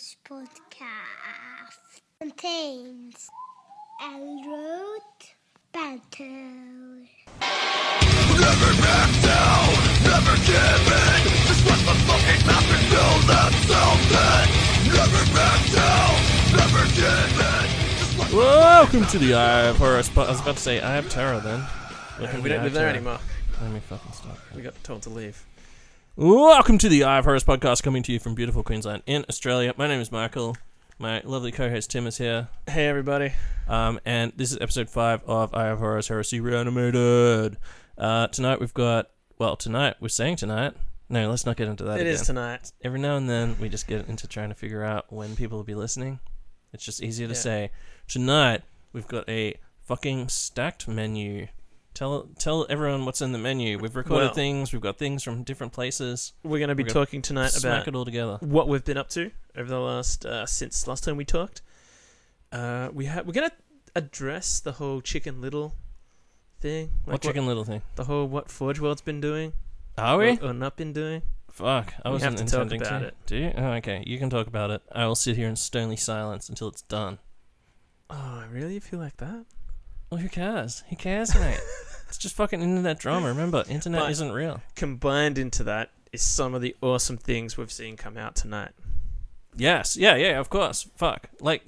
This podcast contains adult banter. Welcome to the Eye of Horus. Sp- I was about to say Eye of Terror then. Welcome we to don't the live there of anymore. Let me fucking stop. We got told to leave. Welcome to the Eye of Horus podcast coming to you from beautiful Queensland in Australia. My name is Michael. My lovely co-host Tim is here. Hey, everybody. Um, and this is episode 5 of Eye of Horus Heresy Reanimated. Uh, tonight we've got, well, tonight, we're saying tonight. No, let's not get into that It again. is tonight. Every now and then we just get into trying to figure out when people will be listening. It's just easier to Yeah. say. Tonight we've got a fucking stacked menu. Tell tell everyone what's in the menu. We've recorded Well- things. We've got things from different places. We're going to be talking tonight about it all together. what we've been up to over the last uh, since last time we talked. Uh, we ha- we're going to address the whole Chicken Little thing. what Chicken Little thing? the whole what Forge World's been doing Are we? or, or not been doing. Fuck, I we wasn't have to talk intending about to. it. Do you? Oh, okay, you can talk about it. I will sit here in stony silence until it's done. Oh, I really? You feel like that? Well, who cares? Who cares, mate? it's just fucking internet drama. Remember, internet But- isn't real. Combined into that is some of the awesome things we've seen come out tonight. Yes, yeah, yeah, of course. Fuck, like,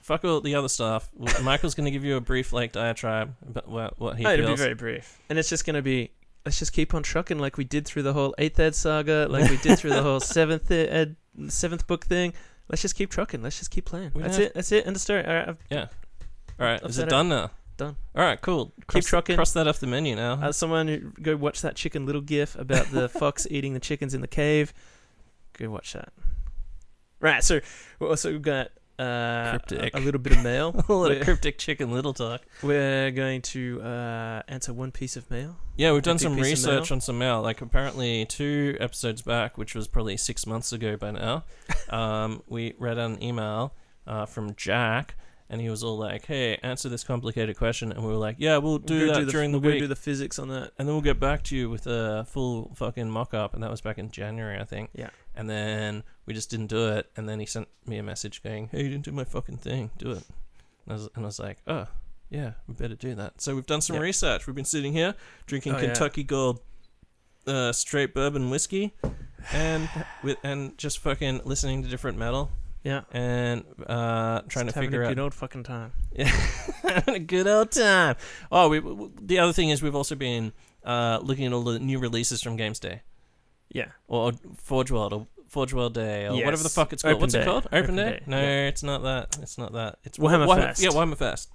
fuck all the other stuff. Michael's gonna give you a brief like diatribe about what, what he Oh, it'll be feels. very brief, and it's just going to be. Let's just keep on trucking like we did through the whole eighth ed saga, like we did through the whole seventh ed seventh book thing. Let's just keep trucking. Let's just keep playing. We That's have- it. That's it. End of story. All right, I've, all right, is upset it. done now? Done. All right, cool. Cross, trucking. Cross that off the menu now. as someone who go watch that Chicken Little gif about the fox eating the chickens in the cave. Go watch that. Right. So we also got uh, a, a little bit of mail. a little we're, cryptic chicken little talk. we're going to uh, answer one piece of mail. Yeah, we've done some research on some mail. Like apparently two episodes back, which was probably six months ago by now, um, we read an email uh, from Jack, and he was all like, "Hey, answer this complicated question," and we were like, "Yeah, we'll do We'll that the, during the we'll week." do the physics on that. and then we'll get back to you with a full fucking mock up, and that was back in January, I think. Yeah. And then we just didn't do it, and then he sent me a message going, "Hey, you didn't do my fucking thing. Do it." And I was, and I was like, "Oh, yeah, we better do that." So we've done some Yeah. research. We've been sitting here drinking Oh, yeah. Kentucky Gold, uh, straight bourbon whiskey, and with and just fucking listening to different metal Yeah. and uh, trying Just to figure a out good old fucking time. yeah, a good old time. Oh, we, w the other thing is we've also been uh, looking at all the new releases from Games Day Yeah. or Forge World or Forge World Day or whatever the fuck it's called. Open What's Day. it called? Open, Open Day? Day, No, yeah. it's not that. It's not that. It's Warhammer Warhammer Fest. Yeah, Warhammer Fest.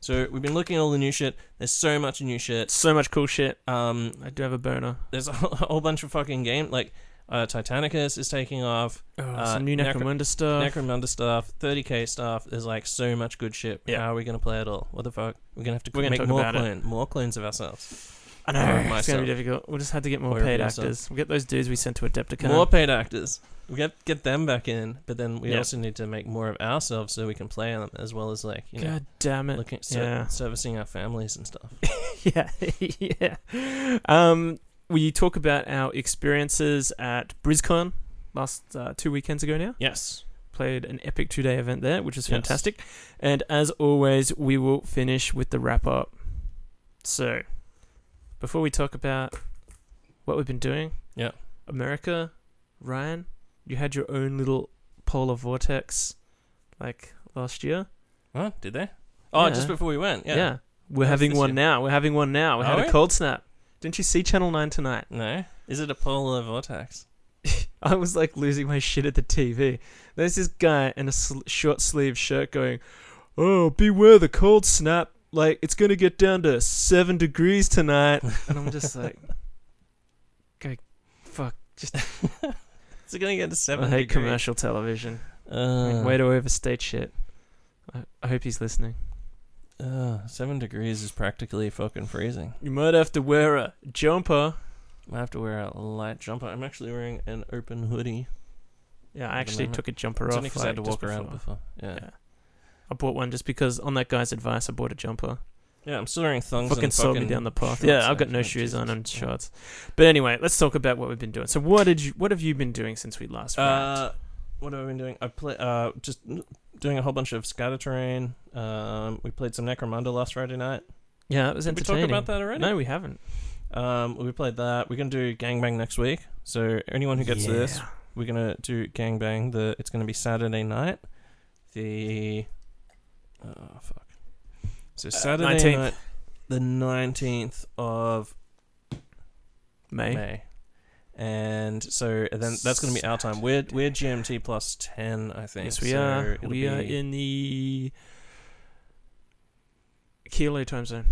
So we've been looking at all the new shit. There's so much new shit. So much cool shit. Um, I do have a burner. there's a whole, whole bunch of fucking game like uh, Titanicus is taking off. Oh, Uh, some new Necro- Necromunda stuff. Necromunda stuff, 30k stuff. There's like so much good shit. Yeah. How are we gonna play it all? What the fuck? We're gonna have to We're gonna make talk more about it. clone, more clones of ourselves. I know. It's going to be difficult. We'll just have to get more Or paid yourself. actors. We'll get those dudes we sent to Adepticon. More paid actors. We get get them back in, but then we Yeah. also need to make more of ourselves so we can play them as well as like you know God damn it. looking ser- yeah. servicing our families and stuff. yeah. yeah. Um, we talk about our experiences at BrizCon last uh, two weekends ago now. Yes. Played an epic two day event there, which Yes. fantastic. And as always, we will finish with the wrap up. So, before we talk about what we've been doing, Yeah. America, Ryan, you had your own little polar vortex like last year. What did they? Oh, Yeah. just before we went. Yeah. Yeah. We're That was having one year. now. We're having one now. We Are had a cold snap. Didn't you see Channel 9 tonight? No. Is it a polar vortex? I was like losing my shit at the TV. There's this guy in a sl- short sleeve shirt going, "Oh, beware the cold snap! Like it's gonna get down to seven degrees tonight." And I'm just like, "Okay, fuck." Just Is it gonna get to seven? I hate degrees? commercial television. Uh, Like, way to overstate shit. I, I hope he's listening. Uh, seven degrees is practically fucking freezing. You might have to wear a jumper. I have to wear a light jumper. I'm actually wearing an open hoodie. Yeah, I actually took a jumper It's off. only 'cause I had to like, walk around before. Yeah. Yeah. I bought one just because on that guy's advice I bought a jumper. Yeah, I'm still wearing thongs fucking and sold fucking me down the path. Yeah, I've got no shoes on Jesus. and Yeah. shorts. But anyway, let's talk about what we've been doing. So what did you what have you been doing since we last Uh, what have I been doing? I play uh just doing a whole bunch of scatter terrain. Um, we played some Necromunda last Friday night. Yeah, it was Did we talk about that already? No, we haven't. Um, we played that. We're gonna do gangbang next week. So anyone who gets this, we're gonna do gangbang. The it's gonna be Saturday night. The oh fuck. So Saturday 19th. night, the nineteenth of May. May. And so and then that's going to be our time. We're we're GMT plus ten, I think. Yes, we so are. We are in the Kilo time zone.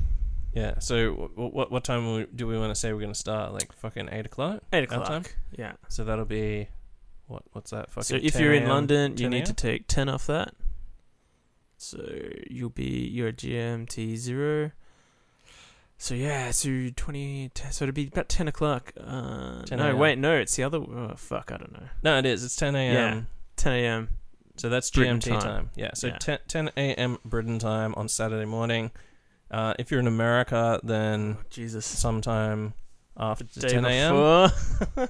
Yeah. So what what, what time do we want to say we're going to start? Like fucking eight o'clock. Eight o'clock. time? Yeah. So that'll be what? What's that? Fucking. So if you're in London, you need to take ten off that. So you'll be your GMT zero. So yeah, so twenty. So it'd be about ten o'clock. Uh, 10 no, wait, no, it's the other. Oh fuck, I don't know. No, it is. It's ten a.m. Yeah. Ten a.m. So that's GMT time. time. Yeah. So Yeah. 10, 10 a.m. Britain time on Saturday morning. Uh, if you're in America, then Oh, Jesus. sometime after Day 10 a.m.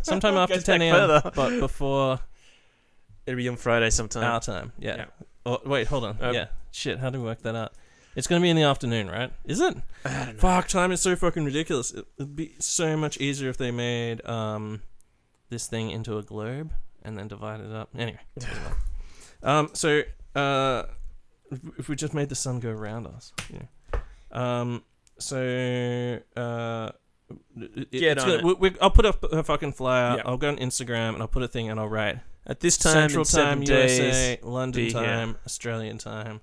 Sometime after 10 a.m. But before It'll be on Friday sometime. our time. Yeah. Yeah. Oh, wait, hold on. Uh, yeah. Shit, how do we work that out? It's going to be in the afternoon, right? Is it? I don't know. Fuck, time is so fucking ridiculous. It would be so much easier if they made um this thing into a globe and then divided it up. Anyway. um so uh if- if we just made the sun go around us, you know. Um so uh it- Get it's on gonna- it. we- we- I'll put up a fucking flyer. Yeah. I'll go on Instagram and I'll put a thing and I'll write At this time, Central in seven Time, days, USA, London be here. time, Australian time,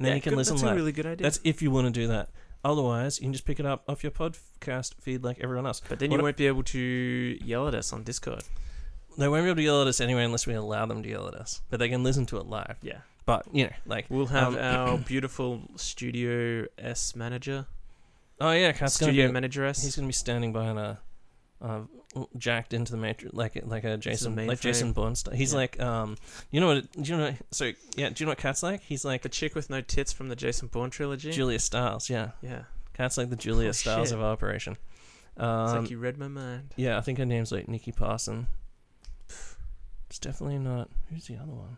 and then Yeah, you can good- listen That's live. a really good idea. That's if you want to do that. Otherwise, you can just pick it up off your podcast feed like everyone else. but then what you won't be able to yell at us on Discord. They won't be able to yell at us anyway unless we allow them to yell at us. But they can listen to it live. Yeah. But you know, like We'll have Um, our beautiful Studio S manager, oh yeah, Cat's Studio be, Manager S. he's gonna be standing behind a, uh, jacked into the matrix like like a Jason like. Jason Bourne. Style. He's Yeah. like um, you know what? Do you know? So yeah, do you know what Cat's like? He's like the chick with no tits from the Jason Bourne trilogy. Julia Stiles. Yeah, yeah, Cat's like the Julia Oh, Stiles shit. of Operation. it's Um, like you read my mind. Yeah, I think her name's like Nikki Parson. It's definitely not. Who's the other one?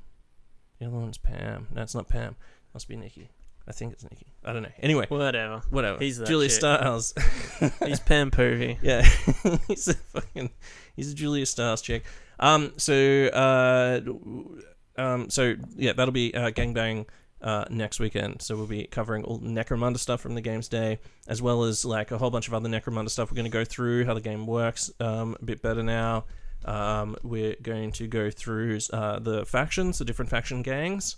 The other one's Pam. No, it's not Pam. Must be Nikki. I think it's Nikki. I don't know. Anyway, Whatever. whatever. He's that Julia. Stiles. He's Pam Povey. yeah, he's a fucking. He's a Julia Stiles chick. Um. So. Uh. Um. So yeah, that'll be uh, gangbang. Uh, next weekend, so we'll be covering all Necromunda stuff from the game's day, as well as like a whole bunch of other Necromunda stuff. We're going to go through how the game works um, a bit better now. Um, we're going to go through uh, the factions, the different faction gangs,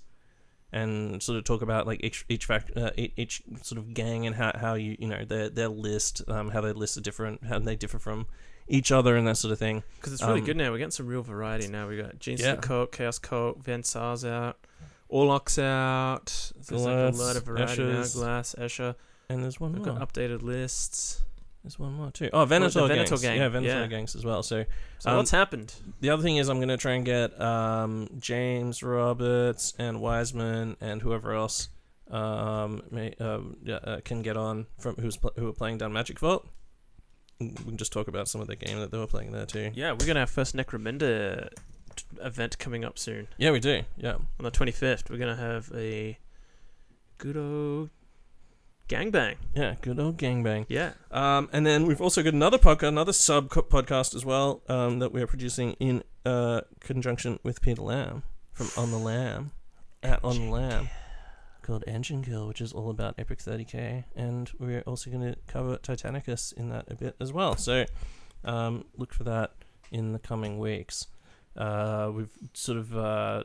and sort of talk about like each each fact uh, each, sort of gang and how, how you you know their their list, um, how they list the different how they differ from each other and that sort of thing. Because it's really Um, good now. We're getting some real variety now. We got Jeans Yeah. Cult, Chaos Cult, Van Saar's out, Orlok's out. There's like a lot of variety Escher's. now. Glass, Escher. And there's one We've more. got updated lists. There's one more too. Oh, Venator, Venator gangs. gang, Yeah, Venator yeah. gangs as well. So So Um, what's happened? the other thing is I'm going to try and get um, James Roberts and Wiseman and whoever else um, may, um, yeah, uh, can get on from who's who are playing down Magic Vault. We can just talk about some of the game that they were playing there too. Yeah, we're gonna have first Necromunda event coming up soon Yeah, we do. Yeah, on the 25th. We're gonna have a good old gangbang. yeah, good old gangbang. Yeah. Um, and then we've also got another podcast, another sub co- podcast as well, um, that we're producing in uh, conjunction with Peter Lamb from On the Lamb at On the Lamb called Engine Kill, which is all about Epic 30k, and we're also going to cover Titanicus in that a bit as well. So um, look for that in the coming weeks. Uh, we've sort of uh,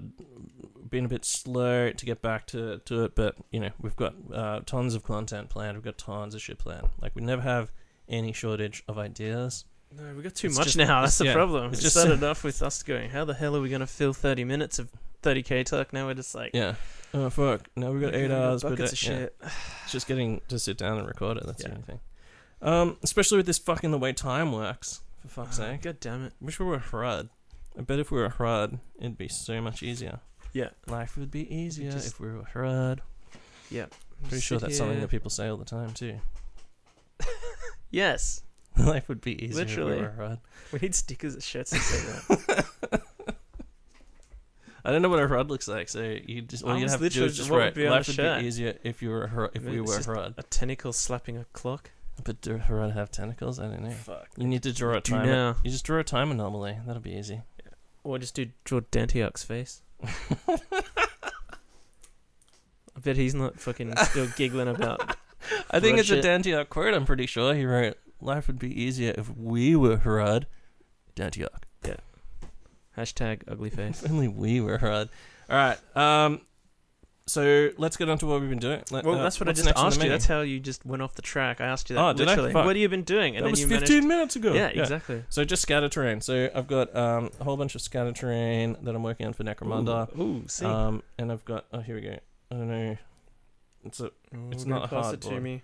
been a bit slow to get back to, to it, but you know we've got uh, tons of content planned. We've got tons of shit planned. Like we never have any shortage of ideas. No, we got too It's much just- now. That's the yeah, problem. it's It's just- started off with us going, "How the hell are we gonna fill 30 minutes of 30k talk?" Now we're just like, Yeah. Oh fuck! Now we've got eight hours, but buckets uh, of yeah. shit. It's just getting to sit down and record it. That's the Yeah. only thing. Um, especially with this fucking the way time works. For fuck's sake, God damn it. wish we were a HRUD. I bet if we were HRUD, it'd be so much easier. Yeah. Life would be easier just- if we were HRUD. Yeah. Pretty sure that's something that people say all the time too. Yes. Life would be easier Literally. if we were HRUD. We need stickers at shirts that say that. I don't know what a Hrud looks like, so you just all you was have to do literally is just what would write. be on Life the would shirt? be easier if you were a Hrud, if we It's were just Hrud. A tentacle slapping a clock. But do Hrud have tentacles? I don't know. Fuck. You need to draw a Do time. now. You just draw a time anomaly. That'll be easy. Or just do draw Dantioch's face. I bet he's not fucking still giggling about. I think it's a shit. Dantioch quote. I'm pretty sure he wrote, "Life would be easier if we were Hrud." Dantioch. Hashtag ugly face. If only we were Hrud. All right. Um. So let's get on to what we've been doing. Let- Well, uh, that's what I just next on the asked you. That's how you just went off the track. I asked you that. Oh, did I? literally. Fuck. What have you been doing? And that then was you 15 managed. minutes ago. Yeah, exactly. So just scatter terrain. So I've got um, a whole bunch of scatter terrain that I'm working on for Necromunda. Ooh, ooh see. Um, and I've got oh here we go. I don't know. It's a Ooh, it's not hard to me.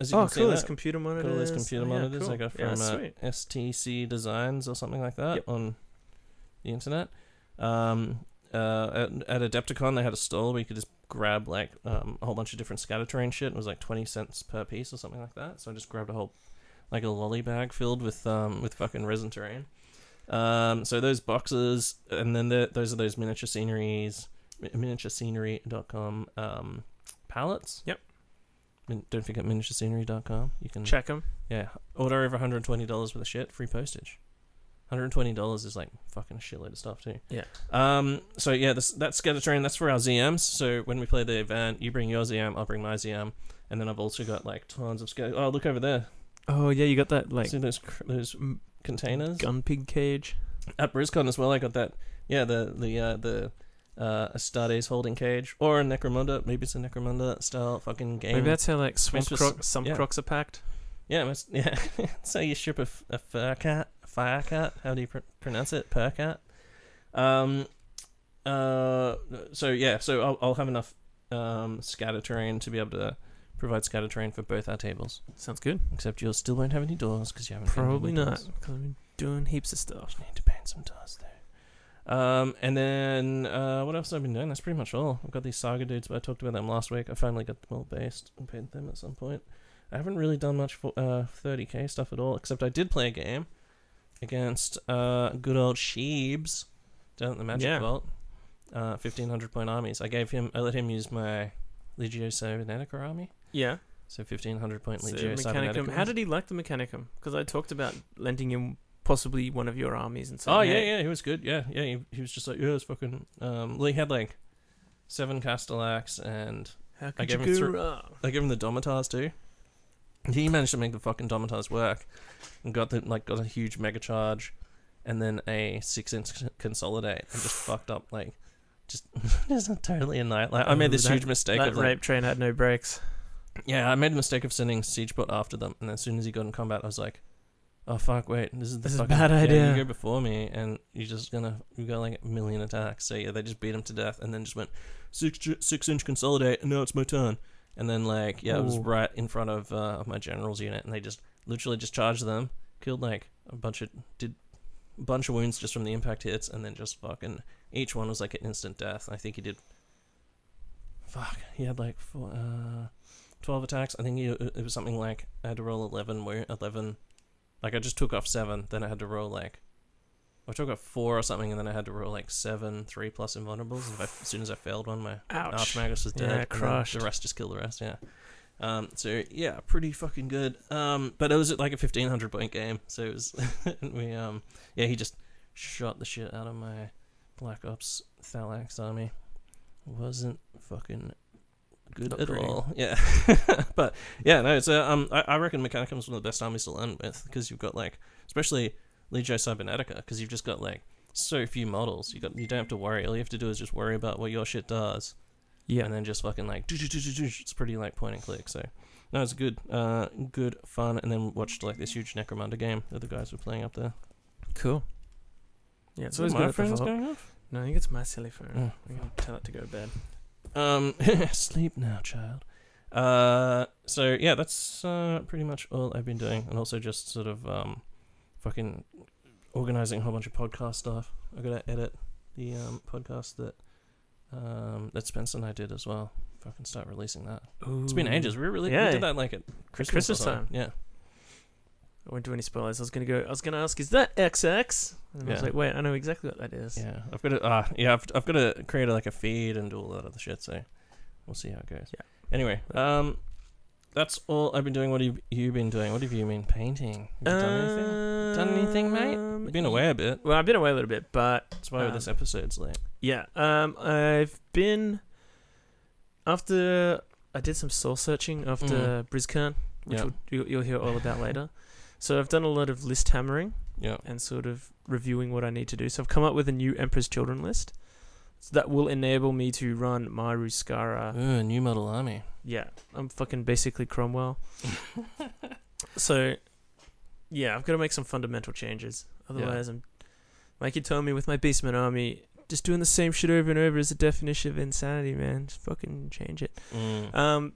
as you Oh, can cool. There's computer monitors. all these computer Oh, yeah, monitors cool. I got from yeah, uh. STC Designs or something like that Yep. on the internet. Um, uh, at, at Adepticon they had a stall where you could just grab like um, a whole bunch of different scatter terrain shit. It was like twenty cents per piece or something like that. So I just grabbed a whole like a lolly bag filled with um with fucking resin terrain. Um, so those boxes, and then the, those are those miniature sceneries, mi- miniaturescenery.com um, palettes. Yep. Min- don't forget miniaturescenery.com. You can Check them. yeah, order over hundred twenty dollars worth of shit, free postage. Hundred twenty dollars is like fucking a shitload of stuff too. Yeah. Um. So yeah, this that's scatter terrain. That's for our ZMs. So when we play the event, you bring your ZM, I'll bring my ZM, and then I've also got like tons of scatter. Oh, look over there. Oh yeah, you got that like See those cr- those m- containers gun pig cage. at BrizCon as well. I got that. Yeah, the the uh, the uh, Astartes holding cage or a Necromunda. Maybe it's a Necromunda style fucking game. Maybe that's how like swamp croc, some yeah. crocs are packed. Yeah, must, yeah. so you ship a, f- a fur cat, fire cat. How do you pr- pronounce it? Per cat. Um. Uh. So yeah. So I'll, I'll have enough um scatter terrain to be able to provide scatter terrain for both our tables. Sounds good. Except you'll still won't have any doors because you haven't. Probably not, because I've been doing heaps of stuff. Need to paint some doors there. Um, and then uh, what else have I been doing? That's pretty much all. I've got these saga dudes, but I talked about them last week. I finally got them all based and painted them at some point. I haven't really done much for uh 30k stuff at all, except I did play a game against uh good old Sheebs down at the Magic Yeah. Vault. Uh, 1500 point armies. I gave him. I let him use my Legio Cybernetica army. Yeah. So 1500 point So Legio Mechanicum. Cybernetica. How did he like the Mechanicum? Because I talked about lending him possibly one of your armies and so. Oh yeah, yeah, he was good. Yeah, yeah, he, he was just like, yeah, it's fucking. Um, well, he had like seven Castellax, and How could gave you him wrong? I gave him the Domitars too. He managed to make the fucking Domitars work, and got the like got a huge mega charge, and then a six inch consolidate, and just fucked up like, just just totally annihilate. Like, I made this that- huge mistake That of like, rape train had no brakes. yeah, I made the mistake of sending Siegebot after them, and as soon as he got in combat, I was like, "Oh fuck, wait, this is the This is a fucking, bad yeah, idea." You go before me, and you're just gonna you got like a million attacks." So yeah, they just beat him to death, and then just went six six inch consolidate, and now it's my turn. And then like yeah, it was Ooh. right in front of uh, my general's unit, and they just literally just charged them, killed like a bunch of did a bunch of wounds just from the impact hits, and then just fucking each one was like an instant death. I think he did. Fuck, he had like four, uh, 12 attacks. I think he, it was something like I had to roll 11, where 11, like I just took off 7, then I had to roll like, I took off 4 or something, and then I had to roll like 7, 3 plus invulnerables. If I, as soon as I failed one, my Ouch. Archmagus was dead. then crushed. The rest just killed the rest, yeah. Um, so yeah, pretty fucking good. Um, but it was like a 1500 point game, so it was, we, um, yeah, he just shot the shit out of my Black Ops Thalax army. Wasn't fucking good Not at all. Yeah, but yeah, no, it's uh, um, I, I reckon Mechanicum is one of the best armies to learn with because you've got like, especially Legio Cybernetica, because you've just got like so few models. You got you don't have to worry. All you have to do is just worry about what your shit does, Yeah. and then just fucking like it's pretty like point and click. So no, it's good, uh, good fun. And then watched like this huge Necromunda game that the guys were playing up there. Cool. Yeah, it's always my good phone's going off. No, I think it's my silly phone. Oh. I'm gonna tell it to go to bed. Um, sleep now, child. Uh, so yeah, that's uh, pretty much all I've been doing, and also just sort of um, fucking organizing a whole bunch of podcast stuff. I gotta edit the um podcast that um that Spencer and I did as well. Fucking start releasing that. It's been ages. We really Yeah. we did that like at Christmas, Christmas time. Yeah. I won't do any spoilers. I was gonna go. I was gonna ask, is that XX? And I was like, wait, I know exactly what that is. Yeah, I've got to. Uh, yeah, I've, I've got to create like a feed and do all that other shit. So we'll see how it goes. Yeah. Anyway, um, that's all I've been doing. What have you been doing? What have you been painting? Have you done anything? Done anything, mate? Um, You've been away a bit. Well, I've been away a little bit, but That's why um, this episode's late. Yeah, um, I've been after I did some soul searching after BrizCon, which Yeah. we'll, you'll, you'll hear all about later. So I've done a lot of list hammering Yeah. and sort of reviewing what I need to do. So I've come up with a new Emperor's Children list so that will enable me to run my Ruskara. Ooh, new model army. Yeah, I'm fucking basically Cromwell. so, yeah, I've got to make some fundamental changes. Otherwise, I'm like you told me with my Beastman army, just doing the same shit over and over is the definition of insanity, man. Just fucking change it. Mm. Um,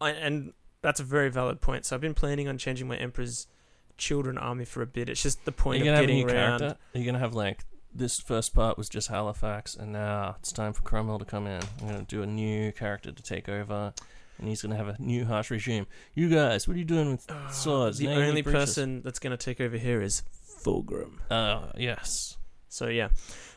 I, and that's a very valid point. So I've been planning on changing my Emperor's Children army for a bit. It's just the point of gonna have a getting around. character? Are you gonna have like this first part was just Halifax, and now it's time for Cromwell to come in. I'm gonna do a new character to take over, and he's gonna have a new harsh regime. You guys, what are you doing with Uh, swords? the only person that's going to take over here is Fulgrim. Uh, yes. So yeah,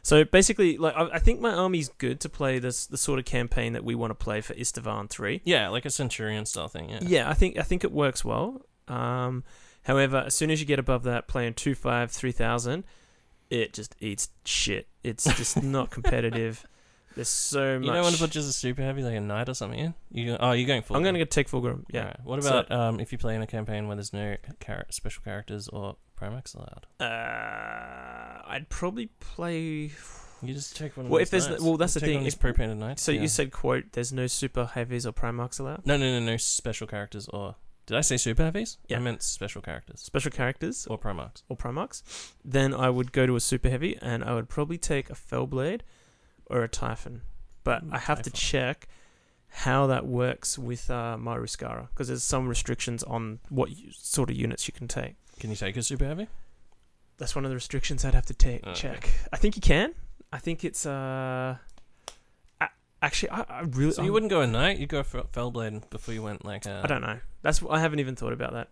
so basically, like I, I think my army's good to play this the sort of campaign that we want to play for Istvan three. Yeah, like a centurion style thing. Yeah. Yeah, I think I think it works well. Um, however, as soon as you get above that, playing two five three thousand, it just eats shit. It's just not competitive. There's so much. You don't want to put just a super heavy like a knight or something in? You oh, you're going full. I'm going to get take Fulgrim. Yeah. Alright, What So- about um, if you play in a campaign where there's no char- special characters or Primarchs allowed? Uh, I'd probably play. You just take one of Well, if there's knights. well, that's You the thing, one of these if- pre-painted knights. So yeah. you said quote. There's no super heavies or primarchs allowed. no, no, no, no special characters or did I say super heavies? Yeah. I meant special characters Special characters or Primarchs. or Primarchs, then I would go to a super heavy and I would probably take a Fellblade or a Typhon. But Ooh, I have to check how that works with uh, my Ruskara because there's some restrictions on what you, sort of units you can take. Can you take a super heavy? That's one of the restrictions I'd have to take Okay. check. I think you can. I think it's uh. Actually, I, I really. So you I'm- wouldn't go a knight. You'd go for Fellblade before you went like uh, I don't know. That's I haven't even thought about that.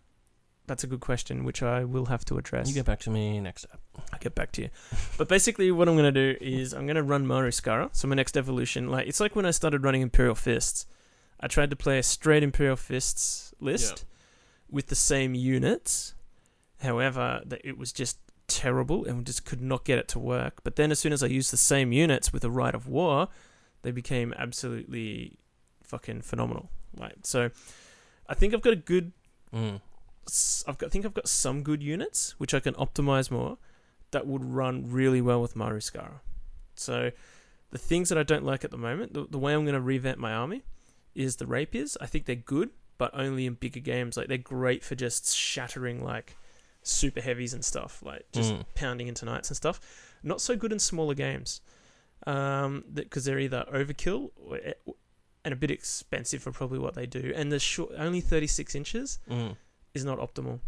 That's a good question, which I will have to address. You get back to me next up. I'll get back to you. but basically, what I'm going to do is I'm going to run Maru Skara. So my next evolution, like it's like when I started running Imperial Fists. I tried to play a straight Imperial Fists list with the same units. However, that it was just terrible and we just could not get it to work. But then as soon as I used the same units with a Rite of War, they became absolutely fucking phenomenal. Right, so, I think I've got a good Mm. I've got, I think I've got some good units which I can optimize more that would run really well with Maru Skara. So the things that I don't like at the moment, the, the way I'm going to revamp my army is the rapiers. I think they're good, but only in bigger games. Like they're great for just shattering like super heavies and stuff, like just Mm. pounding into knights and stuff. Not so good in smaller games, um, because they're either overkill or, eh, and a bit expensive for probably what they do, and the short only 36 inches Mm. is not optimal.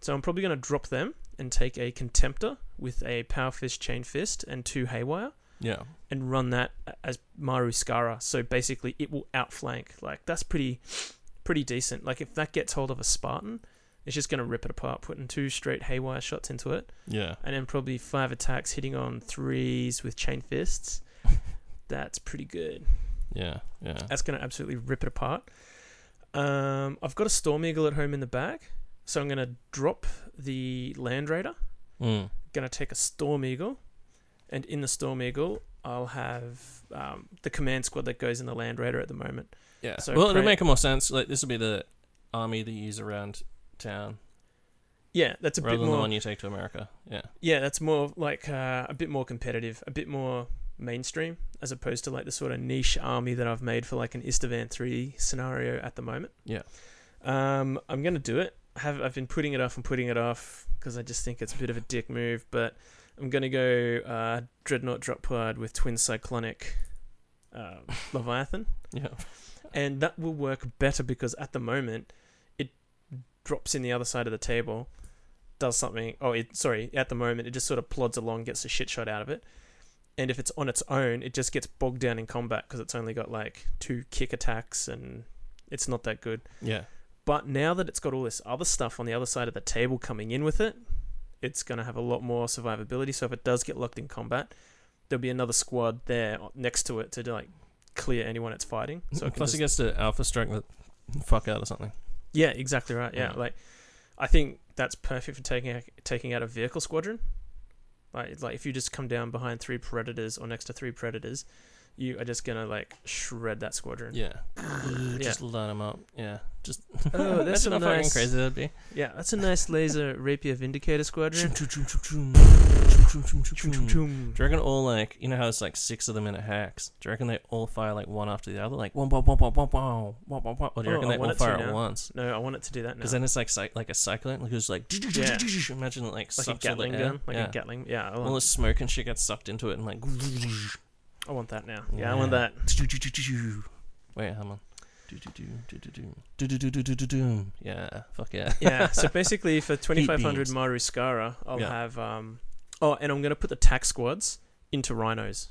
So I'm probably going to drop them and take a Contemptor with a Power Fist, Chain Fist, and two Haywire, Yeah. and run that as Maru Skara. So basically, it will outflank. Like that's pretty, pretty decent. Like if that gets hold of a Spartan, it's just going to rip it apart, putting two straight Haywire shots into it, Yeah. and then probably five attacks hitting on threes with Chain Fists. That's pretty good. Yeah. Yeah. That's going to absolutely rip it apart. Um, I've got a Storm Eagle at home in the bag, so I'm going to drop the Land Raider. Mm. Going to take a Storm Eagle, and in the Storm Eagle, I'll have um, the command squad that goes in the Land Raider at the moment. Yeah. So well, it'll make more sense. Like this will be the army that you use around town Yeah, that's a rather bit than the more. one you take to America. Yeah. Yeah, that's more like uh, a bit more competitive, a bit more mainstream, as opposed to like the sort of niche army that I've made for like an Istvan three scenario at the moment. Yeah. Um, I'm gonna do it. I have I've been putting it off and putting it off because I just think it's a bit of a dick move. But I'm gonna go uh, Dreadnought Drop Pod with Twin Cyclonic uh, Leviathan, Yeah. and that will work better because at the moment drops in the other side of the table, does something. Oh, it sorry. At the moment, it just sort of plods along, gets a shit shot out of it. And if it's on its own, it just gets bogged down in combat because it's only got like two kick attacks and it's not that good. Yeah. But now that it's got all this other stuff on the other side of the table coming in with it, it's going to have a lot more survivability. So if it does get locked in combat, there'll be another squad there next to it to like clear anyone it's fighting. So it Plus, just- it gets to alpha strike the fuck out or something. Yeah, exactly right. Yeah, Yeah. like I think that's perfect for taking out, taking out a vehicle squadron. Like like if you just come down behind three predators or next to three predators, you are just gonna like shred that squadron. Yeah. Yeah. Just line them up. Yeah. Just. Oh, that's how fucking crazy that'd be. Yeah, that's a nice laser rapier vindicator squadron. Do you reckon all like you know how it's like six of them in a hex? Do you reckon they all fire like one after the other, like one, one, one, one, one, one, one, one, one, or do you Oh, reckon I they all fire at once? No, I want it to do that now. Because then it's like like a cyclone, like it's like Yeah. imagine it like like a sucks all the Gatling gun, like yeah. a Gatling. Yeah, all the smoke and shit gets sucked into it and like. I want that now. Yeah, I want that. Wait, hang on. Yeah, fuck yeah. Yeah, so basically for 2500 beams. Maru I'll Yeah. have um Oh, and I'm going to put the tax squads into rhinos.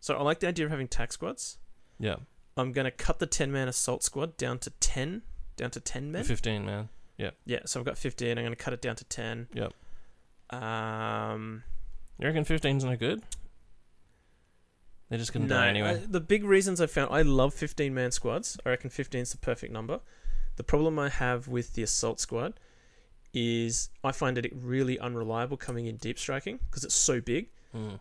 So I like the idea of having tax squads. Yeah, I'm going to cut the 10 man assault squad down to 10, down to 10 men. fifteen man. Yeah, Yeah. so I've got 15. I'm going to cut it down to 10. Yep. Um You reckon 15's no good? They're just gonna no, die anyway. I- the big reasons I found I love 15 man squads. I reckon 15 is the perfect number. The problem I have with the assault squad is I find it really unreliable coming in deep striking because it's so big. Mm.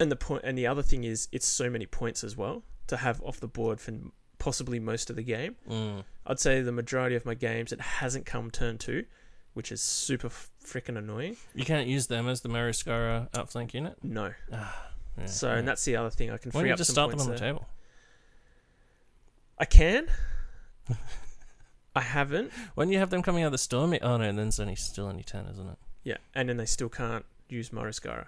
And the point, and the other thing is, it's so many points as well to have off the board for possibly most of the game. Mm. I'd say the majority of my games it hasn't come turn two, which is super freaking annoying. You can't use them as the Maru Skara outflank unit. No, Yeah, so yeah. and that's the other thing I can Why free don't you up just some start them on the there. table? I can. I haven't. When you have them coming out of the storm, oh no, then it's only still only ten, isn't it? Yeah, and then they still can't use Maru Skara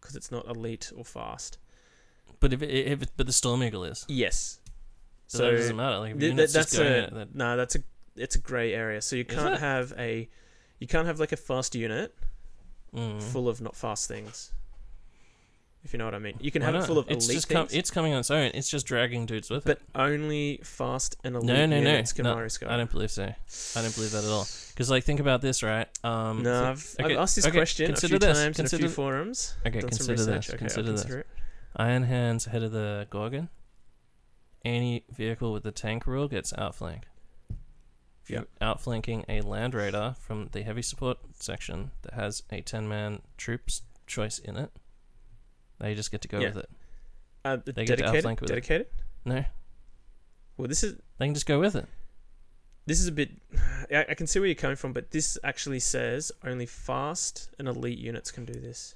because it's not elite or fast. But if, it, if it, but the storm eagle is, Yes. so, that doesn't matter. Like Th- just that's a no. That's a it's a grey area. So you can't have a you can't have like a fast unit mm. full of not fast things. If you know what I mean, you can Why have it not? full of it's elite just com- things, it's coming on its own. It's just dragging dudes with it. but it. only fast and elite No, no, no, units can no. Maru Skara. I don't believe so. I don't believe that at all. Because like, think about this, right? Um, No, I've, okay, I've asked this okay, question a consider few this, times in a few consider- forums. Okay, done some consider research. this. Okay, I'll consider this. consider it. Iron Hands ahead of the Gorgon. Any vehicle with the tank rule gets outflanked. If you're outflanking a Land Raider from the heavy support section that has a 10 man troops choice in it, they just get to go Yeah. with it. Uh, the They get to outflank with it. dedicated. No, Well, this is they can just go with it. this is a bit. I, I can see where you're coming from, but this actually says only fast and elite units can do this.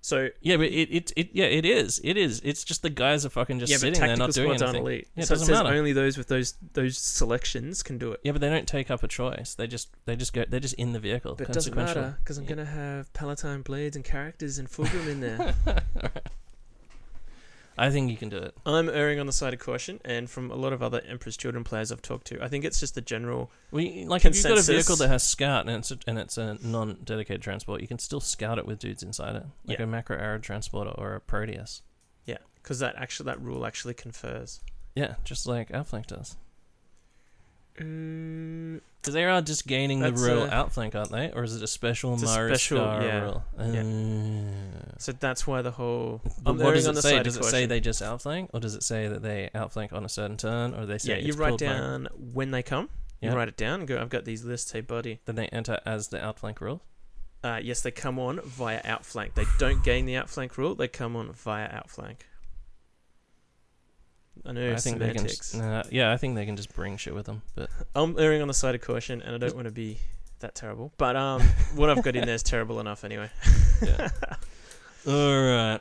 So Yeah, but it, it, it yeah, it is. It is. It's just the guys are fucking just yeah, sitting there not doing anything. elite. Yeah, it so it doesn't says matter. only those with those those selections can do it. Yeah, but they don't take up a choice. They just they just go. They're just in the vehicle. But it doesn't matter because I'm Yeah. gonna have Palatine blades and characters and Fulgrim in there. I think you can do it. I'm erring on the side of caution, and from a lot of other Emperor's Children players I've talked to, I think it's just the general. We like if you've got a vehicle that has scout and it's a, and it's a non-dedicated transport, you can still scout it with dudes inside it, like Yeah. a macro arrow transporter or a Proteus. Yeah, because that actually that rule actually confers. Yeah, just like Outflank does. Uh, Because they are just gaining the That's real a- outflank, aren't they? Or is it a special It's a Mars special- Star yeah, rule? yeah. Uh, so that's why the whole. But I'm what erring does on it the say? side Does of it say caution. they just outflank, or does it say that they outflank on a certain turn, or they say Yeah, you it's write pulled by- down when they come. You Yeah. write it down and go. I've got these lists. Hey, buddy. Then they enter as the outflank rule. Uh, yes, they come on via outflank. They don't gain the outflank rule. They come on via outflank. I know I think they can. semantics. Just, nah, yeah, I think they can just bring shit with them. But I'm erring on the side of caution, and I don't want to be that terrible. But um, what I've got in there is terrible enough anyway. yeah. All right.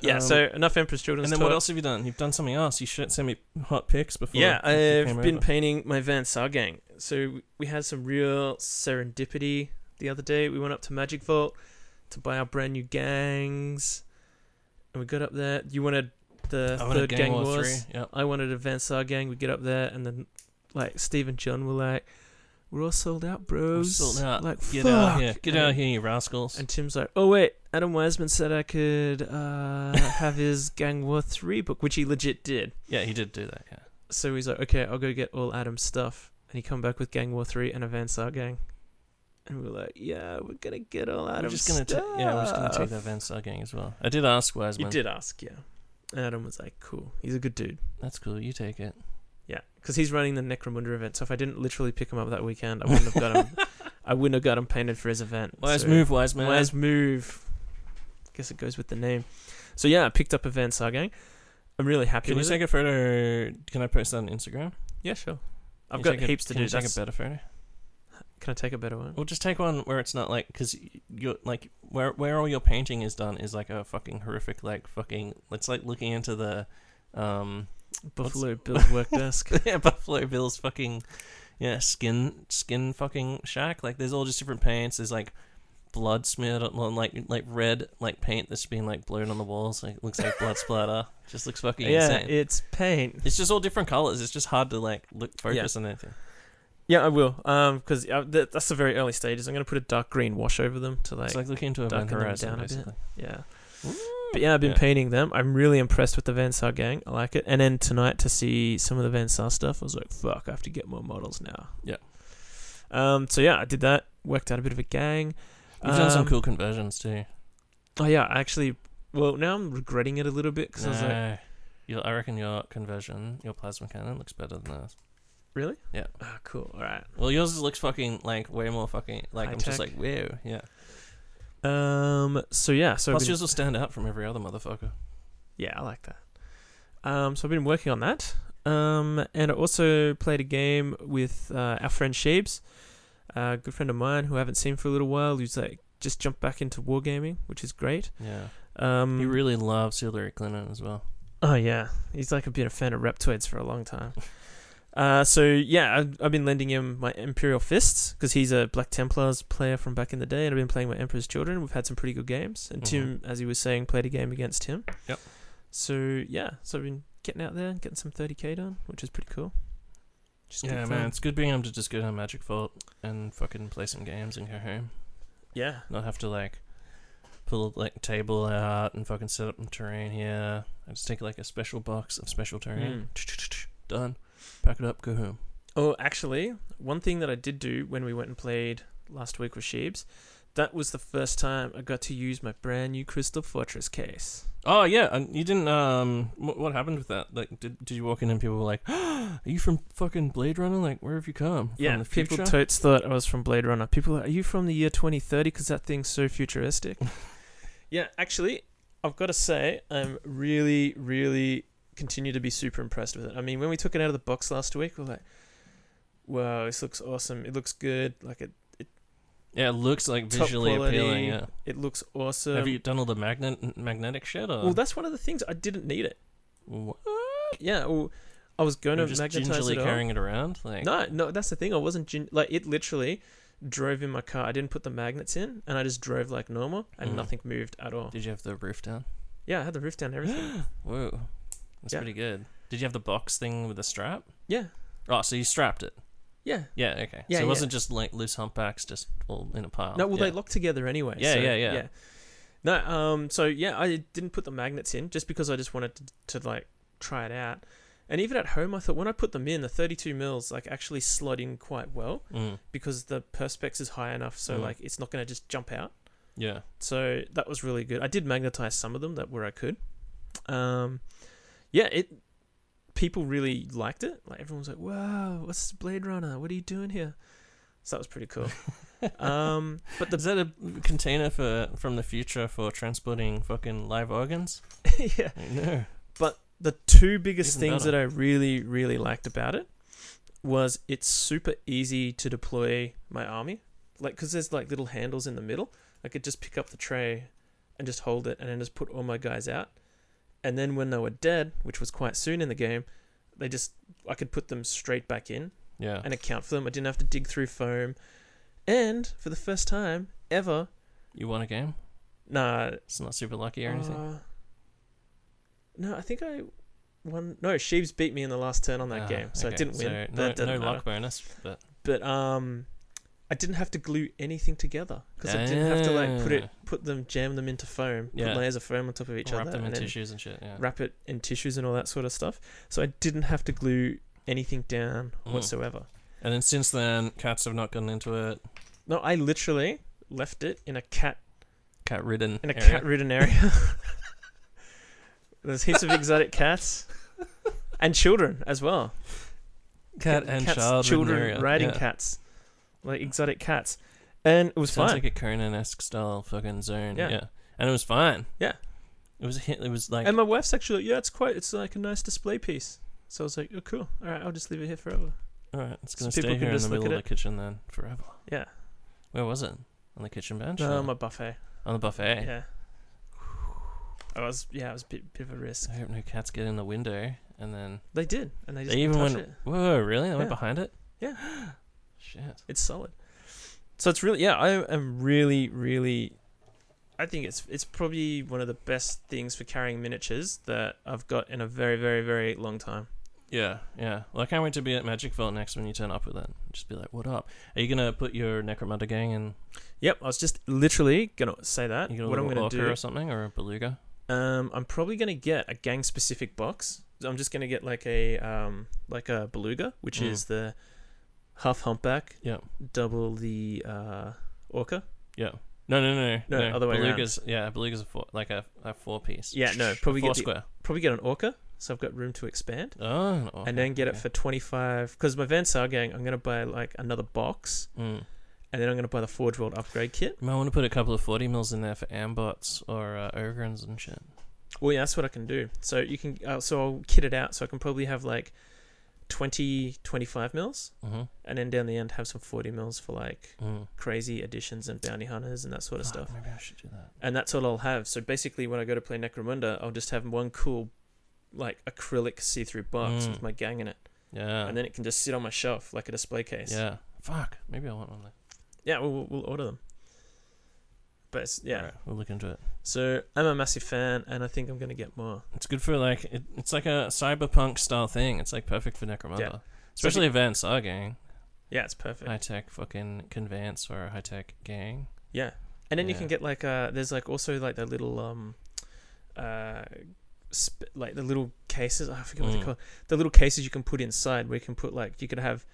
Yeah. Um, so enough Empress Children's And then what talk. else have you done? You've done something else. You should send me hot pics before. Yeah, you I've came been over. painting my Van Saar gang. So we had some real serendipity the other day. We went up to Magic Vault to buy our brand new gangs, and we got up there. You wanted the I third Gang gang War wars. Yep. I wanted a Van Saar gang. We get up there, and then like Steve and John were like, "We're all sold out, bros. Sold out. Like Get fuck. out here. Get and, out here, you rascals. And Tim's like, "Oh wait, Adam Wiseman said I could uh, have his Gang War Three book, which he legit did." yeah, he did do that. Yeah. so he's like, okay, I'll go get all Adam's stuff, and he come back with Gang War Three and a Van Saar gang, and we are like, yeah, we're gonna get all We're Adam's just gonna stuff. take yeah, we're just gonna take that Van Saar gang as well. I did ask Wiseman. You did ask, yeah. And Adam was like, cool. He's a good dude. That's cool. You take it. Yeah, because he's running the Necromunda event. So if I didn't literally pick him up that weekend, I wouldn't have got him. I wouldn't have got him painted for his event. Wise so- move, wise man. Wise move. Guess it goes with the name. So yeah, I picked up a Van Saar gang. I'm really happy Can you take it. a photo? Can I post that on Instagram? Yeah, sure. I've got a- heaps to can do. You take That's- a better photo. Can I take a better one? Well, just take one where it's not like because you're like where where all your painting is done is like a fucking horrific like fucking. It's like looking into the, um, Buffalo Bill's work desk. yeah, Buffalo Bill's fucking yeah skin skin fucking shack. Like there's all just different paints. There's like blood smeared on like like red like paint that's like blown on the walls. Like looks like blood splatter. Just looks fucking yeah, insane. it's paint. it's just all different colors. It's just hard to like look focus on anything. Yeah, I will. Um, because uh, th- that's the very early stages. I'm gonna put a dark green wash over them to like, It's like looking into a darken them Horizon, down a bit. yeah. But yeah, I've been Yeah. painting them. I'm really impressed with the Van Saar gang. I like it. And then tonight to see some of the Van Saar stuff, I was like, fuck, I have to get more models now. Yeah. Um. So yeah, I did that. Worked out a bit of a gang. You've done some Um, cool conversions too. Oh yeah, I actually. Well, now I'm regretting it a little bit because I was like, No. I reckon your conversion, your plasma cannon, looks better than ours. Really? Yeah. Ah, cool. All right. Well, yours looks fucking like way more fucking like I'm just like whoa, yeah. Um. So yeah. So I've Plus, been- yours will stand out from every other motherfucker. Yeah, I like that. Um, so I've been working on that. Um, and I also played a game with uh, our friend Sheebs, a good friend of mine who I haven't seen for a little while. Who's like just jumped back into wargaming, which is great. Yeah. Um, He really loves Hillary Clinton as well. oh yeah, he's like been a fan of Reptoids for a long time. Uh, so yeah, I've, I've been lending him my Imperial Fists because he's a Black Templars player from back in the day, and I've been playing my Emperor's Children. We've had some pretty good games, and Tim, as he was saying, played a game against him. Yep. So yeah, so I've been getting out there, getting some 30k done, which is pretty cool. Just Yeah, fun. man, it's good being able to just go down Magic Vault and fucking play some games and go home. Yeah, Not have to like pull like table out and fucking set up some terrain here. I just take like a special box of special terrain. Done. Pack it up, go home. Oh, actually, one thing that I did do when we went and played last week with Sheebs, that was the first time I got to use my brand new Crystal Fortress case. Oh yeah, and you didn't. Um, what, what happened with that? Like, did did you walk in and people were like, "Are you from fucking Blade Runner? Like, where have you come? Yeah, from the people future?" totes thought I was from Blade Runner. People are, are you from the year 2030? Because that thing's so futuristic. yeah, actually, I've got to say, I'm really, really continue to be super impressed with it. I mean, when we took it out of the box last week, we were like, wow, this looks awesome. It looks good. Like, it, yeah, it looks like visually quality. appealing. Yeah. it looks awesome. have you done all the magnet magnetic shit? Or well, that's one of the things. I didn't need it. what? Yeah, well, I was going You're to magnetize gingerly it carrying it around. Like, No, no, that's the thing. I wasn't gin- like it. Literally drove in my car. I didn't put the magnets in, and I just drove like normal, and Mm. nothing moved at all. did you have the roof down? Yeah, I had the roof down, everything. Whoa, that's Yeah. pretty good. Did you have the box thing with the strap? yeah, Oh, so you strapped it. yeah. Yeah, okay. Yeah, so it yeah. wasn't just like loose humpbacks, just all in a pile. No, well, yeah. they lock together anyway. Yeah, so, yeah, yeah. No, um, so yeah, I didn't put the magnets in just because I just wanted to, to like try it out. And even at home, I thought when I put them in, the 32 mils like actually slot in quite well Mm, because the perspex is high enough, so Mm. like it's not going to just jump out. yeah. So that was really good. I did magnetize some of them that where I could. Um, yeah, it. People really liked it. Like everyone was like, "Wow, what's Blade Runner? What are you doing here?" So that was pretty cool. um, but Is that a container for from the future for transporting fucking live organs? yeah, Like, no. but the two biggest Even things better. that I really really liked about it was it's super easy to deploy my army. Like, cause there's like little handles in the middle. I could just pick up the tray and just hold it, and then just put all my guys out. And then when they were dead, which was quite soon in the game, they just I could put them straight back in Yeah. and account for them. I didn't have to dig through foam. And for the first time ever, You won a game? nah, It's not super lucky or anything. uh, no, I think I won. No, Sheebs beat me in the last turn on that Ah, game, so I didn't win. So no, no luck bonus, but But um, I didn't have to glue anything together because I didn't have to like put it, Ah. put them, jam them into foam, Yeah. put layers of foam on top of each Wrap other, them in and then tissues and shit. Yeah. wrap it in tissues and all that sort of stuff. So I didn't have to glue anything down Mm. whatsoever. And then since then, cats have not gotten into it. No, I literally left it in a cat Cat ridden. in a cat-ridden area. There's heaps of exotic cats and children as well. cat and cats, child children area. riding yeah. cats, like exotic cats, and it was Sounds like a Conan-esque style fucking zone. Yeah. Yeah. And it was fine. Yeah. It was a hit. It was like and my wife's actually, yeah, it's quite, it's like a nice display piece. So I was like, oh, cool. All right, I'll just leave it here forever. all right, it's gonna people stay can here in just the look middle of at the kitchen then forever. Yeah. Where was it? On the kitchen bench? No, or my buffet. on the buffet. Yeah. I was, yeah, it was a bit, bit of a risk. I hope no cats get in the window and then They did, and they just they even touched went. it. Whoa, really? They went Yeah. behind it. Yeah. Shit. It's solid. So it's really, yeah, I am really, really. I think it's it's probably one of the best things for carrying miniatures that I've got in a very, very, very long time. Yeah, yeah. Well, I can't wait to be at Magic Vault next when you turn up with it. Just be like, "What up? Are you gonna put your Necromunda gang in? Yep, I was just literally gonna say that. You What I'm gonna do, or something, or a beluga? um, I'm probably gonna get a gang specific box. I'm just gonna get like a um like a beluga, which Mm. is the half humpback, Yeah, double the uh orca. yeah. No, no, no, No, other way around. Yeah, belugas a four, like a, a four piece. Yeah, no, probably four get the, square. probably get an orca, so I've got room to expand. Oh, and then get it for 25 because my Van Saar gang I'm going to buy like another box Mm. and then I'm going to buy the Forge World upgrade kit might want to put a couple of forty mils in there for ambots or uh, ogryns and shit. well yeah that's what I can do so you can uh, so I'll kit it out so I can probably have like 20 25 mils Mm-hmm. and then down the end have some 40 mils for like Mm. crazy additions and bounty hunters and that sort of Fuck, stuff Maybe I should do that. and that's all I'll have so basically when I go to play Necromunda I'll just have one cool like acrylic see-through box Mm. with my gang in it Yeah. and then it can just sit on my shelf like a display case yeah. Fuck. Maybe I want one. Then. yeah we'll- we'll order them but it's, yeah Alright, we'll look into it. So I'm a massive fan, and I think I'm gonna get more. It's good for like it, it's like a cyberpunk style thing. It's like perfect for Necromunda. Yeah. Especially a Van gang. Yeah, it's perfect. High tech fucking conveyance or a high tech gang. Yeah, and then you Yeah. can get like uh, there's like also like the little um, uh, sp- like the little cases. oh, I forget what Mm. they call the little cases you can put inside where you can put like you could have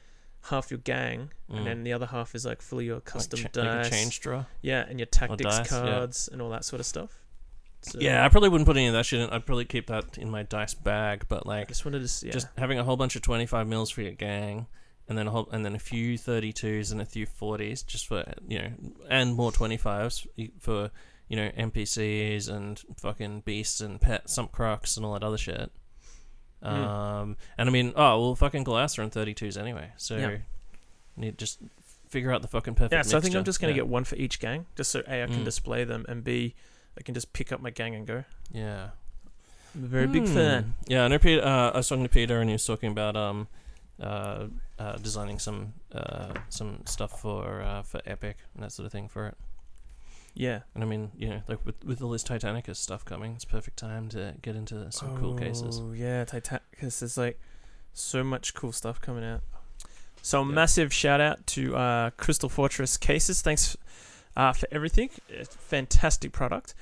half your gang, Mm. and then the other half is like full of your custom like, cha- dice. like change draw. Yeah, and your tactics dice, yeah. cards and all that sort of stuff. So, Yeah, I probably wouldn't put any of that shit in. I'd probably keep that in my dice bag. But I like, just wanted to yeah. just having a whole bunch of twenty five mils for your gang, and then a whole, and then a few thirty twos and a few forties, just for you know, and more twenty fives for you know NPCs and fucking beasts and pet some crocs and all that other shit. Mm. Um, and I mean, oh well, fucking Glass are in thirty twos anyway, so Yeah. need just figure out the fucking perfect. Yeah, so I think I'm mixture. just gonna Yeah. get one for each gang, just so a I can Mm. display them, and b I can just pick up my gang and go. yeah. I'm a very big Hmm. fan. Yeah, I know Peter. Uh, I was talking to Peter, and he was talking about um, uh, uh, designing some uh, some stuff for uh, for Epic and that sort of thing for it. Yeah, And I mean, you know, like with with all this Titanicus stuff coming, it's perfect time to get into some cool cases. Oh yeah, Titanicus. There's like so much cool stuff coming out. So a Yeah. massive shout out to uh, Crystal Fortress cases. Thanks uh, for everything. It's a fantastic product,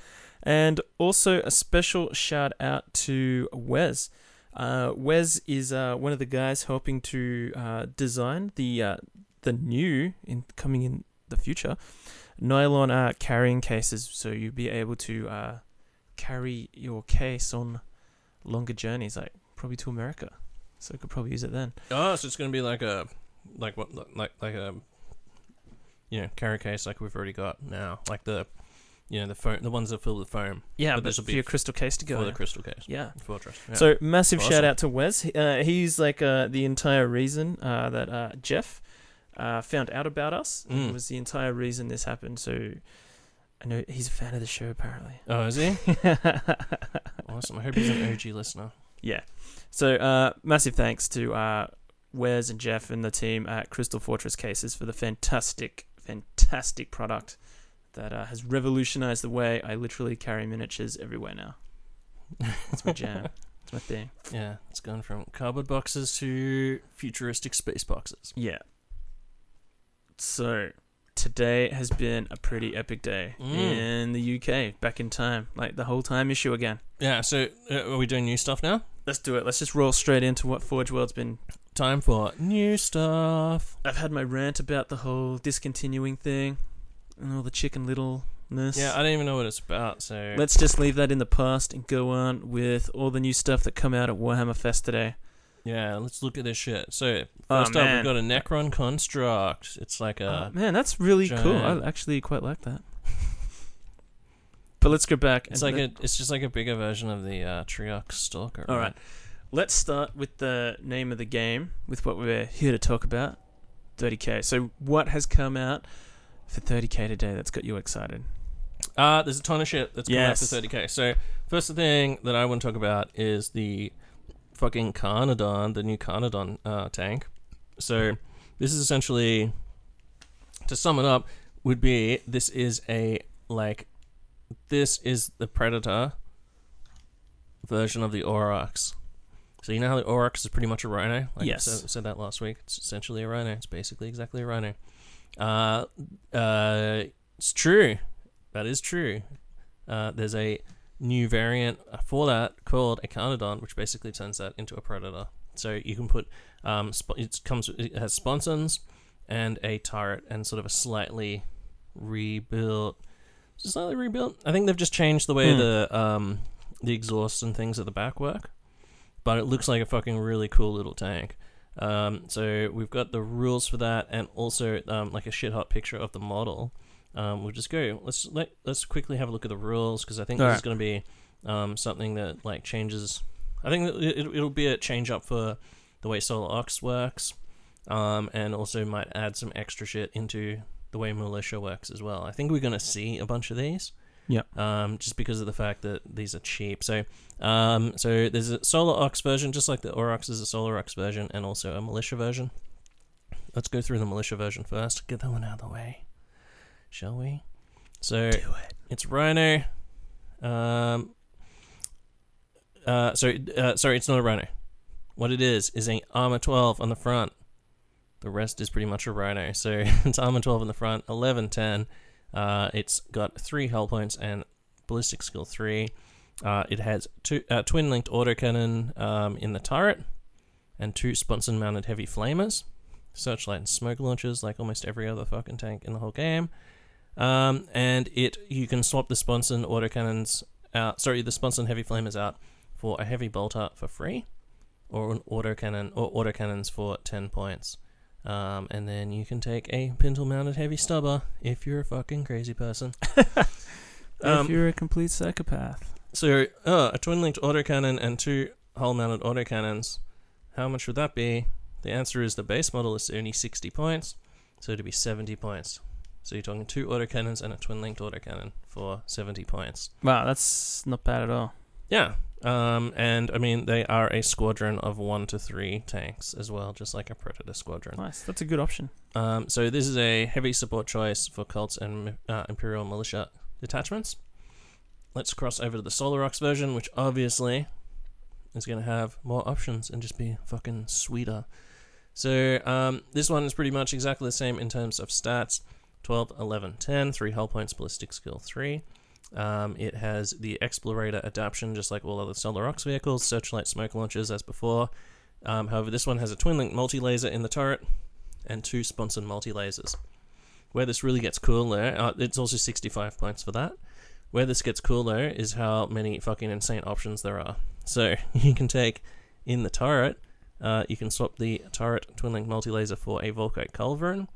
and also a special shout out to Wes. Uh, Wes is uh, one of the guys helping to uh, design the uh, the new in coming in the future nylon uh, carrying cases, so you'll be able to uh, carry your case on longer journeys, like probably to America. So I could probably use it then. Oh, so it's gonna be like a like what like like a you know carry case like we've already got now, like the you know the foam, the ones that fill with foam Yeah, But but, this'll for be your crystal case to go. for the crystal case. yeah. Fortress. Yeah. So massive Awesome. shout out to Wes. Uh, he's like uh, the entire reason uh, that uh, Jeff uh, found out about us. Mm. It was the entire reason this happened. So I know he's a fan of the show apparently. oh, is he awesome? I hope he's an OG listener. Yeah. So uh, massive thanks to uh, Wes and Jeff and the team at Crystal Fortress Cases for the fantastic, fantastic product that uh, has revolutionized the way I literally carry miniatures everywhere now. It's my jam. it's my thing. Yeah, it's gone from cardboard boxes to futuristic space boxes. Yeah. So today has been a pretty epic day Mm. in the UK. Back in time, like the whole time issue again. Yeah, so uh, are we doing new stuff now? Let's do it. Let's just roll straight into what Forge World's been. Time for new stuff. I've had my rant about the whole discontinuing thing and all the chicken littleness. Yeah, I don't even know what it's about, so Let's just leave that in the past and go on with all the new stuff that come out at Warhammer Fest today. Yeah, let's look at this shit. So Oh, first up, we've got a Necron construct. It's like a Oh, man, that's really cool. I actually quite like that. but let's go back. it's and like let- a it's just like a bigger version of the uh, Triarch Stalker. All right. Let's start with the name of the game, with what we're here to talk about 30k. So, what has come out for 30k today that's got you excited? Uh, there's a ton of shit that's coming out for 30k. So first thing that I want to talk about is the fucking Carnodon, the new Carnodon uh, tank. So this is essentially, to sum it up, would be this is a like, this is the Predator version of the Aurox. So you know how the Aurox is pretty much a Rhino. Like Yes. I said, said that last week. It's essentially a Rhino. It's basically exactly a Rhino. Uh, uh, it's true. That is true. Uh, there's a new variant for that called a Carnodon, which basically turns that into a predator. So you can put um, sp- it comes it has sponsons and a turret and sort of a slightly rebuilt, slightly rebuilt. I think they've just changed the way Hmm. the um, the exhaust and things at the back work, but it looks like a fucking really cool little tank. Um, so we've got the rules for that, and also um, like a shit hot picture of the model. Um, we'll just go. Let's let let's quickly have a look at the rules because I think this is going to be um, something that like changes. I think it, it'll be a change up for the way Solar Aux works, um, and also might add some extra shit into the way Militia works as well. I think we're going to see a bunch of these. Yeah. Um, just because of the fact that these are cheap. So, um, so there's a Solar Aux version, just like the Aurox is a Solar Aux version, and also a Militia version. Let's go through the Militia version first. Get that one out of the way, shall we? So Do it. it's Rhino. Um. Uh. So. Uh. Sorry. It's not a Rhino. What it is is a armor twelve on the front. The rest is pretty much a Rhino. So it's armor twelve on the front, 11, 10. Uh. It's got three hull points and ballistic skill three. Uh. It has two uh, twin linked autocannon um in the turret, and two sponson mounted heavy flamers, searchlight and smoke launchers like almost every other fucking tank in the whole game. Um, and it you can swap the sponson autocannons out. Sorry, the sponson heavy flamers out for a heavy bolter for free, or an autocannon or autocannons for ten points. Um, and then you can take a pintle mounted heavy stubber if you're a fucking crazy person. Um, if you're a complete psychopath. So, uh, a twin linked autocannon and two hull mounted autocannons. How much would that be? The answer is the base model is only 60 points, so it'd be 70 points. So you're talking two autocannons and a twin linked autocannon for 70 points. Wow, that's not bad at all. Yeah. Um, and I mean, they are a squadron of one to three tanks as well, just like a Predator squadron. Nice. That's a good option. Um, so this is a heavy support choice for cults and uh, Imperial militia detachments. Let's cross over to the Solar Aux version, which obviously is going to have more options and just be fucking sweeter. So um, this one is pretty much exactly the same in terms of stats 12, 11, 10, 3 hull points, ballistic skill 3. Um, it has the Explorator adaptation, just like all other Solar Aux vehicles, searchlight smoke launchers as before. Um, however, this one has a twin link multi laser in the turret and two sponsored multi lasers. Where this really gets cool though, uh, it's also 65 points for that. Where this gets cool though is how many fucking insane options there are. So you can take in the turret, uh, you can swap the turret twin link multi laser for a Volkite Culverin,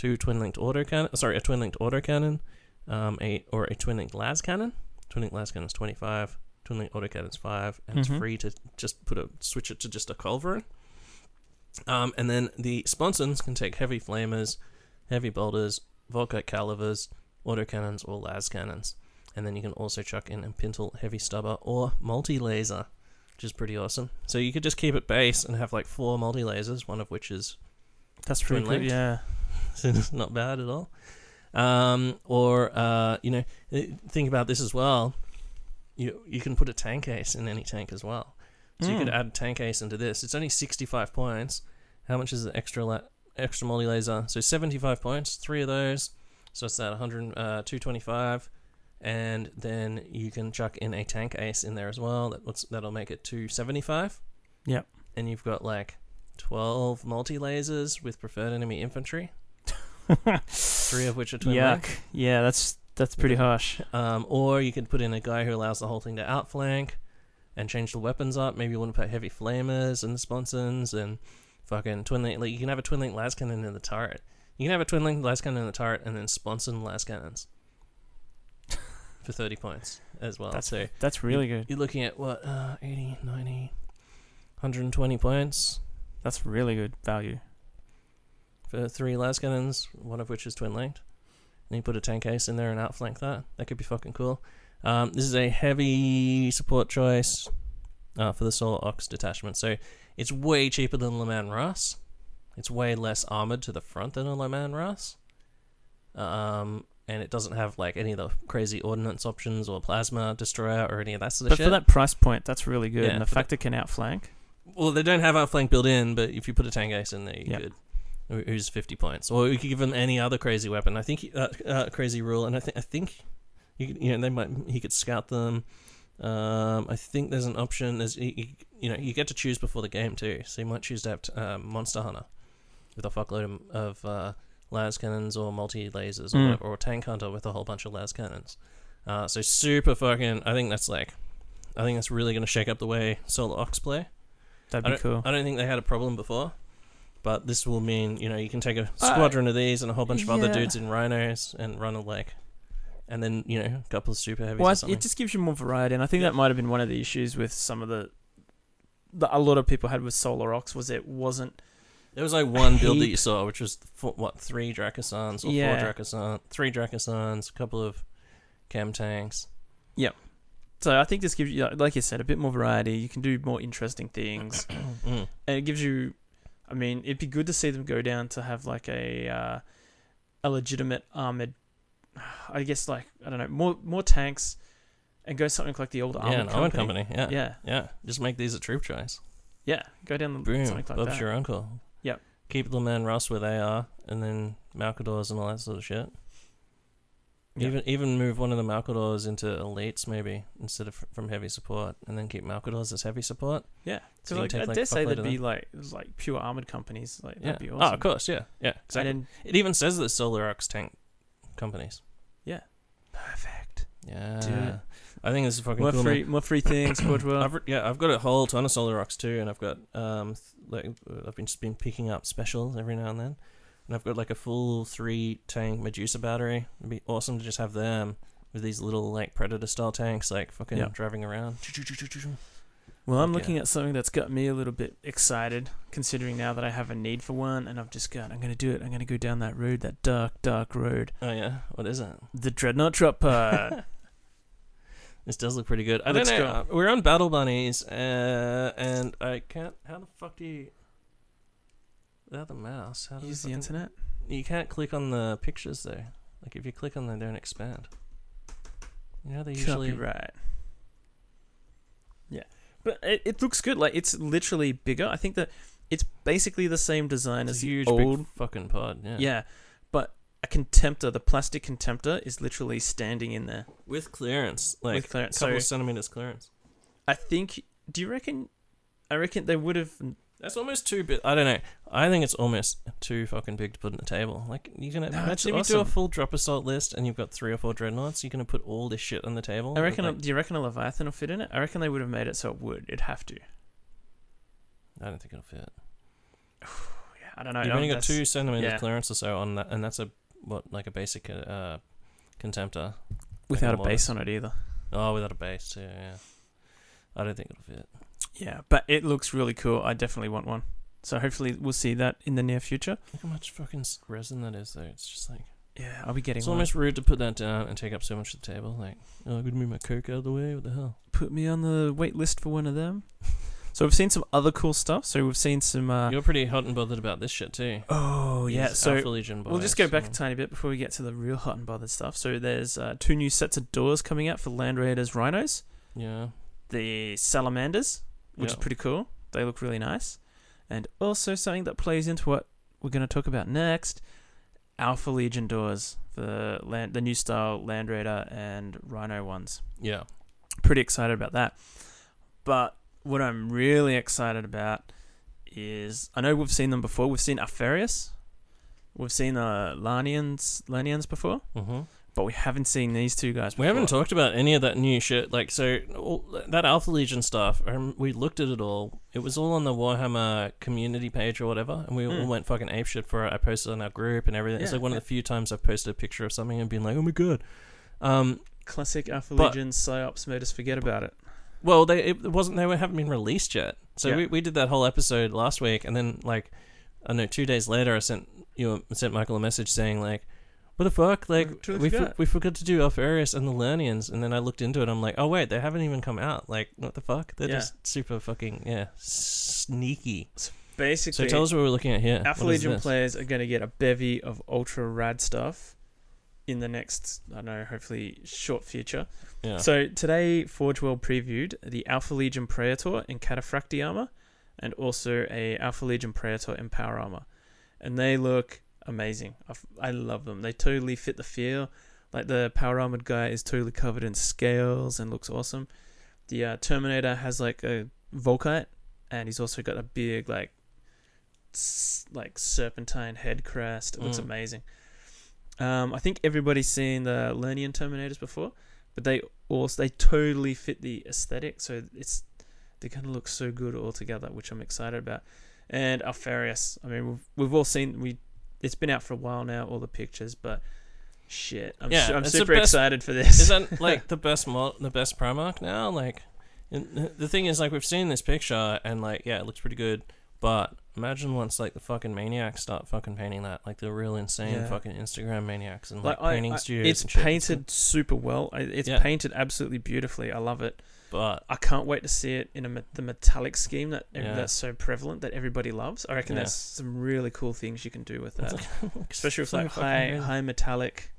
two twin linked autocannon, sorry, a twin linked autocannon, um, a or a twin linked las cannon. Twin linked las cannon is 25, twin linked autocannon is 5, and Mhm. it's free to just put a switch it to just a Culverin. Um, and then the sponsons can take heavy flamers, heavy bolters, Volkite calivers, autocannons, or las cannons. And then you can also chuck in a Pintle heavy stubber or multi laser, which is pretty awesome. So you could just keep it base and have like four multi lasers, one of which is That's pretty Twin good. It's not bad at all. Um, or uh, you know, think about this as well. You you can put a tank ace in any tank as well. So you could Mm. add tank ace into this. It's only sixty five points. How much is the extra la- extra multi laser. So 75 points, three of those. So it's that 100, uh, 225. And then you can chuck in a tank ace in there as well. That, what's, that'll make it 275. Yep. And you've got like 12 multi lasers with preferred enemy infantry. Three of which are twin Yuck. link. Yeah, that's that's pretty harsh. Um, or you could put in a guy who allows the whole thing to outflank and change the weapons up. Maybe you want to put heavy flamers and sponsons and fucking twin link. Like you can have a twin link las cannon in the turret. You can have a twin link las cannon in the turret and then sponson las cannons for 30 points as well. That's so That's really good. you're looking at what, uh, 80, 90, 120 points That's really good value. For three las cannons, one of which is twin linked. And you put a tank ace in there and outflank that. That could be fucking cool. Um, this is a heavy support choice uh, for the Solar Aux detachment. So it's way cheaper than Leman Russ. It's way less armored to the front than a Leman Russ. Um, and it doesn't have like any of the crazy ordnance options or plasma destroyer or any of that sort of But shit. for that price point, that's really good. Yeah, and the fact it can outflank. Well, they don't have outflank built in, but if you put a tank ace in there, you Yep. could. Who- Who's fifty points, or you could give him any other crazy weapon. I think uh, uh, crazy rule, and I think I think you could, you know they might he could scout them. Um, I think there's an option. There's you, you- know you get to choose before the game too, so you might choose to have uh, monster hunter with a fuckload of, of uh, las cannons or multi lasers or, Mm. whatever, or tank hunter with a whole bunch of las cannons. Uh, so super fucking. I think that's like, I think that's really gonna shake up the way Solar Aux play. That'd be don't, cool. I don't think they had a problem before, but this will mean you know you can take a squadron of these and a whole bunch of other yeah. dudes in rhinos and run a like, and then you know a couple of super heavies Well, or something. it just gives you more variety, and I think that might have been one of the issues with some of the that a lot of people had with Solar Aux was it wasn't. there was like one build that you saw, which was four, what three Dracosans or Yeah. four Dracosans, three Dracosans, a couple of chem tanks. Yep. So I think this gives you, like you said, a bit more variety. You can do more interesting things, Mm. and it gives you. I mean, it'd be good to see them go down to have like a uh, a legitimate armored. I guess like I don't know more more tanks, and go something like the old Yeah, armored an armored company. Yeah. yeah, Yeah, Just make these a troop choice. yeah, go down the Boom, something like Bob's that. your uncle. Yep. Keep the man Ross where they are, and then Malcadors and all that sort of shit. Yeah. Even even move one of the Malcadors into elites maybe instead of from heavy support, and then keep Malcadors as heavy support. Yeah, So because like, I like, dare say there'd be them. like like pure armored companies. Like Yeah. that'd be Oh, of course. Yeah. Yeah. Exactly. And then it even says that Solar Aux tank companies. yeah, perfect. Yeah. It. I think this is fucking More cool. free, man. more free things. I've, yeah, I've got a whole ton of Solar Aux too, and I've got um, th- like I've been just been picking up specials every now and then, and I've got like a full three tank Medusa battery. It'd be awesome to just have them with these little like Predator style tanks, like fucking Yeah. driving around. Well, I'm Fuck looking at something that's got me a little bit excited, considering now that I have a need for one, and I've just got, I'm going to do it. I'm going to go down that road, that dark, dark road. Oh yeah, what is it? The Dreadnought Drop Pod. This does look pretty good. I don't know. go. uh, We're on Battle Bunnies, uh, and I can't. How the fuck do you? Without the mouse, how do Use the fucking- internet. You can't click on the pictures there. Like if you click on them, they don't expand. You know they usually. Copyright. Yeah, but it, it looks good. Like it's literally bigger. I think that it's basically the same design It's as a the old. big fucking pod. Yeah. yeah, but a contemptor, the plastic contemptor, is literally standing in there With clearance, like with clearance. a couple So centimeters clearance. I think. Do you reckon? I reckon they would have. That's almost too big. I don't know. I think it's almost too fucking big to put on the table. Like you're gonna No, imagine if you do a awesome. full drop assault list and you've got three or four dreadnoughts, you're gonna put all this shit on the table. I reckon. Like, do you reckon a Leviathan will fit in it? I reckon they would have made it so it would. It'd have to. I don't think it'll fit. Yeah, I don't know. You've only got that's- two centimeters yeah. clearance or so on that, and that's a what like a basic uh, contemptor. without a modest. base on it either. Oh, without a base too. Yeah. I don't think it'll fit. Yeah, but it looks really cool. I definitely want one. So hopefully we'll see that in the near future. Look how much fucking resin that is, though. It's just like Yeah, I'll be getting it's one. almost rude to put that down and take up so much of the table. Like, oh, I'm gonna move my coke out of the way. What the hell? Put me on the wait list for one of them. so we've seen some other cool stuff. So we've seen some. Uh, You're pretty hot and bothered about this shit too. oh yeah. These So Legion we'll just go back a tiny bit before we get to the real hot and bothered stuff. So there's uh, two new sets of doors coming out for Land Raiders Rhinos. Yeah. The Salamanders, which is pretty cool. They look really nice. And also something that plays into what we're going to talk about next Alpha Legion doors the land, the new style Land Raider and Rhino ones. Yeah. Pretty excited about that. But what I'm really excited about is I know we've seen them before. We've seen Alpharius. We've seen uh, Lanians, Lanians before, Mm-hmm. But we haven't seen these two guys before. We haven't talked about any of that new shit. Like, so all, that Alpha Legion stuff, um, we looked at it all. It was all on the Warhammer community page or whatever, and we all Mm. went fucking apeshit for it. I posted on our group and everything. it's like one yeah. of the few times I've posted a picture of something and been like, oh my god. Um, Classic Alpha But- Legion psyops made us forget about it. well, they it wasn't. They haven't been released yet. So Yeah. we, we did that whole episode last week, and then like, I don't know, two days later, I sent you know, sent Michael a message saying like, "What the fuck? Like, we for, forgot." we forgot to do Alpharius and the Lernaeans." And then I looked into it. I'm like, "Oh wait, they haven't even come out. Like, what the fuck? They're Yeah. just super fucking yeah, sneaky." Basically, So tell us what we're looking at here. Alpha Legion players are going to get a bevy of ultra rad stuff in the next, I don't know, hopefully short future. Yeah. So today, Forge World previewed the Alpha Legion Praetor in Cataphracti armor, and also a Alpha Legion Praetor in power armor, and they look amazing. I, I love them. They totally fit the feel. Like the power armored guy is totally covered in scales and looks awesome. The uh, Terminator has like a Volkite, and he's also got a big like s- like serpentine head crest. It looks Mm. amazing. Um, I think everybody's seen the Lernaean Terminators before, but they also they totally fit the aesthetic. So it's they kind of look so good all together, which I'm excited about. And Alpharius, I mean, we've we've all seen we. It's been out for a while now, all the pictures, but shit, I'm Yeah, su- I'm super best- excited for this. Is that like the best mod, the best Primarch now? Like, uh, the thing is, like, we've seen this picture, and like, yeah, it looks pretty good. But imagine once like the fucking maniacs start fucking painting that, like the real insane Yeah. fucking Instagram maniacs and like, like painting I- studios. it's painted super well. It's Yeah. painted absolutely beautifully. I love it. But I can't wait to see it in a the metallic scheme that Yeah. that's so prevalent that everybody loves. I reckon Yeah. there's some really cool things you can do with that, especially with so like high high metallic,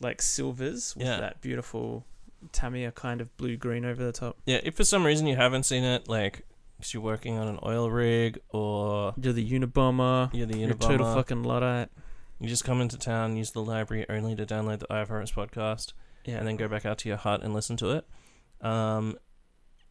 like silvers with Yeah. that beautiful Tamiya kind of blue green over the top. Yeah, if for some reason you haven't seen it, like, because you're working on an oil rig or You're the Unabomber. you're the You're a total Unabomber, fucking luddite. you just come into town, use the library only to download the IFRS podcast, Yeah, and then go back out to your hut and listen to it. Um,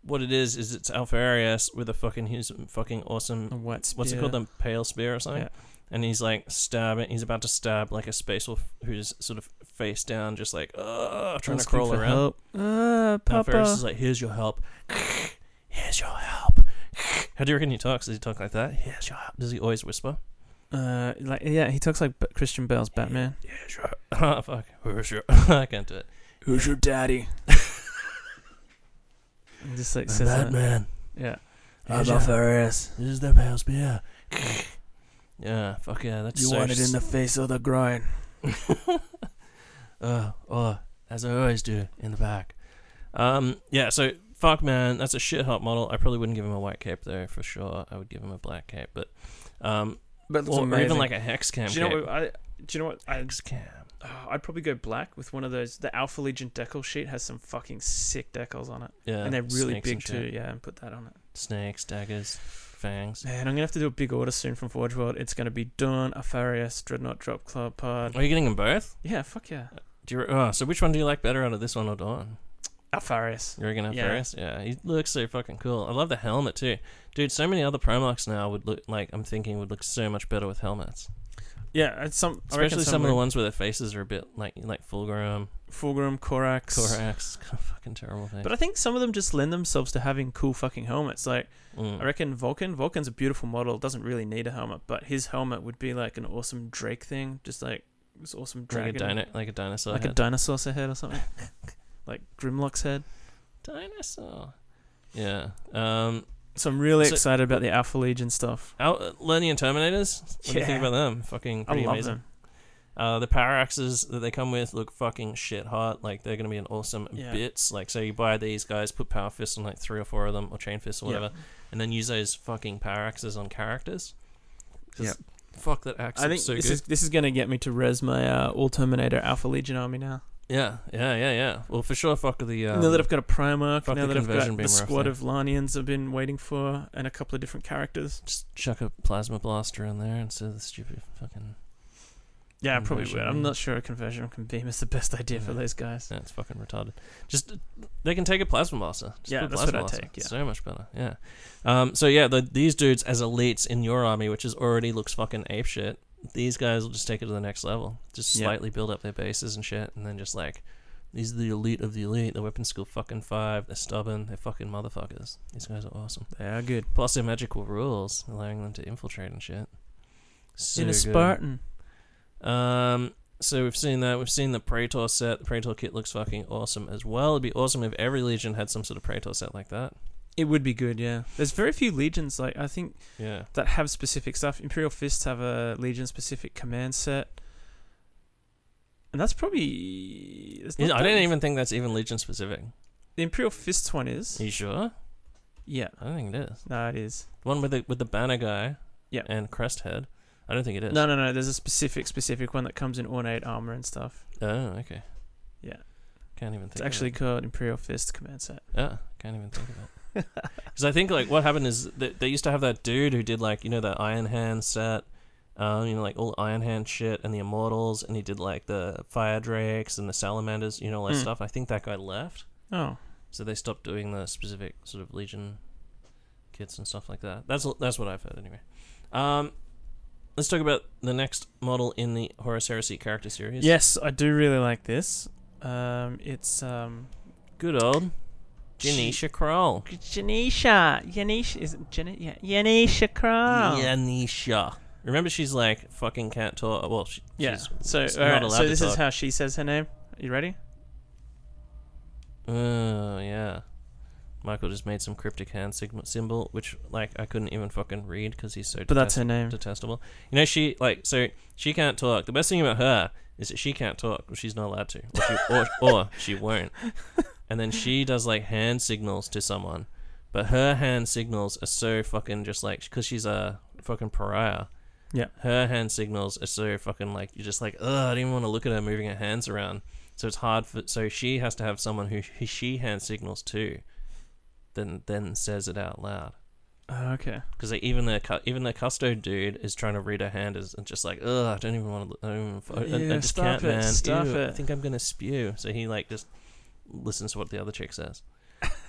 what it is is it's Alpharius with a fucking his fucking awesome spear. what's it called the pale spear or something Yeah. and he's like stabbing he's about to stab like a space wolf who's sort of face down just like uh trying to crawl around help. Ah, Papa. Alpharius is like here's your help here's your help how do you reckon he talks does he talk like that here's your help does he always whisper Uh, like yeah, he talks like B- Christian Bale's Batman. Yeah, sure. oh fuck where's your I can't do it Who's your daddy? And just like says that. Batman Yeah. Here's your- Alpharius. this is the pale spear yeah fuck yeah that's You so want it in the face of the groin. uh, oh, as I always do in the back. Um, yeah. So fuck, man, that's a shit hot model. I probably wouldn't give him a white cape though, for sure. I would give him a black cape, but um, But or, or even like a hex cam. do you know cape. what I? Do you know what I? hex cam? Oh, I'd probably go black with one of those. The Alpha Legion decal sheet has some fucking sick decals on it, Yeah, and they're really big too. shit. Yeah, and put that on it. Snakes, daggers, fangs. Man, I'm gonna have to do a big order soon from Forge World. It's gonna be Dorn, Alpharius, Dreadnought, Drop Club Pod. Are you getting them both? Yeah, fuck yeah, uh, Do you? Oh, so which one do you like better out of this one or Dorn? Alpharius. You're gonna have Yeah. Yeah, he looks so fucking cool. I love the helmet too, dude. So many other Primarchs now would look like I'm thinking would look so much better with helmets. Yeah, it's some I reckon Especially some of the ones where their faces are a bit like like Fulgrim, Fulgrim, Corax. Corax, fucking terrible thing. But I think some of them just lend themselves to having cool fucking helmets. Like Mm. I reckon Vulkan. Vulkan's a beautiful model. Doesn't really need a helmet, but his helmet would be like an awesome Drake thing, just like this awesome like a dragon, dino- like a dinosaur. like a head. dinosaur's head or something, like Grimlock's head. dinosaur. Yeah. Um. So I'm really So- excited about the Alpha Legion stuff. Al- uh, Lernaean Terminators. What do you think about them? Fucking I pretty love amazing. them. Uh, the power axes that they come with look fucking shit hot. Like they're gonna be an awesome Yeah. bits. Like so you buy these guys, put power fists on like three or four of them, or chain fists or Yeah. whatever, and then use those fucking power axes on characters. Yeah. Fuck that axe. I think so this good. is this is gonna get me to res my uh, all Terminator Alpha Legion army now. Yeah, yeah, yeah, yeah. Well, for sure, fuck the. Um, now that I've got a Primarch, fuck now the that I've conversion got beam the rough squad there. of Lernaeans I've been waiting for, and a couple of different characters. just chuck a plasma blaster in there instead of the stupid fucking. Yeah, I probably Conversion would. I'm beam. not sure a conversion from beam is the best idea for Yeah. those guys. Yeah, it's fucking retarded. Just they can take a plasma blaster. Just Yeah, put a that's plasma what I'd blaster. take, yeah. so much better. Yeah. Um. So yeah, the, these dudes as elites in your army, which is already looks fucking ape shit. These guys will just take it to the next level. Just Yeah. slightly build up their bases and shit, and then just like. These are the elite of the elite. The weapon skill fucking five. They're stubborn. They're fucking motherfuckers. These guys are awesome. They are good. Plus their magical rules, allowing them to infiltrate and shit. So In a good. Spartan. Um, so we've seen that. We've seen the Praetor set. The Praetor kit looks fucking awesome as well. It'd be awesome if every legion had some sort of Praetor set like that. It would be good, yeah. There's very few legions like I think Yeah. that have specific stuff. Imperial Fists have a legion specific command set. And that's probably not I don't even think that's even legion specific. the Imperial Fists one is. Are you sure? Yeah. I don't think it is. No, it is. The one with the with the banner guy. Yeah. And crest head. I don't think it is. No, no, no. There's a specific, specific one that comes in ornate armor and stuff. Oh, okay. Yeah. Can't even think. It's actually it. called Imperial Fist command set. Yeah, can't even think of it. Because I think like what happened is that they used to have that dude who did like you know the Iron Hand set, um, you know like all Iron Hand shit and the Immortals, and he did like the Fire Drakes and the Salamanders, you know all that Mm. stuff. I think that guy left, Oh, so they stopped doing the specific sort of Legion kits and stuff like that. That's that's what I've heard anyway. Um, let's talk about the next model in the Horus Heresy character series. yes, I do really like this. Um, it's um, good old Janisha Krole. Janisha. Janisha is it Jan- yeah, Janisha Krole. Janisha. Remember, she's like fucking can't talk. Well, she, Yeah. she's So, not allowed so to this is talk. how she says her name. Are you ready? Oh yeah. Michael just made some cryptic hand sigma symbol, which like I couldn't even fucking read because he's so But that's her name. detestable. You know, she like so she can't talk. The best thing about her is that she can't talk. She's not allowed to, or she, or, or she won't. And then she does like hand signals to someone, but her hand signals are so fucking just like because she's a fucking pariah. Yeah. Her hand signals are so fucking like you're just like ugh. I don't even want to look at her moving her hands around. So it's hard for so she has to have someone who, who she hand signals to, then then says it out loud. Oh, okay. Because even the even the custo dude is trying to read her hand is just like, ugh, I don't even want to. I don't even. I, I just can't, it, man. stop Ew, I think I'm gonna spew. So he like just listens to what the other chick says.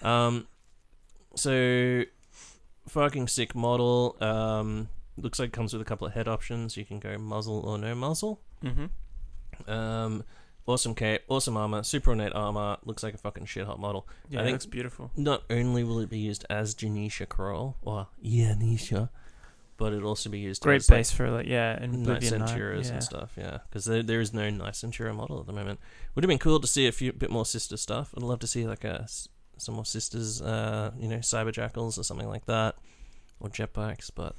um, so fucking sick model. Um, looks like it comes with a couple of head options. You can go muzzle or no muzzle. Mm-hmm. Um, awesome cape, awesome armor, super ornate armor. Looks like a fucking shit hot model. Yeah, I think- looks beautiful. Not only will it be used as Janisha Krole or Yanisha, but it'll also be used Great as like, base for like yeah, and Knight Oblivion Centuras yeah. and stuff, yeah. Because there, there is no Knight Centura model at the moment. Would have been cool to see a few bit more sister stuff. I'd love to see like a some more sisters, uh, you know, cyber jackals or something like that, or jet bikes. But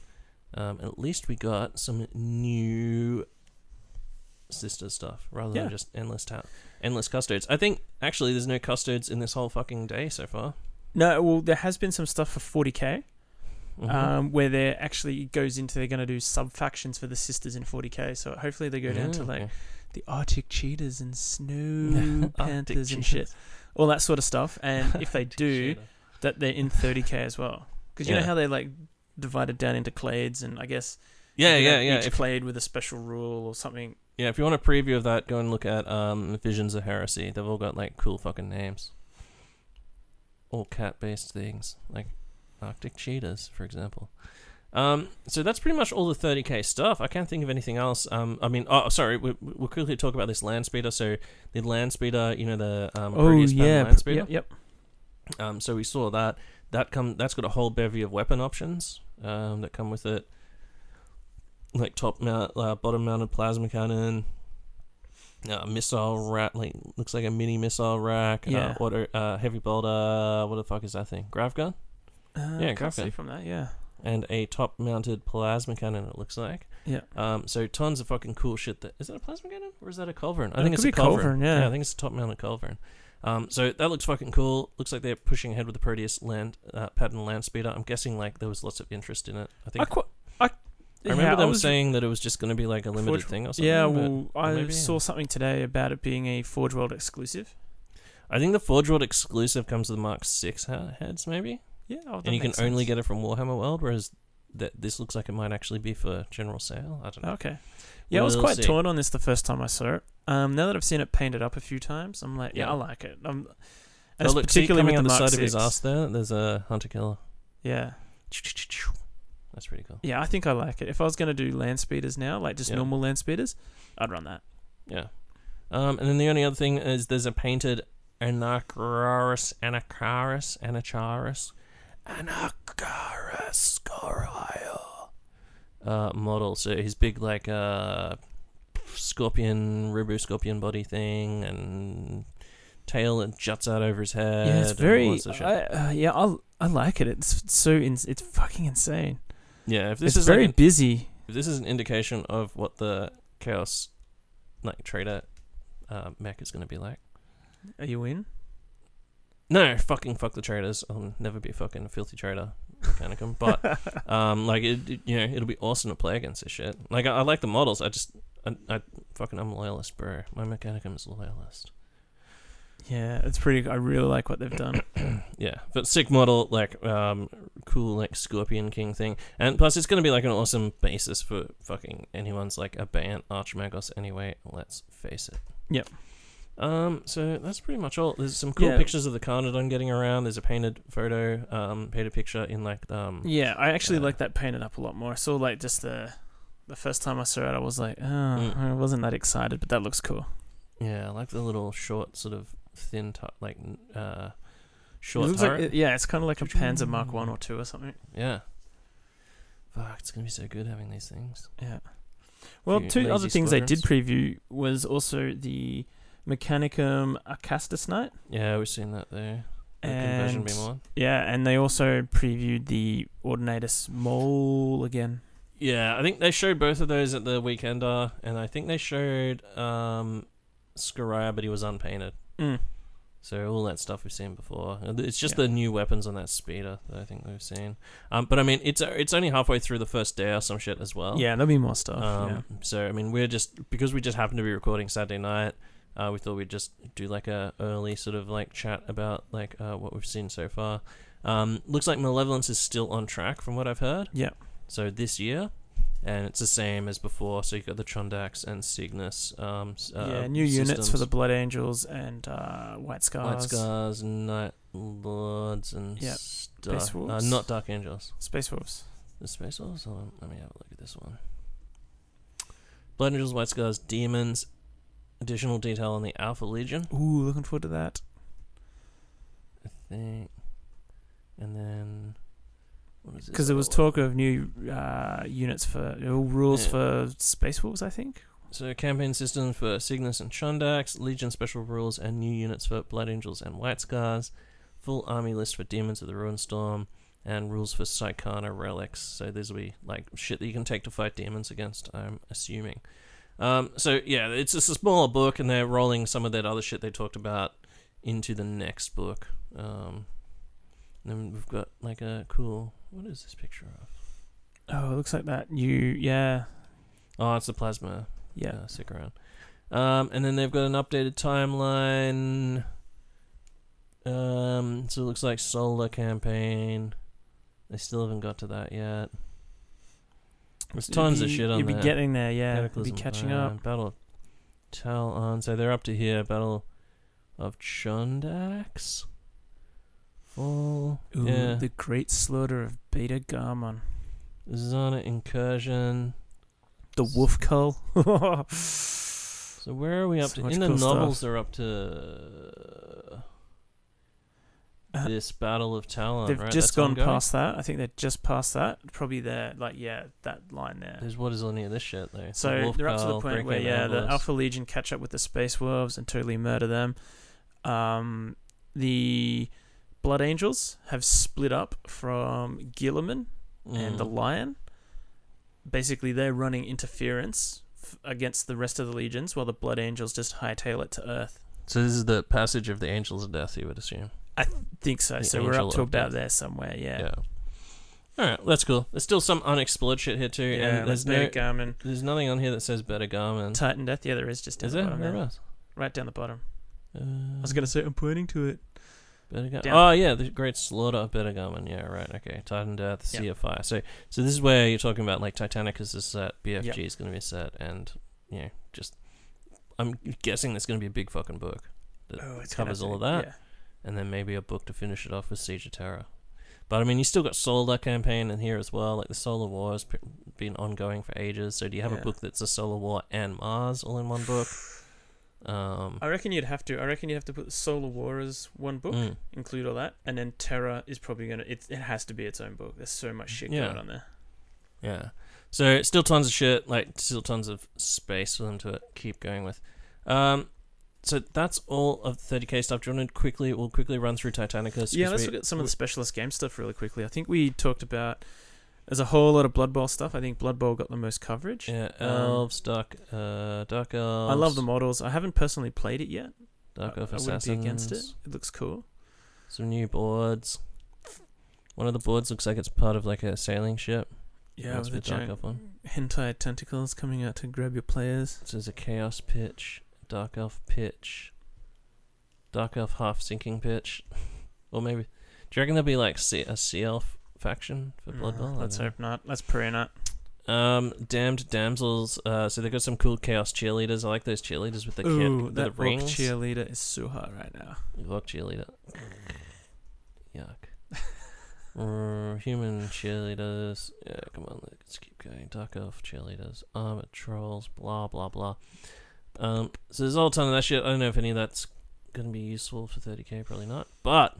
um, at least we got some new sister stuff rather Yeah. than just endless ta- endless custodes. I think actually there's no custodes in this whole fucking day so far. No, well, there has been some stuff for 40k, Mhm. um, where there actually goes into they're going to do sub factions for the sisters in 40k. So hopefully they go down to like okay. the Arctic cheetahs and snow panthers and shit, all that sort of stuff. And if they do, Cheetah. that they're in 30k as well, because you Yeah. know how they like divided down into clades, and I guess Yeah, you know, yeah, yeah. each If, clade with a special rule or something. yeah, if you want a preview of that, go and look at um, Visions of Heresy. They've all got like cool fucking names. All cat-based things, like Arctic cheetahs, for example. Um, so that's pretty much all the 30k stuff. I can't think of anything else. Um, I mean, oh, sorry, we, we'll quickly talk about this land speeder. So the land speeder, you know, the um, Proteus pattern land speeder. Oh, yep, yep. Um, so we saw that. That come. That's got a whole bevy of weapon options um, that come with it, like top mount, uh, bottom mounted plasma cannon, uh, missile rack. Like looks like a mini missile rack. Yeah. Uh, auto, uh, heavy bolter. What the fuck is that thing? Grav gun Uh, Yeah, can't see from that. Yeah, and a top mounted plasma cannon. It looks like. yeah. Um, so tons of fucking cool shit. That is that a plasma cannon or is that a culverin? I Uh, think it it's a culverin. culverin, yeah. I think it's a top mounted culverin. Um, so that looks fucking cool. Looks like they're pushing ahead with the Proteus land uh, pattern land speeder. I'm guessing like there was lots of interest in it. I I think qu- I I remember Yeah, them was- saying that it was just going to be like a limited Forge- thing or something. Yeah, well, I maybe, saw yeah. something today about it being a Forge World exclusive. I think the Forge World exclusive comes with the Mark Six heads, maybe, Yeah, oh, and you can only get it from Warhammer World, whereas that this looks like it might actually be for general sale. I don't know. Okay. Yeah, I was quite see. torn on this the first time I saw it. Um, now that I've seen it painted up a few times, I'm like, yeah, Yeah. I like it. I'm, Oh, and look, see, particularly coming with out the the side of his 6. ass there, there's a hunter killer. Yeah, That's pretty cool. yeah, I think I like it. If I was gonna do land speeders now, like just Yeah. normal land speeders, I'd run that. Yeah. Um, and then the only other thing is there's a painted Anacharis, Anacharis, Anacharis, uh, model. So his big like uh, scorpion, Ribu scorpion body thing, and tail that juts out over his head. yeah, it's very. I, uh, yeah, I I like it. It's so ins- it's fucking insane. yeah, if this it's is very like an, busy. if this is an indication of what the chaos like trader uh, mech is going to be like. Are you in? No, fucking fuck the traders. I'll never be a fucking filthy trader mechanicum. But um, like it, it- you know, it'll be awesome to play against this shit. Like I, I like the models. I just, I, I fucking, I'm a loyalist, bro. My mechanicum is a loyalist. Yeah, it's pretty. I really like what they've done. Yeah, but sick model, like um, cool, like Scorpion King thing, and plus it's gonna be like an awesome basis for fucking anyone's like a band Archmagos anyway. Let's face it. Yep. Um, so that's pretty much all. There's some cool Yeah. pictures of the Carnodon getting around. There's a painted photo, um, painted picture in like um, Yeah, I actually Uh, like that painted up a lot more. I saw like just the the first time I saw it, I was like, oh. I wasn't that excited, but that looks cool. yeah, I like the little short, sort of thin, t- like uh, It short looks turret. like, yeah, it's kind of like a Panzer Mark One or two or something. yeah. Fuck, it's gonna be so good having these things. Yeah. Well, Few two lazy other things they did squadrons. preview was also the Mechanicum Acastus Knight. Yeah, we've seen that there. The conversion And yeah, and they also previewed the Ordinatus Mole again. Yeah, I think they showed both of those at the weekender, and I think they showed um, Scaraya, but he was unpainted. Mm. So all that stuff we've seen before. Uh, It's just Yeah. the new weapons on that speeder that I think we've seen. Um, but I mean, it's it's only halfway through the first day or some shit as well. Yeah, there'll be more stuff. Um, yeah. So I mean, we're just because we just happen to be recording Saturday night. Uh, we thought we'd just do like a early sort of like chat about like uh, what we've seen so far. Um, looks like Malevolence is still on track from what I've heard. Yeah. So this year, and it's the same as before. So you got the Chondax and Cygnus. Um, uh, yeah, new units for the Blood Angels and uh, White Scars. White Scars, Night Lords, and Yep. stuff. Space Uh, Wolves. not Dark Angels. Space Wolves. The Space Wolves? Let me have a look at this one. Blood Angels, White Scars, Demons. Additional detail on the Alpha Legion, Ooh, looking forward to that. I think. And then. What is this? Because there was talk of new uh, units for uh, rules Yeah. for Space Wolves, I think. So, campaign system for Cygnus and Chondax, Legion special rules, and new units for Blood Angels and White Scars. Full army list for Demons of the Ruin Storm, and rules for Psychana relics. So, these will be like shit that you can take to fight demons against, I'm assuming. Um, so yeah, it's just a smaller book, and they're rolling some of that other shit they talked about into the next book. Um, and then we've got like a cool. What is this picture of? Oh, it looks like that new. Yeah, Oh, it's the plasma. yeah. Uh, stick around. Um, and then they've got an updated timeline. Um, so it looks like solar campaign. They still haven't got to that yet. There's tons of shit on You'd be getting there, yeah. You'd be catching Plan, up. Battle of Tallarn. So they're up to here. Battle of Chondax. Full. Ooh, yeah. the Great Slaughter of Beta Garmon. Zona incursion. The Wolf Cull. So where are we up So to? In the cool stuff. novels, they're up to Uh, this Battle of talent. They've right? just That's gone ongoing? past that. I think they're just past that. Probably there, like yeah, that line there. There's what is on here? This shit though. So the they're up to the point where yeah, the Elbows. Alpha Legion catch up with the Space Wolves and totally murder them. Um, the Blood Angels have split up from Guilliman and the Mm. Lion. Basically, they're running interference f- against the rest of the legions, while the Blood Angels just hightail it to Earth. So this is the passage of the Angels of Death. You would assume. I think so. The so we're up to of about there somewhere. Yeah. Yeah. All right, that's cool. There's still some unexplored shit here too, Yeah, and like there's no, Beta Garmon. there's nothing on here that says Beta Garmon. Titan Death. Yeah, there is just down Is the there? bottom there. Right down the bottom. Uh, I was gonna say I'm pointing to it. Better Gar- Down. Oh yeah, the Great Slaughter of Beta Garmon. Yeah, right. Okay, Titan Death, Sea Yeah. of Fire. So, so this is where you're talking about like Titanicus is a set, BFG is going to be a set, and you know, just I'm guessing there's going to be a big fucking book that Oh, it's gonna covers all of that, Yeah. And then maybe a book to finish it off with Siege of Terra. But I mean, you still got Solar campaign in here as well. Like the Solar War has been ongoing for ages. So do you have a book that's a Solar War and Mars all in one book? Um, I reckon you'd have to. I reckon you have to put Solar War as one book, mm. include all that, and then Terra is probably gonna. It it has to be its own book. There's so much shit Yeah. going on there. Yeah. So still tons of shit, like still tons of space for them to keep going with. Um, so that's all of the 30k stuff. Do you want to quickly? We'll quickly run through Titanicus. Yeah, let's we- look at some of the specialist game stuff really quickly. I think we talked about. There's a whole lot of Blood Bowl stuff. I think Blood Bowl got the most coverage. Yeah, Um, elves, dark, uh, dark elves. I love the models. I haven't personally played it yet. Dark I, elf I wouldn't be against it. It looks cool. Some new boards. One of the boards looks like it's part of like a sailing ship. Yeah, That's with the dark elf one. hentai tentacles coming out to grab your players. So there's a chaos pitch, dark elf pitch, dark elf half sinking pitch, or maybe. Do you reckon there'll be like a sea elf faction for Blood Bowl? Let's hope not. Let's pray not. Um, damned damsels. Uh, so they've got some cool chaos cheerleaders. I like those cheerleaders with the Ooh, with that the orc rings. cheerleader is so hot right now. Orc cheerleader. Yuck. Uh, human cheerleaders. Yeah, come on, let's keep going. Dark elf cheerleaders. Armored trolls. Blah blah blah. Um, so there's all a ton of that shit. I don't know if any of that's gonna be useful for 30k. Probably not. But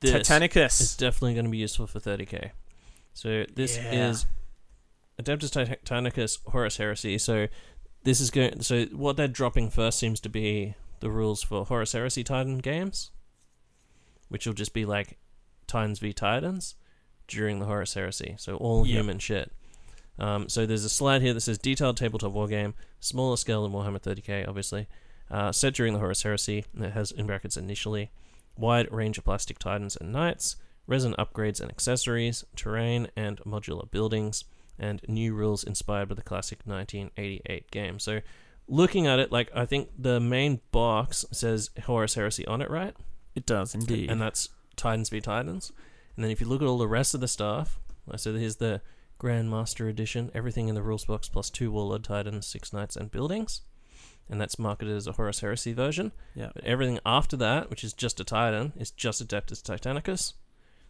this Titanicus. is definitely gonna be useful for 30k. So this Yeah. is Adeptus Titanicus Horus Heresy. So this is going. So what they're dropping first seems to be the rules for Horus Heresy Titan games, which will just be like Titans v Titans during the Horus Heresy. So all Yep. human shit. Um, so there's a slide here that says detailed tabletop war game, smaller scale than Warhammer 30k, obviously. Uh, set during the Horus Heresy. and It has in brackets initially. Wide range of plastic titans and knights, resin upgrades and accessories, terrain and modular buildings, and new rules inspired by the classic 1988 game. So, looking at it, like I think the main box says Horus Heresy on it, right? it does indeed. And that's Titans v Titans. And then if you look at all the rest of the stuff, so here's the Grandmaster Edition, everything in the rules box plus two Warlord Titans, six Knights, and buildings. And that's marketed as a Horus Heresy version. yeah. But everything after that, which is just a Titan, is just Adeptus Titanicus.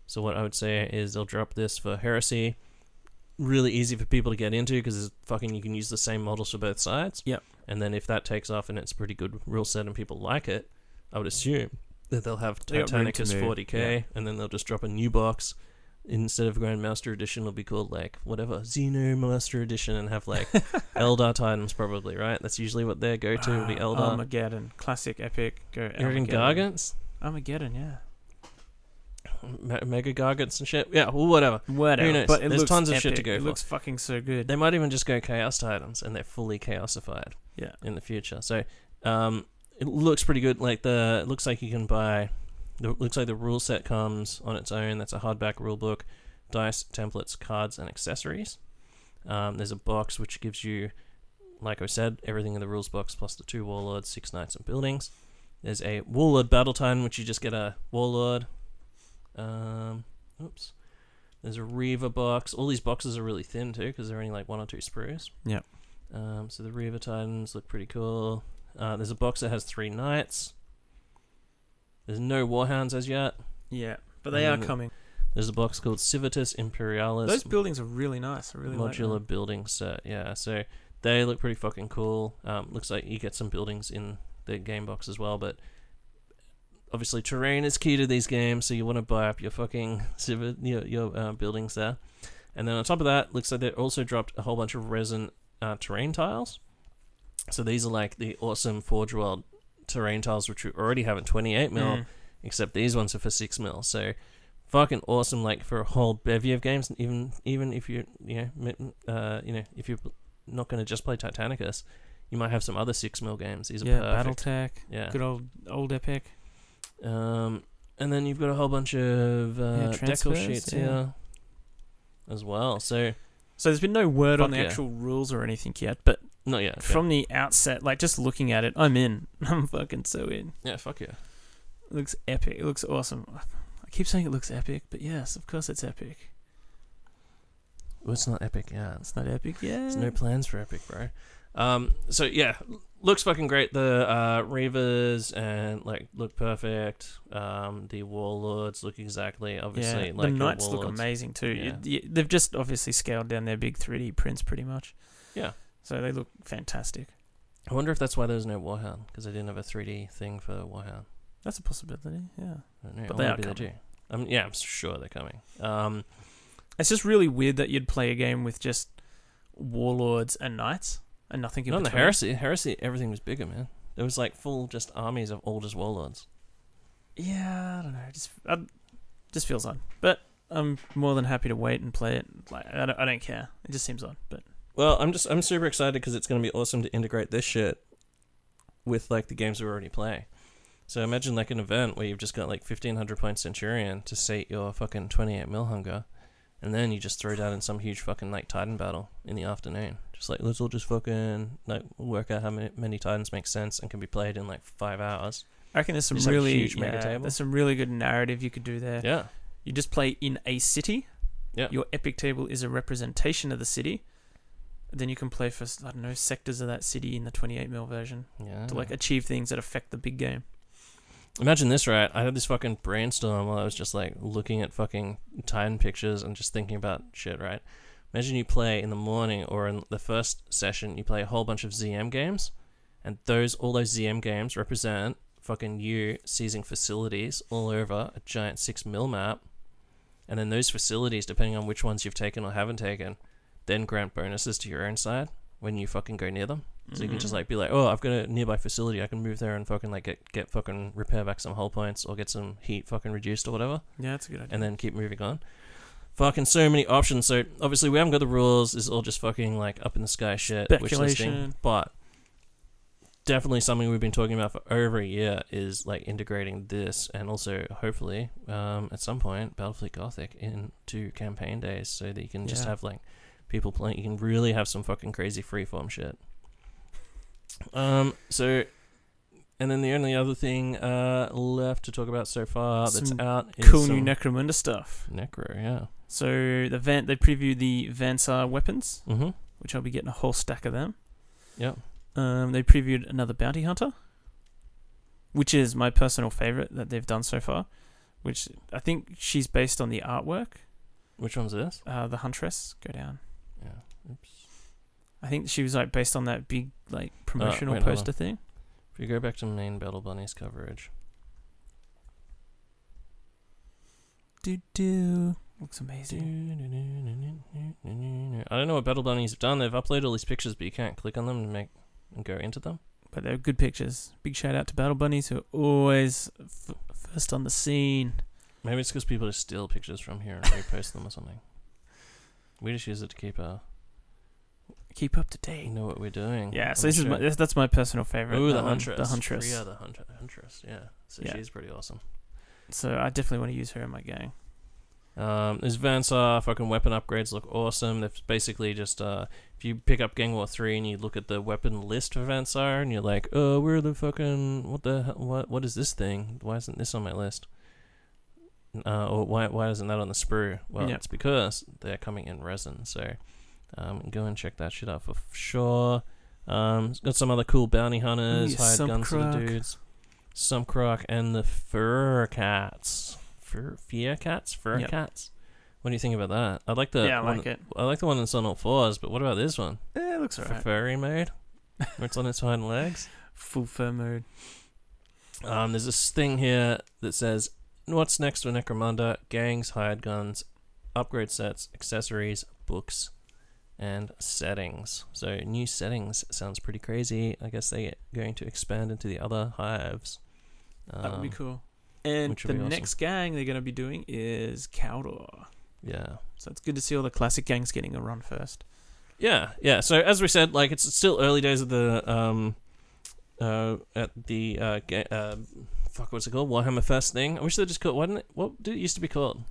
So what I would say is they'll drop this for Heresy. Really easy for people to get into because fucking you can use the same models for both sides. Yep. And then if that takes off and it's a pretty good rule set and people like it, I would assume that they'll have They got room to Titanicus move, 40k yeah. and then they'll just drop a new box. Instead of Grandmaster Edition, it'll be called like whatever Xeno Molester Edition and have like Eldar Titans probably right. That's usually what their go-to will be Eldar. Armageddon, classic epic. Go You reckon. Gargants? Armageddon, yeah. Me- Mega Gargants and shit. Yeah, well, whatever. Whatever. Who knows? But There's tons of shit to go It for. looks fucking so good. They might even just go Chaos Titans and they're fully chaosified yeah. in the future. So, um, it looks pretty good. Like the, it looks like you can buy. It looks like the rule set comes on its own. That's a hardback rule book, dice, templates, cards, and accessories. Um, there's a box which gives you, like I said, everything in the rules box plus the two warlords, six knights, and buildings. There's a warlord battle time, which you just get a warlord. Um, oops. There's a Reaver box. All these boxes are really thin too, because they're only like one or two sprues. Yep. Um, so the Reaver Titans look pretty cool. Uh, there's a box that has three knights. There's no Warhounds as yet. Yeah. But they are And then coming. There's a box called Civitas Imperialis Those buildings are really nice. I really like modular them. building set. Yeah, so they look pretty fucking cool. Um, looks like you get some buildings in the game box as well, but obviously terrain is key to these games, so you want to buy up your fucking civi- your your uh, buildings there. And then on top of that, looks like they also dropped a whole bunch of resin uh, terrain tiles. So these are like the awesome Forge World terrain tiles, which we already have at 28 mil Mm. except these ones are for six mil. So fucking awesome, like for a whole bevy of games. Even even if you you know uh, you know if you're not going to just play Titanicus, you might have some other six mil games. These are Yeah, perfect. BattleTech. Yeah. Good old old epic. Um, and then you've got a whole bunch of uh, Yeah, decal sheets yeah. here. as well. So So there's been no word on the yeah. actual rules or anything yet, but not yet. from the outset, like just looking at it, I'm in. I'm fucking so in. yeah, fuck yeah. It looks epic. It looks awesome. I keep saying it looks epic, but yes, of course it's epic. Well, it's not epic. Yeah, It's not epic, yeah. There's no plans for Epic, bro. Um, so yeah, looks fucking great. The uh, Reavers and like look perfect. Um, the Warlords look exactly, obviously, yeah, like the knights look amazing too. You- Yeah. you- they've just obviously scaled down their big 3D prints pretty much. Yeah. So they look fantastic. I wonder if that's why there's no Warhound because they didn't have a 3D thing for Warhound. That's a possibility. Yeah. Know. But they are maybe they do. coming. Um, yeah, I'm sure they're coming. Um, It's just really weird that you'd play a game with just warlords and knights and nothing in not in the. Heresy. Heresy, everything was bigger, man. There was like full just armies of all just Warlords. Yeah, I don't know. It just I, just feels odd. But I'm more than happy to wait and play it. Like I don't, I don't care. It just seems odd. But Well, I'm just I'm super excited because it's going to be awesome to integrate this shit with like the games we already play. So imagine like an event where you've just got like 1500 point Centurion to sate your fucking 28 mil hunger, and then you just throw down in some huge fucking like Titan battle in the afternoon. Just like let's all just fucking like work out how many, many Titans make sense and can be played in like five hours. I reckon there's some Just, like, really huge mega yeah, table. there's some really good narrative you could do there. Yeah, You just play in a city. Yeah. Your epic table is a representation of the city. Then you can play for I don't know sectors of that city in the 28 mil version yeah. to like achieve things that affect the big game. Imagine this, right? I had this fucking brainstorm while I was just like looking at fucking Titan pictures and just thinking about shit, right? Imagine you play in the morning or in the first session, you play a whole bunch of ZM games, and those all those ZM games represent fucking you seizing facilities all over a giant six mil map, and then those facilities, depending on which ones you've taken or haven't taken, then grant bonuses to your own side when you fucking go near them. So you can just Mhm. like be like, oh, I've got a nearby facility. I can move there and fucking like get get fucking repair back some hull points or get some heat fucking reduced or whatever, yeah, that's a good idea. and then keep moving on. Fucking so many options. So obviously we haven't got the rules. It's all just fucking like up in the sky shit. Speculation. But definitely something we've been talking about for over a year is like integrating this and also hopefully um, at some point Battlefleet Gothic into campaign days so that you can just Yeah. have like people playing. You can really have some fucking crazy freeform shit. Um. So, and then the only other thing uh left to talk about so far that's Some out is cool some new Necromunda stuff. Necro. Yeah. So the Van they previewed the Van Saar weapons, Mm-hmm. which I'll be getting a whole stack of them. Yep. Um, they previewed another Bounty Hunter, which is my personal favorite that they've done so far. Which I think she's based on the artwork. Which one's this? Uh, the Huntress, go down. Oops. I think she was like based on that big like promotional Uh, wait, hold poster thing. If you go back to main Battle Bunnies coverage, Do do looks amazing. I don't know what Battle Bunnies have done. They've uploaded all these pictures, but you can't click on them and make and go into them. But they're good pictures. Big shout out to Battle Bunnies who are always f- first on the scene. Maybe it's because people just steal pictures from here and repost them or something. We just use it to keep uh, Keep up to date. know what we're doing. Yeah, so the this is my, that's- that's my personal favorite. Ooh, the Huntress. The Huntress. The Hunter- Huntress. Yeah. So Yeah. she's pretty awesome. So I definitely want to use her in my gang. Um, there's Van Saar fucking weapon upgrades look awesome. They've basically just uh, if you pick up Gang War three and you look at the weapon list for Van Saar and you're like, oh, where are the fucking what the hell, what what is this thing? Why isn't this on my list? Uh, or why why isn't that on the sprue? Well, Yeah. it's because they're coming in resin. So um, go and check that shit out for sure. Um, it's got some other cool bounty hunters, Ooh, hired guns dudes. Some croc and the fur cats. Fur fear cats? Fur Yep. cats? What do you think about that? I like the yeah, I one, like it. I like the one that's on all fours, but what about this one? Eh, it looks For alright. furry mode? Where it's on its hind legs? Full fur mode. Um, there's this thing here that says, What's next for Necromunda? Gangs, hired guns, upgrade sets, accessories, books, and settings. So, new settings sounds pretty crazy. I guess they're going to expand into the other hives. That would be Um, cool. And the awesome. next gang they're going to be doing is Cawdor. Yeah. So it's good to see all the classic gangs getting a run first. Yeah, yeah. So as we said, like it's still early days of the um, uh, at the uh, ga- uh, fuck, what's it called? Warhammer Fest thing. I wish they just called. What didn't it? What did it used to be called?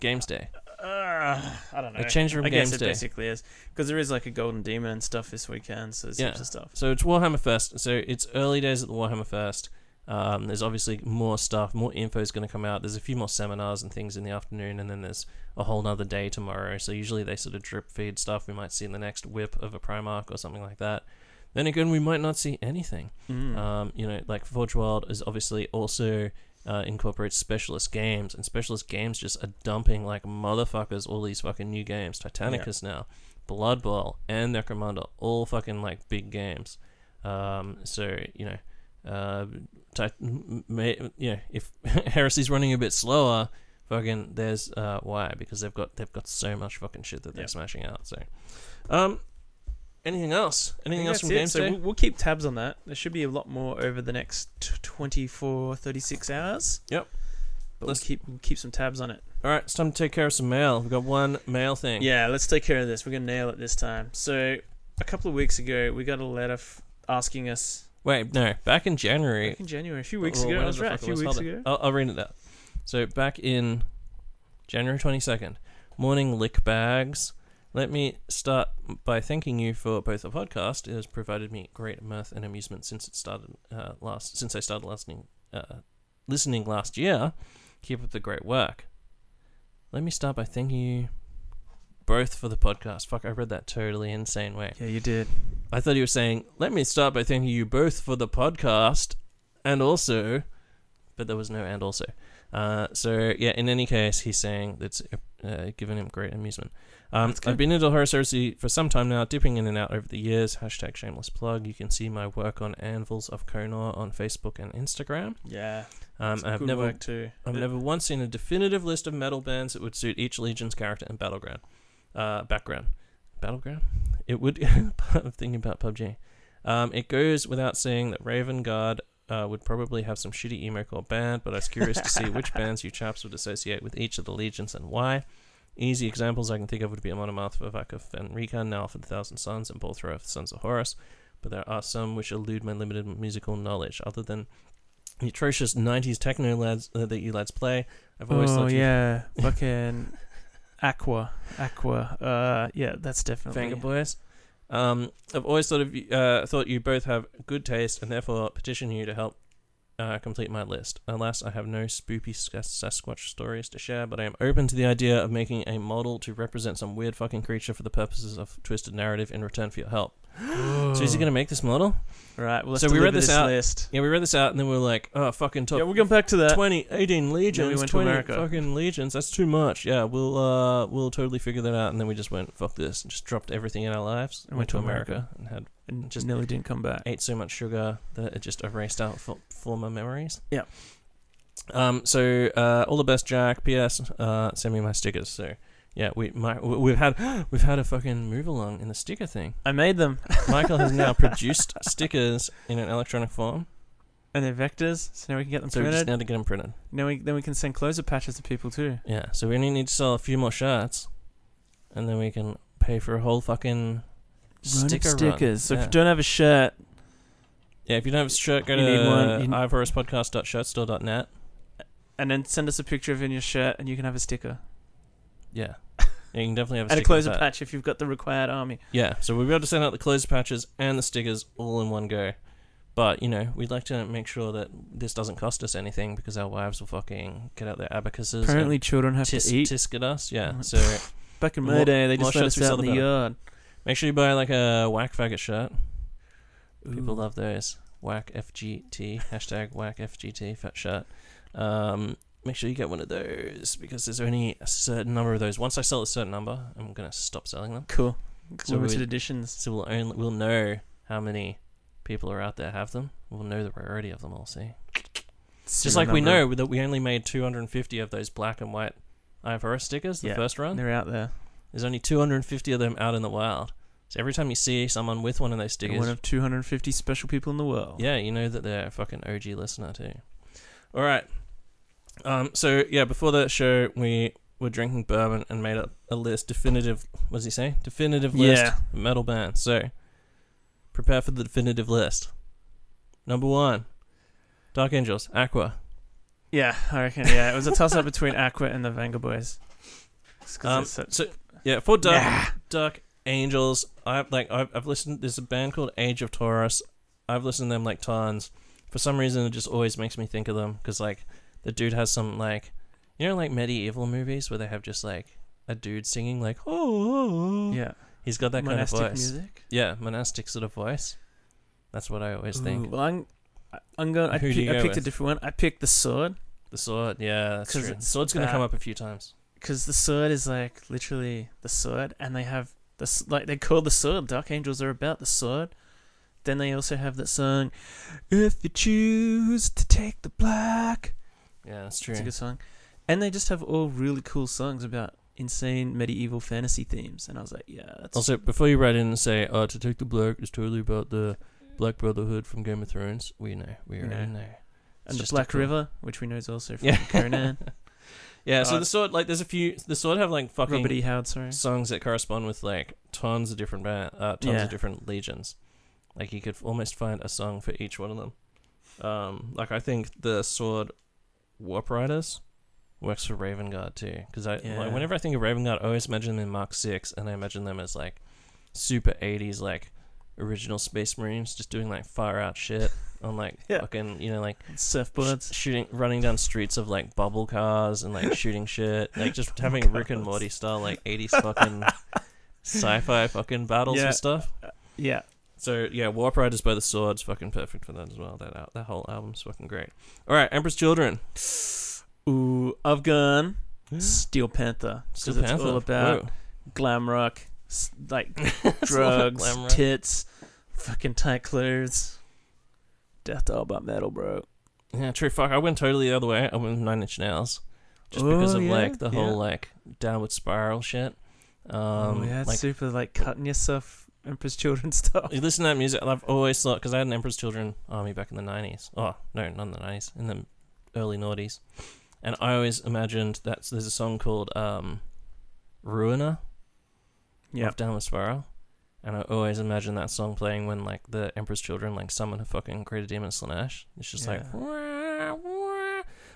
Games Day. Uh, I don't know. It changed from I guess it Day. basically is because there is like a golden demon and stuff this weekend, so there's Yeah. heaps of stuff. So it's Warhammer Fest. So it's early days at the Warhammer Fest. Um, there's obviously more stuff, more info is going to come out. There's a few more seminars and things in the afternoon, and then there's a whole nother day tomorrow. So usually they sort of drip feed stuff we might see in the next whip of a Primarch or something like that. Then again, we might not see anything. Mm. Um, you know, like Forge World is obviously also uh, incorporates specialist games, and specialist games just are dumping like motherfuckers all these fucking new games. Titanicus now, Blood Bowl, and Necromunda, all fucking like big games. Um, so you know, uh, tit- may, you know, if Heresy's running a bit slower, fucking there's uh, why because they've got they've got so much fucking shit that they're Yep. smashing out. So, um, anything else? Anything else from it. Games So we'll, we'll keep tabs on that. There should be a lot more over the next t- 24, 36 hours. Yep. But Let's- we'll keep we'll keep some tabs on it. All right, it's time to take care of some mail. We've got one mail thing. Yeah, let's take care of this. We're gonna nail it this time. So a couple of weeks ago, we got a letter f- asking us Wait, no. Back in January. back in January, a few weeks Well, ago. That's the right, a few weeks ago. I'll, I'll read it out. So back in January twenty second, morning lick bags. Let me start by thanking you for both the podcast. It has provided me great mirth and amusement since it started uh, last. Since I started listening, uh, listening last year. Keep up the great work. Let me start by thanking you both for the podcast. Fuck, I read that totally insane way. Yeah, you did. I thought he was saying, "Let me start by thanking you both for the podcast, and also," but there was no "and also." Uh, so yeah, in any case, he's saying that's uh, given him great amusement. Um, I've been into horror heresy for some time now, dipping in and out over the years. Hashtag shameless plug. You can see my work on Anvils of Konor on Facebook and Instagram. Yeah, Um, I've good never work too. I've It- never once seen a definitive list of metal bands that would suit each Legion's character and battleground. Uh, background. Battleground? It would. I'm thinking about PUBG. Um, it goes without saying that Raven Guard uh, would probably have some shitty emo core band, but I was curious to see which bands you chaps would associate with each of the Legions and why. Easy examples I can think of would be Amon Amarth for Vakuf and Rika, now for the Thousand Sons, and Bolthrow for Sons of Horus, but there are some which elude my limited musical knowledge. Other than the atrocious 90s techno lads uh, that you lads play, I've always oh thought you yeah, fucking Aqua, Aqua. Uh, yeah, that's definitely. Vengaboys. Um, I've always thought of uh, thought you both have good taste, and therefore petition you to help uh, complete my list. Alas, I have no spoopy Sas- Sasquatch stories to share, but I am open to the idea of making a model to represent some weird fucking creature for the purposes of twisted narrative in return for your help. So is he gonna make this model? Right. Well, let's So we read this this out- list. Yeah, we read this out, and then we were like, oh, fucking top Yeah, we'll get back to that. 20, 18 legions, went to America. fucking legions. That's too much. Yeah, we'll uh, we'll totally figure that out. And then we just went fuck this, and just dropped everything in our lives, And went to America. and had and just- just nearly didn't come back. ate so much sugar that it just erased out fo- former memories. Yeah. Um. So uh, all the best, Jack. P.S. Uh, send me my stickers. So yeah, we my, we- we've had we've had a fucking move along in the sticker thing. I made them, Michael has now produced stickers in an electronic form, and they're vectors, so now we can get them so we just printed. need to get them printed. Now we then we can send closer patches to people too. Yeah, so we only need to sell a few more shirts, and then we can pay for a whole fucking sticker run. stickers. So if Yeah. you don't have a shirt, Yeah, if you don't have a shirt, go You need one, to you- and then send us a picture of in your shirt, and you can have a sticker Yeah. Yeah, you can definitely have a and a closer patch if you've got the required army. Yeah, so we'll be able to send out the closer patches and the stickers all in one go. But, you know, we'd like to make sure that this doesn't cost us anything because our wives will fucking get out their abacuses Apparently, children have and tisk, to eat. tisk at us. Yeah, so Back in more- day, they just let us out in the the yard. make sure you buy like a whack faggot shirt. People love those. Whack FGT. Hashtag whack FGT fat shirt. Um, make sure you get one of those because there's only a certain number of those. Once I sell a certain number, I'm going to stop selling them. Cool. So Limited we- editions. So we'll only we'll know how many people are out there have them. We'll know the rarity of them all. See, just like we know that we only made 250 of those black and white IFRS stickers the Yeah, first run. they're out there. There's only 250 of them out in the wild. So every time you see someone with one of those stickers, one of 250 special people in the world. yeah, you know that they're a fucking OG listener too. All right. Um. So yeah, before the show, we were drinking bourbon and made a, a list. Definitive. What does he say? Definitive list. Yeah. Metal bands. So prepare for the definitive list. Number one. Dark Angels. Aqua. Yeah, I reckon. Yeah, it was a toss up between Aqua and the Vengaboys. Um, such- so yeah, for Dark Nah. Dark Angels, I've like I've, I've listened. There's a band called Age of Taurus. I've listened to them like tons. For some reason, it just always makes me think of them because like the dude has some like you know like medieval movies where they have just like a dude singing like oh, oh, oh. yeah, he's got that monastic kind of voice. music. Yeah, monastic sort of voice. That's what I always think. Well, I'm, I'm going. I, Who do pick, you I picked a different one. I picked the sword The sword, yeah, that's true. The sword's gonna come up a few times. because the sword is like literally the sword, and they have this like they call the sword. Dark Angels are about the sword. Then they also have that song, "If you choose to take the black." Yeah, that's true. It's a good song, and they just have all really cool songs about insane medieval fantasy themes. And I was like, yeah, that's Also, before you write in and say, "Oh, to take the black is totally about the Black Brotherhood from Game of Thrones," we know, we already know. know. And the Black River, which we know is also from Yeah. Conan. yeah, so Uh, the sword, like, there's a few. The sword have like fucking Robert E. Howard, sorry. songs that correspond with like tons of different band, uh, tons Yeah. of different legions. Like you could almost find a song for each one of them. Um, like I think the sword Warp Riders works for Raven Guard too, because I Yeah. like whenever I think of Raven Guard, I always imagine them in Mark Six, and I imagine them as like super '80s like original Space Marines, just doing like far out shit on like Yeah. fucking you know like Surfboards. sh- shooting, running down streets of like bubble cars and like shooting shit, like just having Rick and. Morty style like '80s fucking sci-fi fucking battles Yeah. and stuff. Yeah. So yeah, Warp Riders by the Swords, fucking perfect for that as well. That that whole album's fucking great. All right, Emperor's Children, Ooh, I've Steel Panther. Steel Because it's Panther. all about Whoa. glam rock, like It's all about drugs, glam rock. tits, fucking tight clothes. Death all about metal, bro. Yeah, true. Fuck, I went totally the other way. I went Nine Inch Nails, just because Oh, of yeah, like the whole yeah. like downward spiral shit. Um, oh, yeah, it's like super like cutting yourself, Emperor's Children stuff. You listen to that music, and I've always thought because I had an Emperor's Children army back in the nineties. Oh no, not in the nineties, in the early noughties, and I always imagined that there's a song called um, "Ruiner" Yeah. of Downward Spiral, and I always imagine that song playing when like the Emperor's Children like summon a fucking Greater Demon Slaanesh. It's just like. Yeah. "Wah, wah."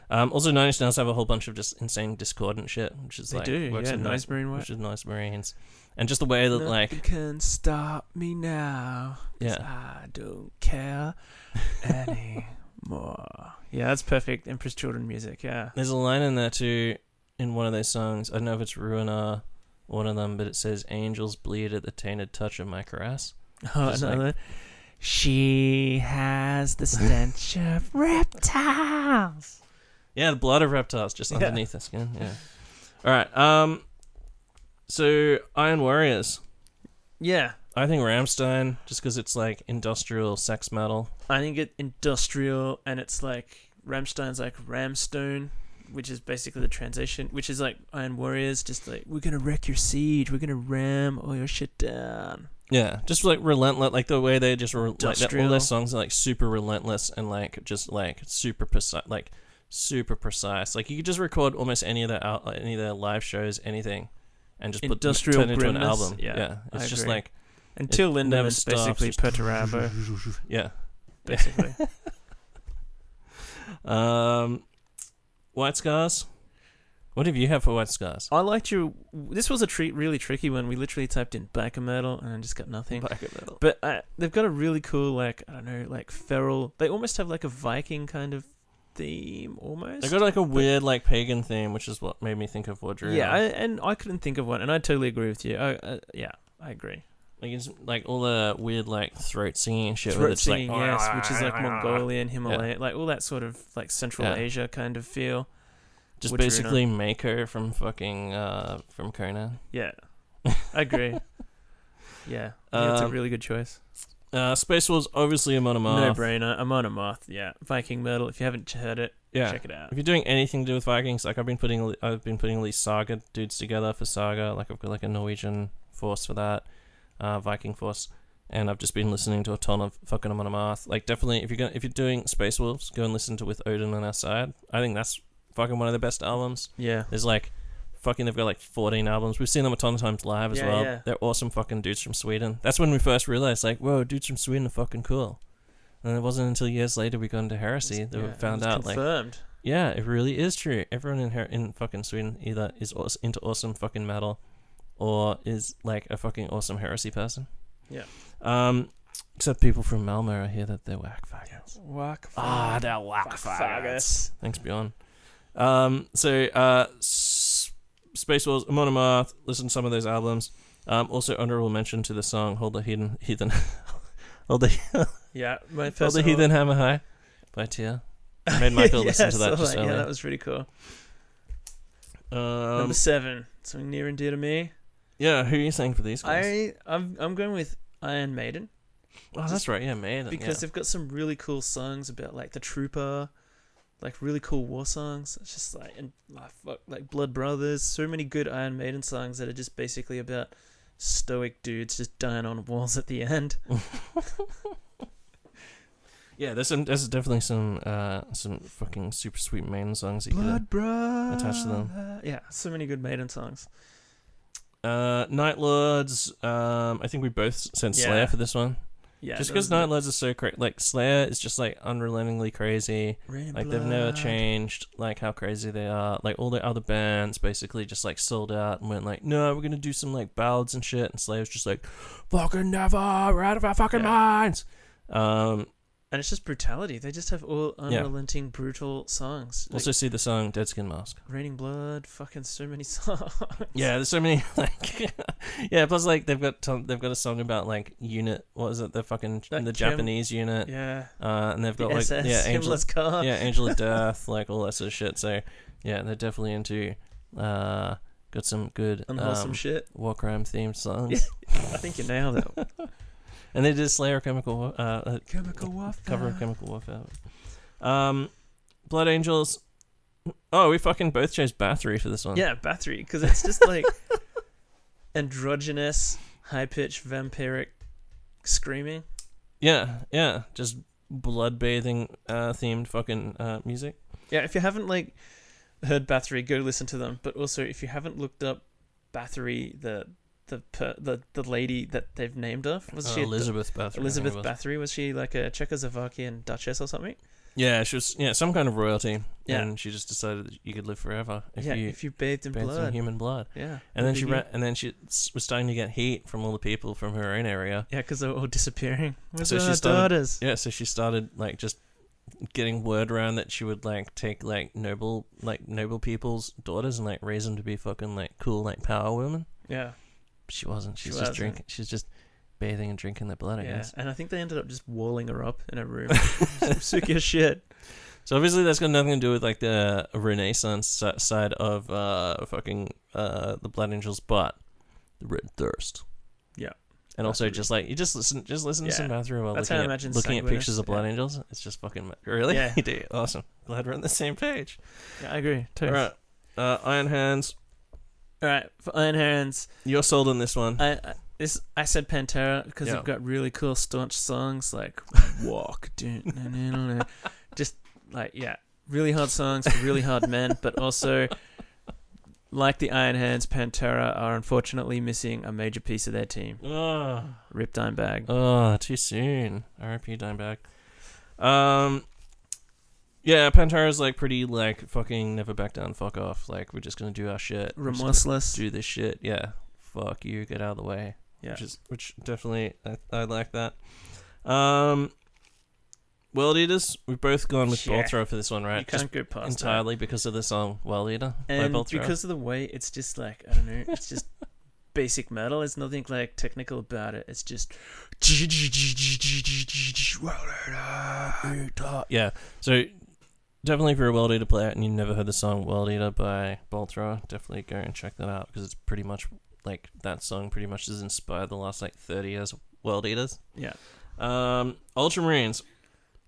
Um, also, Nine Inch Nails have a whole bunch of just insane discordant shit, which is They like do, works yeah, with Noise Marine which work. is Noise Marines, and just the way that like Nothing can stop me now. yeah, I don't care anymore. yeah, that's perfect Empress Children music. Yeah. There's a line in there too, in one of those songs. I don't know if it's Ruiner, one of them, but it says, "Angels bleed at the tainted touch of my caress." Oh, Just like- another. She has the stench of reptiles. Yeah, the blood of reptiles just Yeah. underneath the skin. Yeah. All right. Um. So Iron Warriors. Yeah, I think Rammstein, just because it's like industrial sex metal. I think it industrial, and it's like Rammstein's like Ramstone, which is basically the transition, which is like Iron Warriors, just like we're gonna wreck your siege, we're gonna ram all your shit down. Yeah, just like relentless, like the way they just re- like that, all their songs are like super relentless and like just like super precise, like super precise. Like you could just record almost any of their out, any of their live shows, anything, and just put Industrial turn it into an album. yeah, it's I just agree. like Until Till never stops, basically just- Perturabo, yeah. basically. Um, White Scars. What have you had for White Scars? I liked your. This was a treat, really tricky one. We literally typed in biker metal and I just got nothing. Black metal. But uh, they've got a really cool, like I don't know, like feral. They almost have like a Viking kind of theme, almost. They got like a weird like pagan theme, which is what made me think of Wardruna. yeah, I, and I couldn't think of one, and I totally agree with you. I, uh, yeah, I agree. like it's like all the weird like throat singing shit. where Throat it's singing, like, yes, which is like Mongolian, Himalayan, like all that sort of like Central Yeah. Asia kind of feel. Just arena? basically Mako from fucking uh from Conan. Yeah, I agree. yeah, I think it's a Um, really good choice. Uh, Space Wolves obviously a No brainer. Amon Amarth. Yeah, Viking metal. If you haven't heard it, yeah. check it out. If you're doing anything to do with Vikings, like I've been putting, I've been putting all these Saga dudes together for Saga. Like I've got like a Norwegian force for that, uh, Viking force, and I've just been listening to a ton of fucking Amon Amarth. Like definitely, if you're gonna, if you're doing Space Wolves, go and listen to With Odin on Our Side. I think that's fucking one of the best albums. Yeah, There's like fucking they've got like 14 albums. We've seen them a ton of times live as Yeah, well. yeah. They're awesome fucking dudes from Sweden. That's when we first realized like, whoa, dudes from Sweden are fucking cool. And it wasn't until years later we got into Heresy that we found out like confirmed. yeah, it really is true. Everyone in her in fucking Sweden either is into awesome fucking metal, or is like a fucking awesome heresy person. Yeah. Um, except people from Malmo are here that they're whack faggots. Whack. Ah, they're whack faggots. Thanks, Bjorn. Um, so uh, Space Wars, Amon Amarth. Listen to some of those albums. Um, also honorable mention to the song "Hold the Heathen Heathen." Hold the, Yeah, my Hold the Heathen Hammer High by Tyr. I made Michael Yeah, listen to that just Yeah, earlier. that was pretty cool. Um, Number seven, something near and dear to me. yeah, who are you saying for these guys? I I'm I'm going with Iron Maiden oh, that's right. Yeah, man. because yeah. they've got some really cool songs about like the Trooper, like really cool war songs. It's just like and like, fuck, like Blood Brothers. So many good Iron Maiden songs that are just basically about stoic dudes just dying on walls at the end. yeah, there's some. There's definitely some. Uh, some fucking super sweet Maiden songs. That you could, Brothers. attached to them. Yeah, so many good Maiden songs. uh, Night Lords. Um, I think we both said Yeah. Slayer for this one. Yeah, just because are Night Lords is so crazy. Like Slayer is just like unrelentingly crazy. Rain Like they've never changed. Like how crazy they are. Like all the other bands basically just like sold out and went like, no, we're gonna do some like ballads and shit. And Slayer's just like, fucking never. We're out of our fucking Yeah. minds. Um, And it's just brutality. They just have all Yeah. unrelenting, brutal songs. Like also see the song Dead Skin Mask. Raining Blood, fucking so many songs. Yeah, there's so many like yeah. Plus, like they've got they've got a song about like unit. What is it? The fucking That the Kim- Japanese unit. Yeah. Uh, and they've The got like SS, yeah, Angel, car. yeah, Angel of Death, like all that sort of shit. So yeah, they're definitely into. Uh, got some good Unwholesome um, shit. war crime themed songs. I think you nailed it. And they did Slayer Chemical uh, uh, Chemical warfare. cover of Chemical Warfare. Um, Blood Angels. Oh, we fucking both chose Bathory for this one. Yeah, Bathory, because it's just like androgynous, high pitched, vampiric screaming. yeah, yeah. Just blood bathing uh, themed fucking uh, music. Yeah, if you haven't like heard Bathory, go listen to them. But also, if you haven't looked up Bathory, the the per, the the lady that they've named her was Uh, she Elizabeth Bathory. Elizabeth was. Bathory? Was she like a Czechoslovakian duchess or something? Yeah, she was. Yeah, some kind of royalty. Yeah. and she just decided that you could live forever if yeah, you if you bathed in bathed in blood. human blood. Yeah, And then she and then she was starting to get heat from all the people from her own area. Yeah, because they're all disappearing. Where's So she started- daughters? Yeah, so she started like just getting word around that she would like take like noble like noble people's daughters and like raise them to be fucking like cool like power women. Yeah, she wasn't. She's She just wasn't. drinking. She's just bathing and drinking their blood. I yeah. guess. And I think they ended up just walling her up in a room. Sick as shit. So obviously that's got nothing to do with like the Renaissance si- side of uh fucking uh the Blood Angels, but the Red Thirst. Yeah. And also just like you just listen, just listen to some Yeah. Bathory while That's looking how I at imagine looking at Sanguinius, pictures of Blood yeah. Angels. It's just fucking really. Yeah. you do awesome. Glad we're on the same page. Yeah, I agree. Too. All right, uh, Iron Hands. All right, for Iron Hands, You're sold on this one. I, I this I said Pantera because Yeah. they've got really cool staunch songs like Walk, dun, dun, dun, dun, dun. just like yeah, really hard songs for really hard men, but also like the Iron Hands, Pantera are unfortunately missing a major piece of their team. Oh, Rip Dimebag. oh, too soon. R.I.P. Dimebag. Um, yeah, Pantera's like pretty like fucking never back down, fuck off. Like we're just gonna do our shit. We're just gonna Remorseless. do this shit. Yeah, fuck you, get out of the way. Yeah. Which is which definitely I, I like that. Um, World Eaters. We've both gone with Yeah. Bolthrow for this one, you right? can't Just go past entirely because of the song World Eater by and because of the way it's just like I don't know, it's just basic metal. It's nothing like technical about it. It's just yeah, so definitely if you're a World Eater player and you've never heard the song World Eater by Bolt Thrower, definitely go and check that out because it's pretty much like that song pretty much has inspired the last like 30 years of World Eaters. yeah. Um, Ultramarines,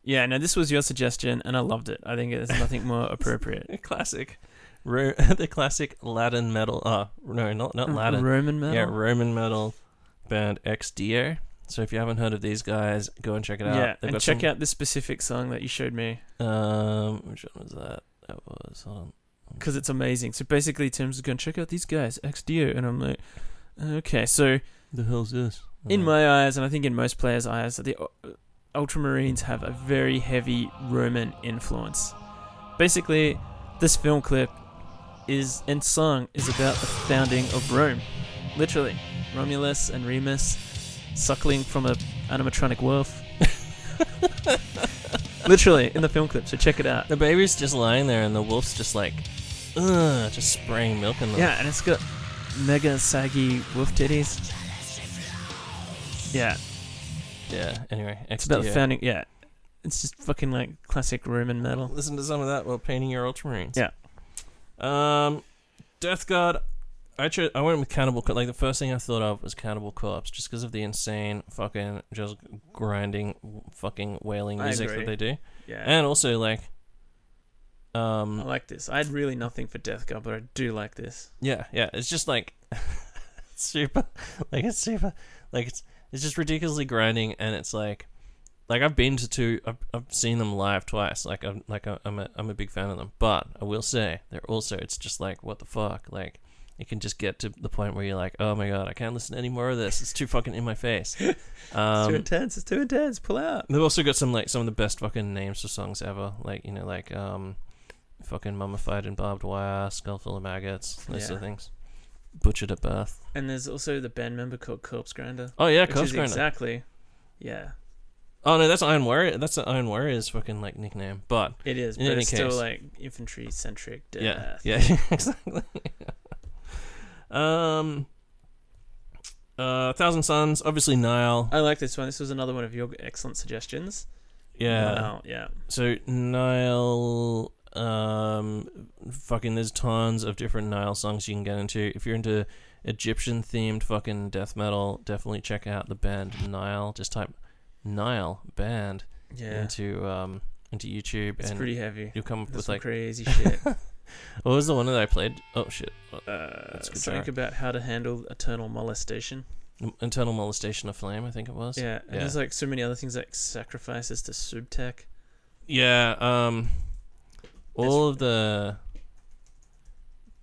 Yeah, no, this was your suggestion, and I loved it. I think there's nothing more appropriate. classic, Ro- the classic Latin metal. Oh no, not not Latin. Roman metal. Yeah, Roman metal band Ex Deo. So if you haven't heard of these guys, go and check it out. Yeah, They've and check some- out this specific song that you showed me Um, which one was that? That was on. because it's amazing. So basically, Tim's going to check out these guys, Ex Deo, and I'm like, okay. So The hell's this? in my eyes, and I think in most players' eyes, the uh, Ultramarines have a very heavy Roman influence. basically, this film clip is and song is about the founding of Rome. Literally, Romulus and Remus suckling from a animatronic wolf. Literally in the film clip, so check it out. The baby's just lying there, and the wolf's just like, ugh, just spraying milk in them. Yeah, and it's got mega saggy wolf titties. Yeah, Yeah. Anyway, it's about the founding. Yeah, it's just fucking like classic Roman metal. Listen to some of that while painting your ultramarines. Yeah. Um, Death Guard. I chose, I went with Cannibal Corpse. Like the first thing I thought of was Cannibal Corpse, just because of the insane fucking just grinding, fucking wailing I music agree. that they do, Yeah, and also like, I um, like this. I had really nothing for Death Guard, but I do like this. yeah, yeah. It's just like super, like it's super, like it's it's just ridiculously grinding, and it's like, like I've been to two, I've, I've seen them live twice. Like I'm like I'm a I'm a big fan of them, but I will say they're also it's just like what the fuck, like. It can just get to the point where you're like, oh my god, I can't listen to any more of this. It's too fucking in my face. it's too Um, intense. It's too intense. Pull out. they've also got some like some of the best fucking names for songs ever. Like you know, like um, fucking mummified in barbed wire, skull full of maggots, those sort of things. Butchered at birth. And there's also the band member called Corpse Grinder. Oh yeah, Corpse Grinder. exactly. Yeah, Oh no, that's Iron Warrior. That's the Iron Warrior's fucking like nickname. But it is, but it's still like infantry centric yeah, yeah, exactly. Um, uh, Thousand Sons, obviously Nile. I like this one. This was another one of your excellent suggestions. Yeah. Wow, yeah. So Nile, um, fucking, there's tons of different Nile songs you can get into. If you're into Egyptian themed fucking death metal, definitely check out the band Nile. Just type Nile band Yeah. into um into YouTube, It's and pretty heavy. you'll come up with some like crazy shit. what was the one that I played? Oh shit, Uh, That's something about how to handle eternal molestation. internal molestation of flame. I think it was. Yeah, and Yeah. there's like so many other things like sacrifices to Subtech. Yeah, um all That's- of the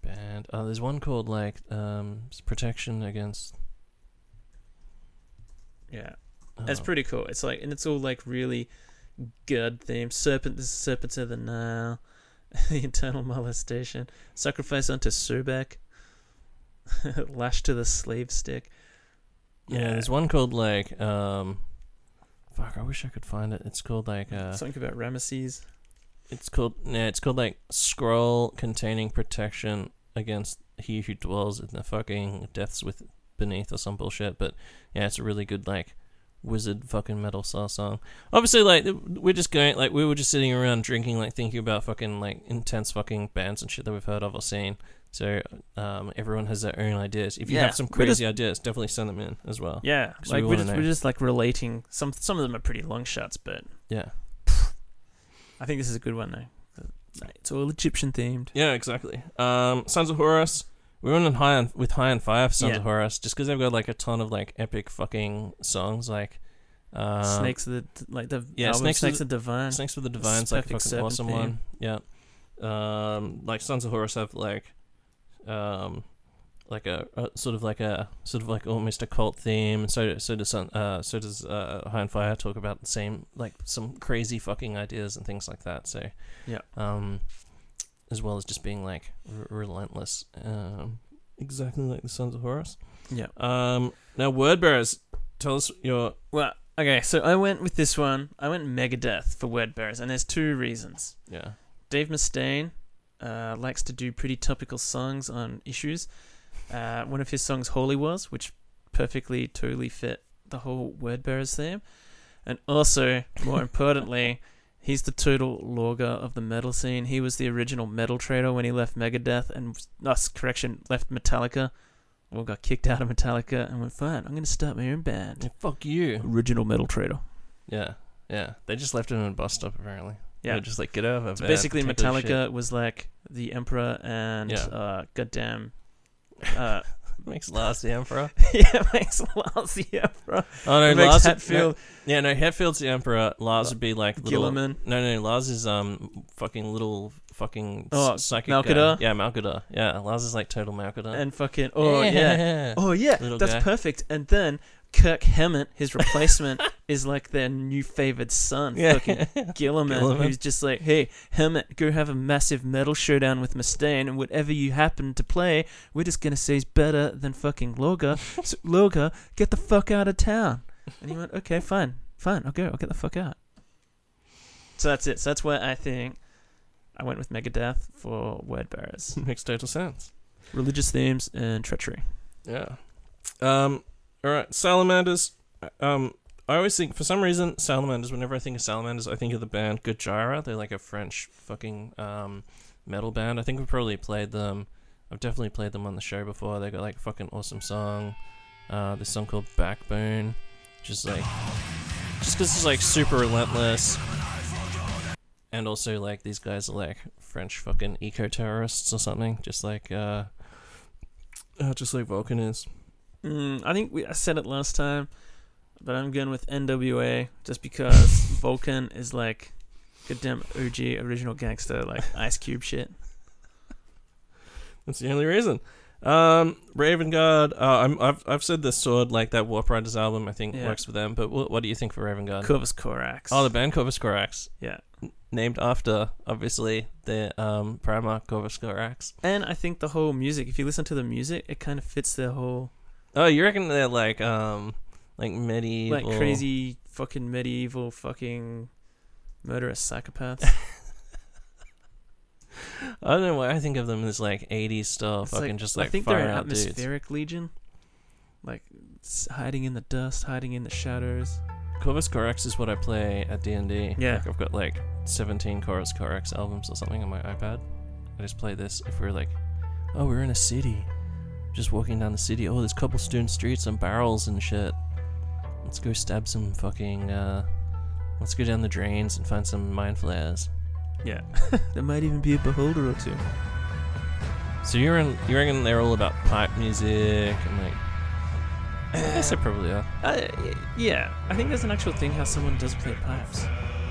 band oh there's one called like um protection against Yeah, oh, it's pretty cool. It's like, and it's all like really good themes. Serpent, this is Serpent of the Nile, the eternal molestation, sacrifice unto Sebek, lash to the slave stick. yeah, there's one called like um fuck I wish I could find it. It's called like uh something about Ramesses. it's called yeah it's called like scroll containing protection against he who dwells in the fucking depths with beneath or some bullshit. But yeah it's a really good like wizard fucking metal style song obviously like we're just going like we were just sitting around drinking like thinking about fucking like intense fucking bands and shit that we've heard of or seen so um everyone has their own ideas if you Yeah, have some we're just- crazy ideas definitely send them in as well Yeah, like we we are just, know. we're just like relating. Some some of them are pretty long shots, but yeah I think this is a good one though. It's all Egyptian themed. Yeah, exactly. Um, Sons of Horus. We went on high on, with High on Fire for Sons Yeah. of Horus just because they've got like a ton of like epic fucking songs like uh, Snakes of the like the yeah, album Snakes Snakes, of of Divine. Snakes for the This Divine's like a perfect fucking awesome serpent one. Yeah. Um, like Sons of Horus have like um like a, a sort of like a sort of like almost a cult theme and so so does Sun- uh so does uh High on Fire talk about the same like some crazy fucking ideas and things like that so Yeah. um as well as just being like r- relentless um exactly like the Sons of Horus Yeah. um now word bearers tell us your Well, okay, so I went with this one. I went Megadeth for Word Bearers, and there's two reasons. yeah Dave Mustaine uh, likes to do pretty topical songs on issues. Uh, one of his songs, Holy Wars, which perfectly, totally fit the whole Word Bearers theme. And also, more importantly, he's the total Lorgar of the metal scene. He was the original metal trader when he left Megadeth and, us, correction, left Metallica. Or got kicked out of Metallica and went, fine, I'm going to start my own band. Yeah, fuck you Original metal trader. yeah yeah they just left him in a bus stop apparently Yeah. They're just like get our So basically, take all your Metallica was like the Emperor and Yeah. uh, goddamn. Uh. Makes Lars the emperor yeah, makes Lars the Emperor. oh no It makes Lars Hatfield, no, yeah no Hetfield's the emperor Lars would be like little, Guilliman. no no Lars is um fucking little fucking Oh, s- psychic Malcador? guy. yeah Malcador yeah Lars is like total Malcador and fucking oh yeah, oh yeah, Little that's guy. perfect. And then Kirk Hammett, his replacement, is like their new favored son, Yeah. fucking Guilliman, Guilliman. who's just like, hey, Hammett, go have a massive metal showdown with Mustaine, and whatever you happen to play, we're just gonna say is better than fucking Lorgar. so, Lorgar, get the fuck out of town. And he went, okay, fine, fine, I'll go, I'll get the fuck out. So that's it. So that's where I think I went with Megadeth for word bearers, Makes total sense. religious themes, and treachery. Yeah. Um. All right. Salamanders. Um. I always think, for some reason, Salamanders. Whenever I think of Salamanders, I think of the band Gojira. They're like a French fucking um metal band. I think we've probably played them. I've definitely played them on the show before. They got like a fucking awesome song. Uh, this song called Backbone, just like, just because it's like super relentless. And also, like, these guys are like French fucking eco terrorists or something, just like, uh, uh, just like Vulkan is. Mm, I think we I said it last time, but I'm going with NWA just because Vulkan is like goddamn OG original gangster like Ice Cube shit. That's the only reason. Um, Raven Guard. Uh, I'm, I've I've said this sword like that Warp Riders album. I think Yeah. works for them. But what, what do you think for Raven Guard? Corvus Corax. Oh, the band Corvus Corax, yeah. named after obviously the um Primarch Corvus Corax. And I think the whole music, if you listen to the music, it kind of fits their whole Oh, you reckon they're like um like medieval like crazy fucking medieval fucking murderous psychopaths. I don't know why I think of them as like 80s style, It's fucking like- just I like think fire they're an out dudes. atmospheric legion. Like hiding in the dust, hiding in the shadows. Corvus Corax is what I play at D and D. Yeah. Like I've got like 17 Corvus Corax albums or something on my iPad. I just play this if we're like, oh, we're in a city, just walking down the city. Oh, there's cobblestone streets and barrels and shit. Let's go stab some fucking. uh Let's go down the drains and find some mind flayers. Yeah. there might even be a beholder or two. So you're in. You reckon they're all about pipe music and like? I guess they probably are. Uh, yeah, I think there's an actual thing how someone does play pipes.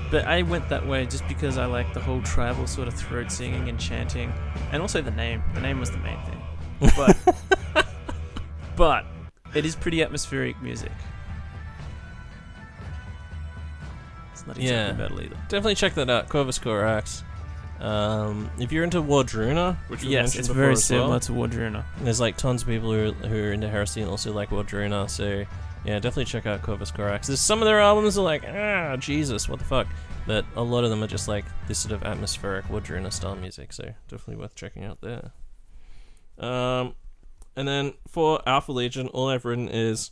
But I went that way just because I like the whole tribal sort of throat singing and chanting, and also the name. The name was the main thing. But, but it is pretty atmospheric music. It's not exactly Yeah. metal either. Definitely check that out, Corvus Corax. Um, if you're into Wardruna, which we yes, it's very as well, similar to Wardruna. There's like tons of people who are, who are into heresy and also like Wardruna. So yeah, definitely check out Corvus Corax. There's some of their albums are like ah Jesus, what the fuck, but a lot of them are just like this sort of atmospheric Wardruna style music. So definitely worth checking out there. Um, and then for Alpha Legion, all I've written is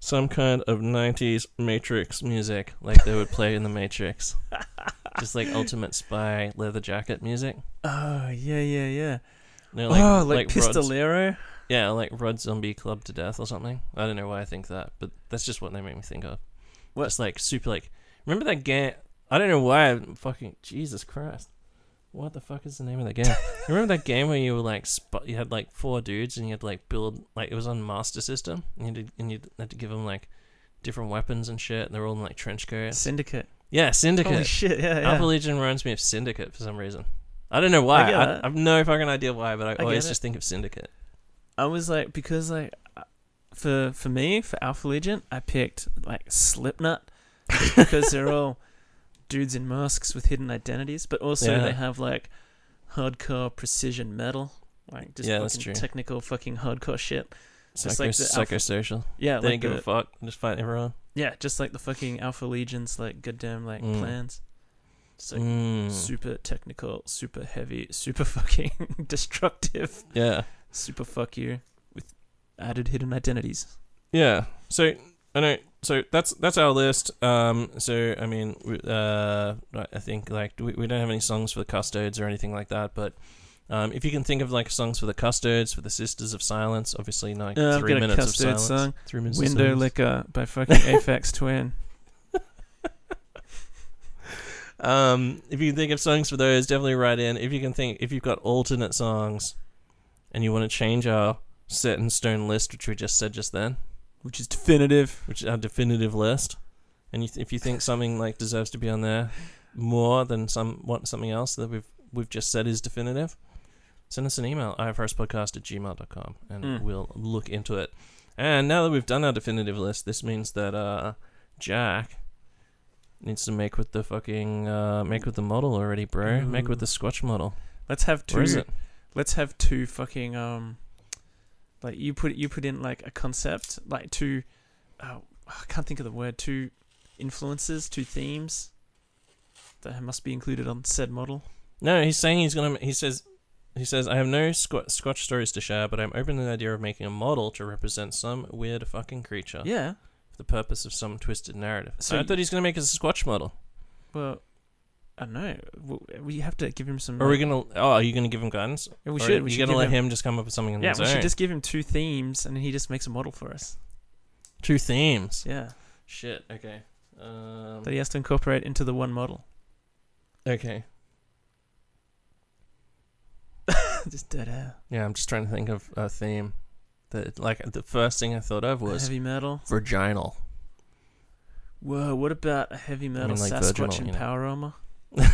some kind of 90s Matrix music, like they would play in the Matrix. Just like Ultimate Spy leather jacket music. Oh yeah, yeah, yeah. No, oh, like, Rod's- Pistolero. yeah, like Rob Zombie Clubbed to Death or something. I don't know why I think that, but that's just what they make me think of. What? Just like super like remember that game I don't know why I'm fucking Jesus Christ. What the fuck is the name of that game? You remember that game where you were like sp- you had like four dudes and you had to like build like it was on Master System and you had to, and you had to give them like different weapons and shit and they're all in like trench coats. Syndicate. Yeah, Syndicate. Holy shit! Yeah, yeah. Alpha Legion reminds me of Syndicate for some reason. I don't know why. get I. I have no fucking idea why, but I, get always just think of Syndicate. I was like because like uh, for for me for Alpha Legion I picked like Slipknot because they're all dudes in masks with hidden identities, but also Yeah. they have like hardcore precision metal, like just Yeah, fucking technical fucking hardcore shit. Just Psycho, like the Alpha- psychosocial. Yeah, They like didn't give the, a fuck. Just fight everyone. yeah, just like the fucking Alpha Legions like goddamn like Mm. plans. Just like Mm. super technical, super heavy, super fucking destructive, Yeah. super fuck you with added hidden identities. Yeah. So I know. So that's that's our list. Um. So I mean, uh, I think like we, we don't have any songs for the custodes or anything like that, but. Um, if you can think of like songs for the custodes, for the Sisters of Silence, obviously like Uh, three minutes of silence. song. Three minutes. of Windowlicker by fucking Aphex Twin. Um, if you can think of songs for those, definitely write in. If you can think, if you've got alternate songs, and you want to change our set in stone list, which we just said just then, Which is definitive. which is our definitive list, and you th- if you think something like deserves to be on there more than some what something else that we've we've just said is definitive, send us an email ifrspodcast at gmail.com and Mm. we'll look into it. And now that we've done our definitive list, this means that uh, Jack needs to make with the fucking uh, make with the model already, bro. Make with the Squatch model. Let's have two. Where is it? Let's have two fucking um, like you put you put in like a concept, like two. Oh, I can't think of the word. Two influences, two themes that must be included on said model. No, he's saying he's gonna. He says, he says, I have no Squ- Squatch stories to share, but I'm open to the idea of making a model to represent some weird fucking creature Yeah. for the purpose of some twisted narrative. So I thought he's gonna make us a Squatch model. Well, I don't know. We have to give him some. Are we gonna? Oh, are you gonna give him guidance? Yeah, we should. We you should gonna let him, him just come up with something on Yeah, his we own? should just give him two themes, and he just makes a model for us. two themes. Yeah, Shit. Okay. Um, that he has to incorporate into the one model. okay. just dead air. Yeah, I'm just trying to think of a theme. That like the first thing I thought of was heavy metal. vaginal. Whoa, what about a heavy metal like Sasquatch virginal, in you know. power armor?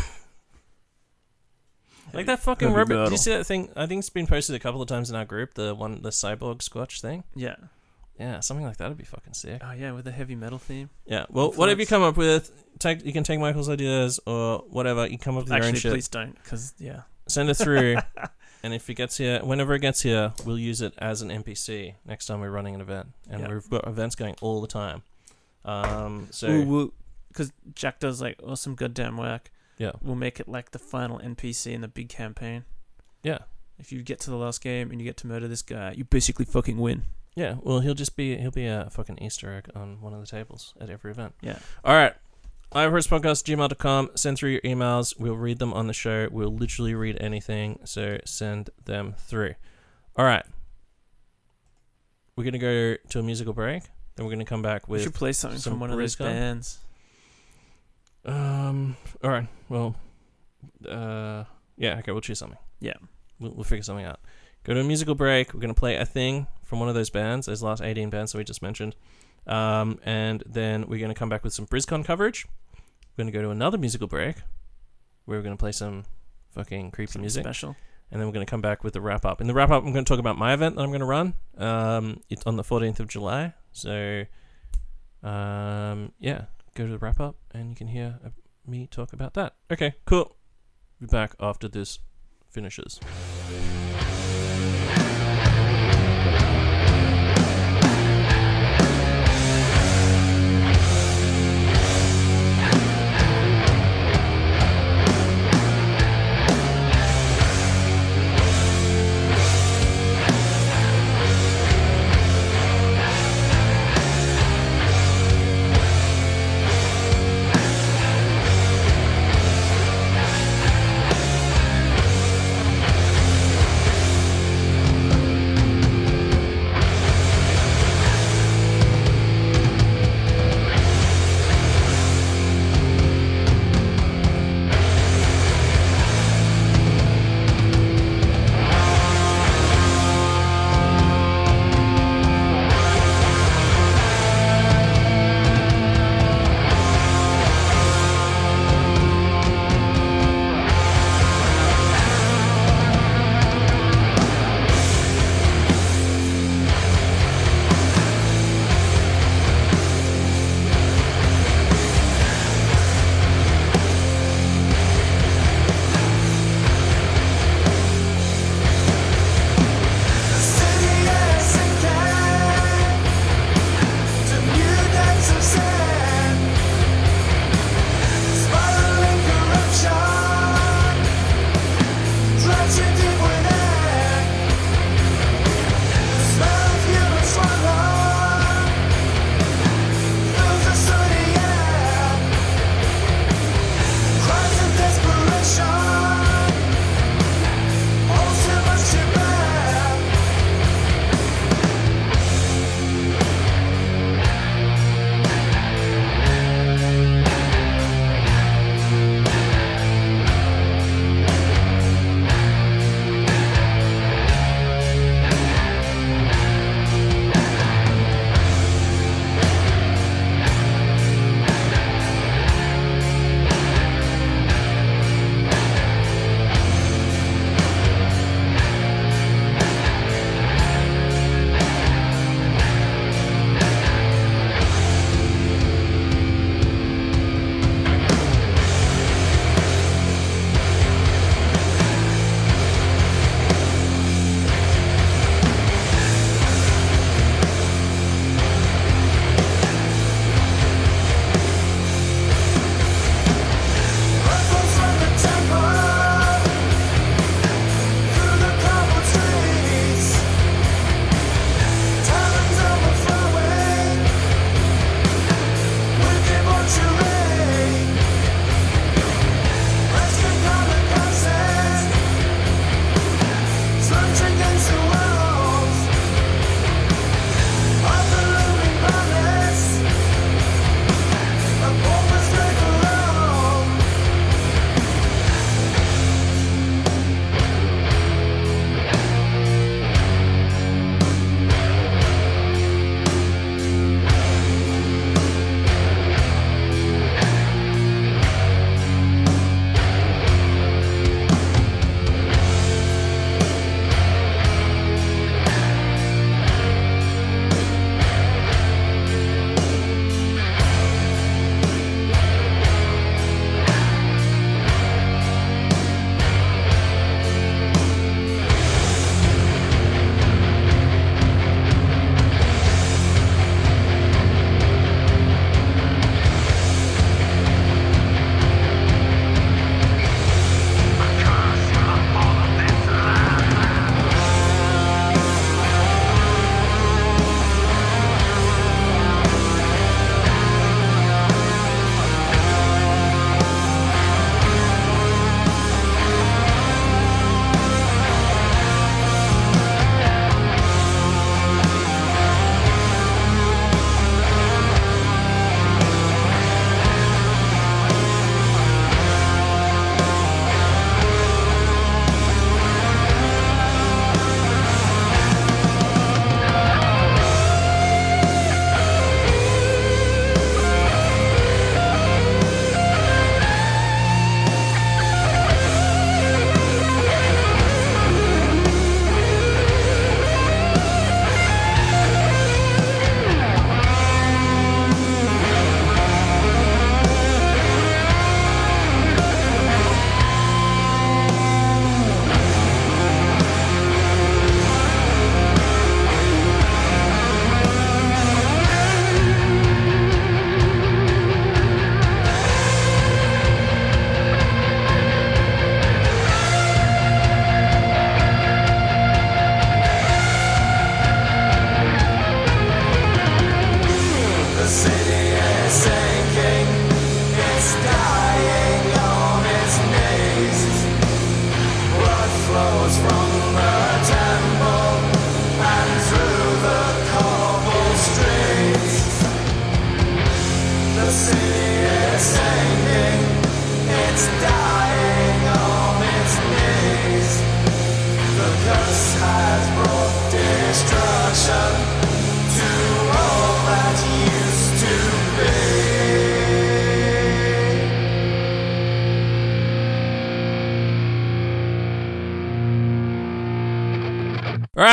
Like that fucking robot. Did you see that thing? I think it's been posted a couple of times in our group. The one, the cyborg Squatch thing. Yeah. Yeah, something like that would be fucking sick. Oh yeah, with a heavy metal theme. Yeah. Well, whatever you come up with, take you can take Michael's ideas or whatever. You come up with your own Actually, shit. please don't, because yeah. Send it through, and if it gets here, whenever it gets here, we'll use it as an NPC next time we're running an event, and Yeah. we've got events going all the time. Um. So because Jack does like awesome goddamn work. Yeah, We'll make it like the final NPC in the big campaign. yeah, If you get to the last game and you get to murder this guy, you basically fucking win. yeah. Well, he'll just be he'll be a fucking Easter egg on one of the tables at every event. Yeah. All right. iHorsePodcast@gmail.com. Send through your emails. We'll read them on the show. We'll literally read anything. So send them through. All right. We're gonna go to a musical break. Then we're gonna come back We with should play something some from one of those bands. Um. All right. Well. Uh. Yeah. Okay. We'll choose something. Yeah. We'll, we'll figure something out. Go to a musical break. We're gonna play a thing from one of those bands, those last eighteen bands that we just mentioned. Um, and then we're gonna come back with some BrizCon coverage. We're gonna go to another musical break. Where we're gonna play some fucking creepy Something music, special. and then we're gonna come back with the wrap up. In the wrap up, I'm gonna talk about my event that I'm gonna run. Um, it's on the 14th of July. So, um, yeah, go to the wrap up, and you can hear uh, me talk about that. Okay, cool. Be back after this finishes.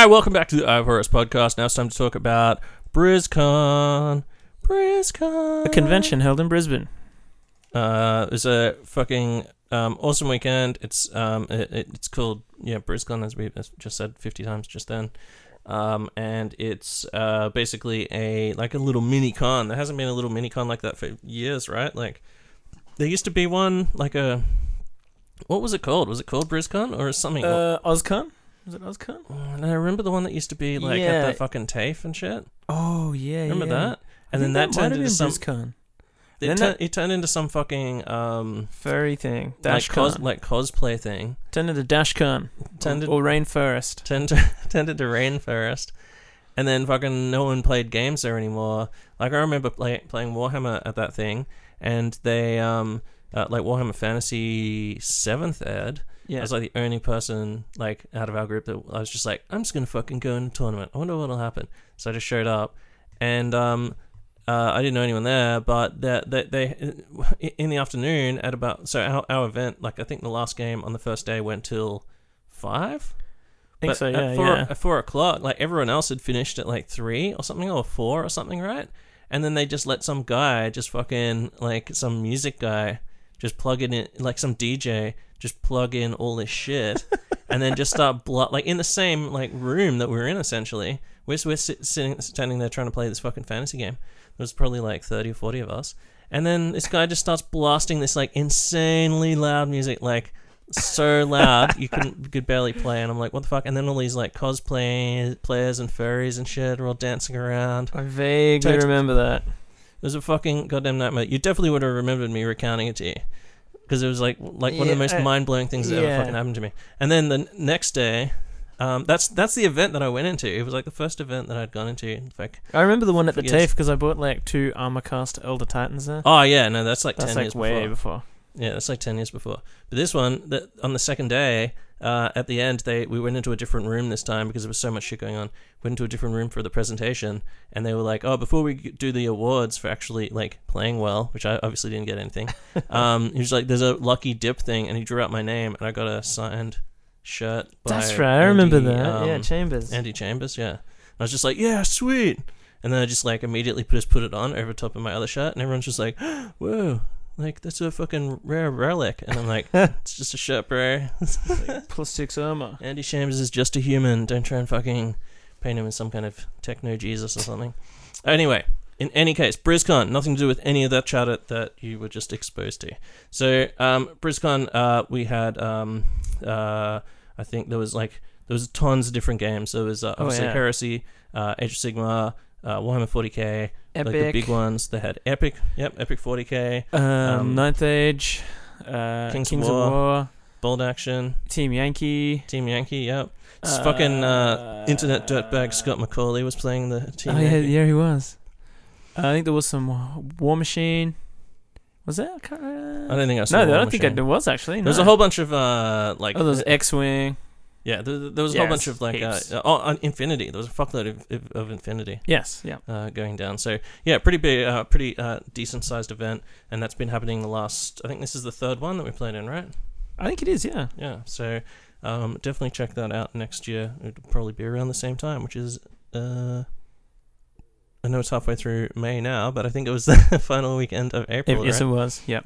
Right, welcome back to the Eye of Horus podcast. Now it's time to talk about BrizCon. BrizCon. A convention held in Brisbane. Uh, it was a fucking um, awesome weekend. It's um, it, it- it's called yeah BrizCon as we just said fifty times just then. Um, and it's uh, basically a like a little mini con. There hasn't been a little mini con like that for years, right? Like there used to be one like a what was it called? Was it called BrizCon or something? Uh, OzCon? Was it OzCon? and I remember the one that used to be like Yeah. at the fucking TAFE and shit. Oh yeah, Remember yeah. that? And then that, turned into some. BrizCon. It, Then tur- that- it turned into some fucking um furry thing. like Dash cos- like cosplay thing. Turned into DashCon. Turned or, or Rainforest. turned to tended to rainforest, and then fucking no one played games there anymore. Like I remember play, playing Warhammer at that thing, and they um uh, like Warhammer Fantasy Seventh Ed. I was like the only person like out of our group that I was just like I'm just gonna fucking go in a tournament. I wonder what'll happen. So I just showed up, and um. Uh, I didn't know anyone there, but that they, they in the afternoon at about so our, our event like I think the last game on the first day went till five. I think But so. at Yeah, four, yeah. At four o'clock, like everyone else had finished at like three or something, or four or something, right? And then they just let some guy, just fucking like some music guy, just plug it in, like some DJ, just plug in all this shit, and then just start blo- like in the same like room that we're in essentially. We're we're sit- sitting standing there trying to play this fucking fantasy game. There was probably like thirty or forty of us, and then this guy just starts blasting this like insanely loud music, like so loud you couldn't you could barely play and I'm like what the fuck and then all these like cosplay players and furries and shit are all dancing around I vaguely Text- remember that. it was a fucking goddamn nightmare you definitely would have remembered me recounting it to you because it was like like one of the most I- mind-blowing things that ever fucking happened to me and then the next day um, that's that's the event that I went into. It was like the first event that I'd gone into. Like, I remember the one at the. TAFE because I bought like two armor cast Eldar Titans there. oh yeah, no, that's like That's ten like years way before. before. Yeah, that's like ten years before. But this one, that on the second day, uh, at the end, they we went into a different room this time because there was so much shit going on. Went into a different room for the presentation, and they were like, "Oh, before we do the awards for actually like playing well, which I obviously didn't get anything." um, he was like, "There's a lucky dip thing," and he drew out my name, and I got a signed shirt. By That's right. I remember Andy, that. yeah, um, Chambers. Andy Chambers, yeah. I was just like, yeah, sweet. And then I just like immediately put just put it on over top of my other shirt, and everyone's just like, whoa, like that's a fucking rare relic. And I'm like, it's just a shirt, bro. Plus six armor. Andy Chambers is just a human. Don't try and fucking paint him as some kind of techno Jesus or something. Anyway, in any case, BrizCon, nothing to do with any of that chatter that you were just exposed to. So, um, BrizCon, uh, we had, um, uh, I think there was like, there was tons of different games. There was uh, Oh, obviously yeah. Heresy, uh, Age of Sigmar, uh, Warhammer 40k, Epic. like the big ones. They had Epic, yep, Epic 40k, Um, Um, Ninth Age. Uh, Kings Kings, of of, War. War. Bolt Action, Team Yankee. Team Yankee, yep. S- fucking uh, internet dirtbag Scott McCauley was playing the team. Oh yeah, Yankee. yeah, he was. I think there was some War Machine. Was that? I, uh, I don't think I saw. No, I don't think Machine. there was actually. There's no. a whole bunch of uh like Oh, there was X-wing. Yeah there, there was a whole Yes, bunch of like uh, heaps. uh, oh on Infinity there was a fuckload of, of, of Infinity Yes, yeah. uh, going down so yeah pretty big uh, pretty uh, decent sized event and that's been happening the last I think this is the third one that we played in right I think it is. Yeah. yeah so um, definitely check that out next year it'll probably be around the same time which is uh I know it's halfway through May now but I think it was the final weekend of April yes, right? it was. Yeah.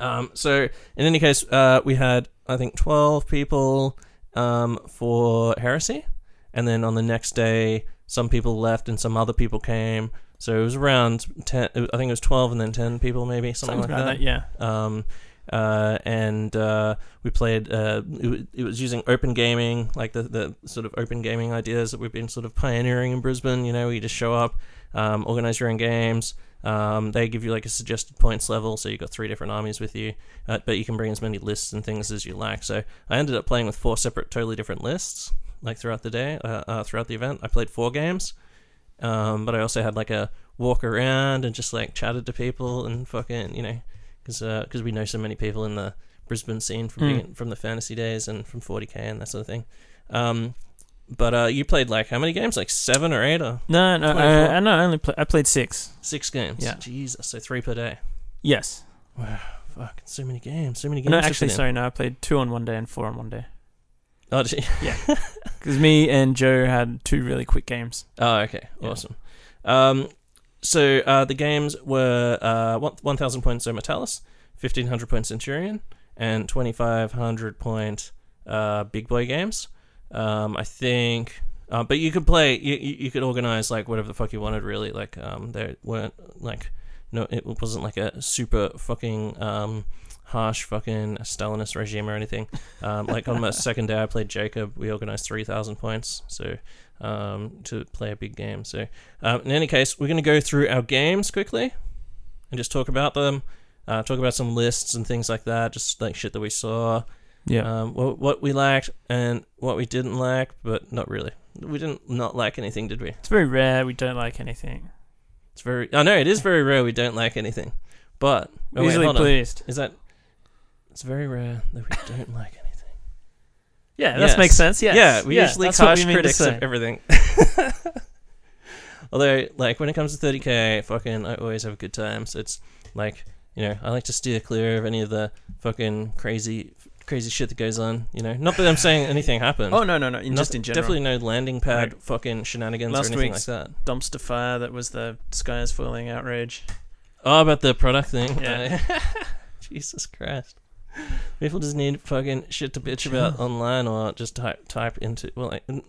Um, so in any case, uh, we had I think twelve people um, for heresy, and then on the next day, some people left and some other people came. So it was around ten. I think it was twelve and then ten people, maybe something Something like that. that. Yeah. Um, uh, and uh, we played. Uh, it, it was using open gaming, like the the sort of open gaming ideas that we've been sort of pioneering in Brisbane. You know, you just show up, um, organize your own games. Um, they give you like a suggested points level, so you've got three different armies with you, uh, but you can bring as many lists and things as you like. So I ended up playing with four separate, totally different lists, like throughout the day, uh, uh, throughout the event. I played four games, um, but I also had like a walk around and just like chatted to people and fucking, you know, because we know so many people in the Brisbane scene from Mm. being, from the fantasy days and from 40k and that sort of thing. Um, but uh, you played like how many games? Like seven or eight or No, no, 24? uh, I no, I only play, I played six. six games? Yeah. Jesus, so three per day. Yes. Wow, fuck, so many games, so many games. No, actually, sorry, no, I played two on one day and four on one day. Oh, did you? Because me and Joe had two really quick games. Oh, okay, Yeah. awesome. Um, so uh, the games were uh, 1,000 points Metalis, 1,500 point Centurion, and 2,500 point uh, Big Boy games. Um, I think, uh, but you could play, you, you you could organize like whatever the fuck you wanted, really. Like, um, there weren't like, no, it wasn't like a super fucking um, harsh fucking Stalinist regime or anything. Um, like on my second day, I played Jacob. We organized 3,000 points. So um, to play a big game. So, um, in any case, we're going to go through our games quickly and just talk about them. Uh, talk about some lists and things like that, just like shit that we saw, Yeah. um, what, what we liked and what we didn't like, but not really. We didn't not like anything, did we? it's very rare we don't like anything. It's very. Oh know it is very rare we don't like anything. But oh, wait, Easily on. pleased. Is that? It's very rare that we don't like anything. Yeah, that Yes. makes sense. Yes. Yeah, we usually that's harsh critics of everything. Although, like when it comes to 30k, fucking, I always have a good time. So it's like, you know, I like to steer clear of any of the fucking crazy, crazy shit that goes on. You know, not that I'm saying anything happened. Oh no, no, no! In, Not- just in general, Definitely no landing pad Like, fucking shenanigans last or anything like that. dumpster fire. That was the sky is falling outrage. Oh, about the product thing. Yeah. Jesus Christ. People just need fucking shit to bitch about online or just type type into. Well, like, the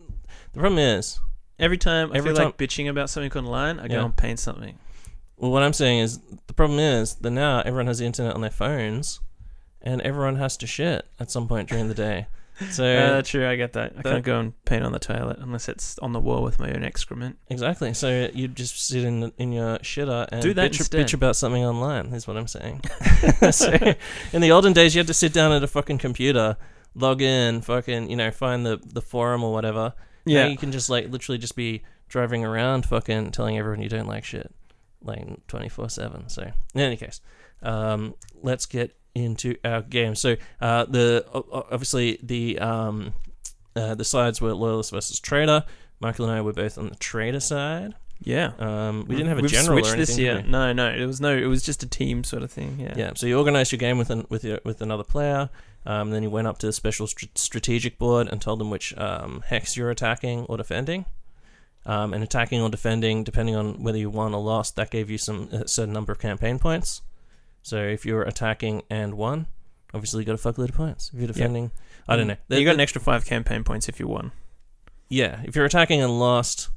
problem is, Every time I Every feel like bitching about something online, I go Yeah. and paint something. Well, what I'm saying is the problem is that now everyone has the internet on their phones, and everyone has to shit at some point during the day. So Uh, true, I get that. I that- can't go and paint on the toilet unless it's on the wall with my own excrement. exactly. So you just sit in in your shitter and Do that bitch, bitch about something online. Is what I'm saying. so in the olden days, you had to sit down at a fucking computer, log in, fucking, you know, find the the forum or whatever. Now you can just like literally just be driving around, fucking telling everyone you don't like shit, like twenty four seven. So in any case, um, let's get into our game. So uh, the obviously the um, uh, the sides were loyalist versus trader. Michael and I were both on the trader side. yeah. Um, we didn't have a We've general switched or anything. this year. No, no, it was no. It was just a team sort of thing. Yeah. Yeah. So you organized your game with an, with your, with another player. Um, then you went up to the special str- strategic board and told them which um, hex you're attacking or defending. Um, and attacking or defending, depending on whether you won or lost, that gave you some a certain number of campaign points. So if you're attacking and won, obviously you got a fuckload of points. If you're defending, I don't mm. know. You got an extra five campaign points if you won. yeah, if you're attacking and lost,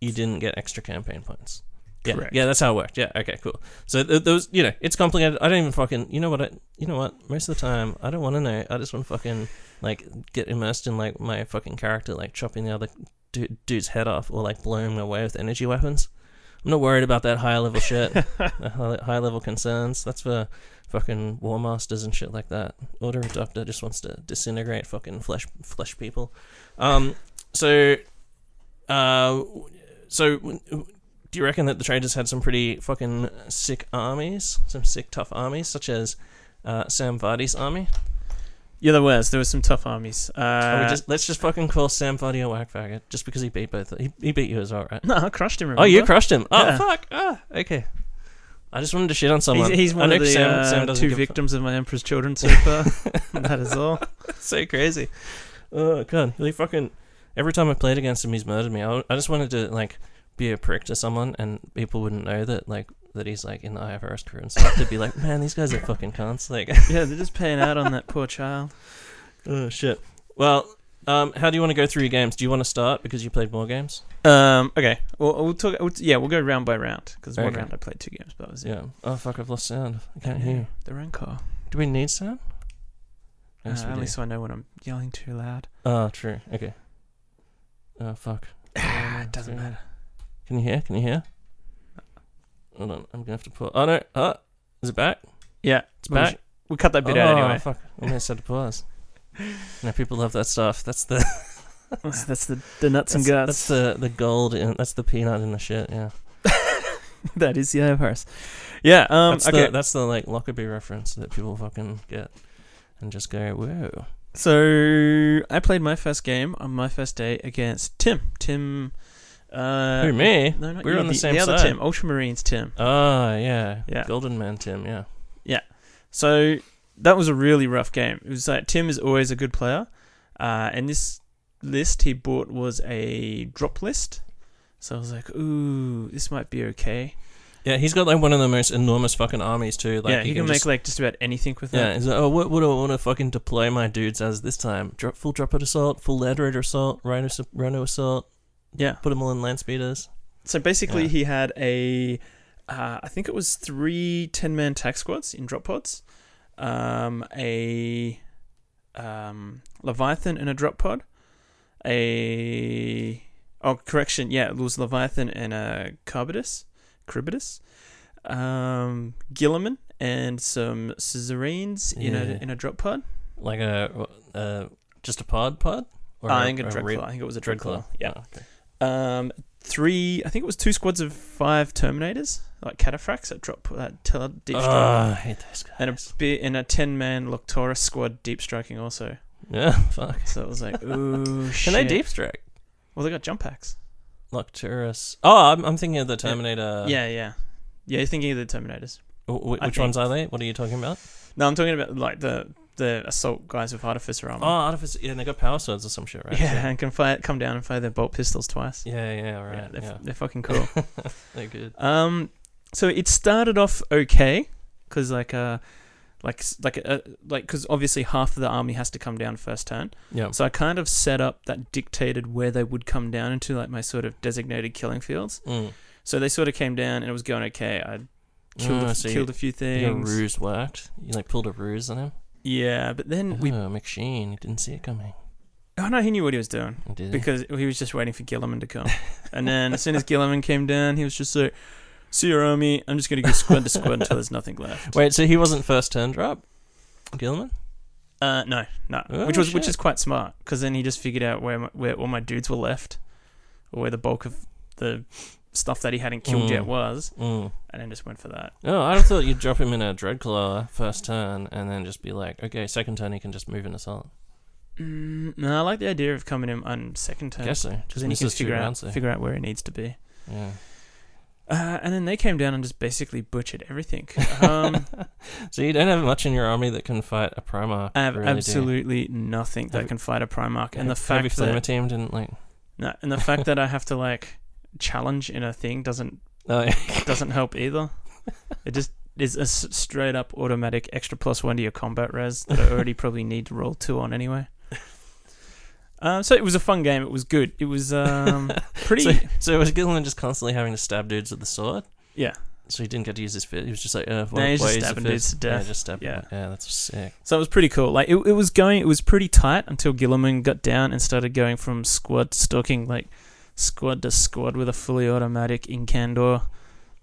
you didn't get extra campaign points. Yeah, Correct. yeah, that's how it worked. Yeah, okay, cool. So th- those, you know, it's complicated. I don't even fucking, you know what? I, you know what? Most of the time, I don't want to know. I just want to fucking like get immersed in like my fucking character, like chopping the other du- dude's head off or like blowing him away with energy weapons. I'm not worried about that high level shit, high level concerns. That's for fucking war masters and shit like that. Order of Doctor just wants to disintegrate fucking flesh flesh people. Um, so, uh, so do you reckon that the traders had some pretty fucking sick armies, some sick tough armies, such as uh, Sam Vardy's army? Yeah, there was. There was some tough armies. Uh, we just, let's just fucking call Sam Vardy a whack faggot, just because he beat both. He, he beat you as well, right? no, I crushed him. Oh, you crushed him. Oh, Yeah. fuck. Ah, okay. I just wanted to shit on someone. He's, he's one of the Sam, uh, Sam two victims of my Emperor's Children so far. that is all. so crazy. Oh god, he fucking. Every time I played against him, he's murdered me. I, I just wanted to like be a prick to someone, and people wouldn't know that like that he's like in the IFRS crew and stuff. They'd be like, "Man, these guys are fucking cons. Like, Yeah, they're just paying out on that poor child. oh shit. Well, um, how do you want to go through your games? Do you want to start because you played more games? Um, okay. Well, we'll talk. We'll, yeah, we'll go round by round because one Okay. round I played two games, but that was it. Yeah. Oh fuck, I've lost sound. I can't hear. you. The rancor. Do we need sound? Yes, uh, we only do. so I know when I'm yelling too loud. Oh, true. Okay. Oh fuck. Ah, it doesn't matter. Can you hear? Can you hear? Hold on, I'm gonna have to put. Oh no! Oh, is it back? Yeah, It's back. we'll cut that bit oh, out anyway. fuck! I almost had to pause. Now people love that stuff. That's the That's, that's the the nuts and guts. that's the the gold. In, that's the peanut in the shit. Yeah. that is the IFRS. Yeah. Um. that's okay. the that's the like Lockerbie reference that people fucking get and just go whoa. So I played my first game on my first day against Tim. Tim. Uh, Who me? No, not We were you, on the same The other side. Tim, Ultramarines Tim. Oh yeah. Yeah. Golden Man Tim. Yeah. Yeah. So that was a really rough game. It was like Tim is always a good player, Uh, and this list he bought was a drop list. So I was like, ooh, this might be okay. Yeah, he's got like one of the most enormous fucking armies too. Like, yeah, he, can, make just- like just about anything with Yeah, that. he's like, oh, what, what do I want to fucking deploy my dudes as this time? Drop, full assault, full land raider assault, rhino, rhino assault. Yeah. Put them all in land speeders. So basically, Yeah. he had a, uh, I think it was three 10 man tax squads in drop pods, um, a um, Leviathan in a drop pod, a. Oh, correction. Yeah, it was Leviathan and a Carbitus, Cribitus, um, Guilliman, and some Scissorines in a in a drop pod. Like a, uh, just a pod pod? Or I think a a Dreadclaw. re- I think it was a Dreadclaw. Dreadclaw. Yeah. Oh, okay. Um, three. I think it was two squads of five Terminators, like cataphracts that drop that tele- deep strike, Oh, I hate those guys. and a bit and a ten man Locutarus squad deep striking also. yeah, fuck. So it was like, ooh, shit. Can they deep strike? Well, they got jump packs. Nocturus. Oh, I'm, I'm thinking of the Terminator. yeah, yeah, yeah. You're thinking of the Terminators. Wh- wh- I which think- ones are they? What are you talking about? No, I'm talking about like the the assault guys with artificer armor. Oh, armor. Artifice. Yeah, they got power swords or some shit, right? yeah, and can fire, come down and fire their bolt pistols twice. Yeah, yeah, Yeah, right. they're, Yeah, they're fucking cool. they're good. Um, so it started off okay, because like uh, like like uh, like because obviously half of the army has to come down first turn. Yeah. So I kind of set up that dictated where they would come down into like my sort of designated killing fields. Mm. So they sort of came down and it was going okay. I killed Oh, a, so you- a few Your things. ruse worked. You like pulled a ruse on him. Yeah, but then we oh, McSheen, he didn't see it coming. oh no, he knew what he was doing. Did he? because he was just waiting for Guilliman to come. and then as soon as Guilliman came down, he was just like, "See your army. I'm just gonna go squad to squint until there's nothing left." Wait, so he wasn't first turn drop, Guilliman? Uh, no, no. Oh, which was which is quite smart because then he just figured out where my, where all my dudes were left, or where the bulk of the stuff that he hadn't killed yet Mm. was, Mm. and then just went for that. Oh, I thought you'd drop him in a Dreadclaw first turn and then just be like, okay, second turn he can just move in assault. Mm, no, I like the idea of coming in on second turn Guess so. because then he can figure out there. figure out where he needs to be. Yeah. Uh, and then they came down and just basically butchered everything. Um, So you don't have much in your army that can fight a Primarch. I have really, do absolutely nothing that Have- can fight a Primarch, and the fact that team didn't like. no, and the fact that I have to like challenge in a thing doesn't Oh, doesn't help either. It just is a straight up automatic extra plus one to your combat res that I already probably need to roll two on anyway. Um, so it was a fun game. It was good. It was um, pretty. So, so was Guilliman just constantly having to stab dudes with the sword? Yeah. So he didn't get to use his fist. He was just like, uh, No, he's just stabbing dudes to Yeah, death. just stabbing. Yeah. yeah, that's sick. So it was pretty cool. Like it, it was going. It was pretty tight until Guilliman got down and started going from squad stalking like squad to squad with a fully automatic Incandor,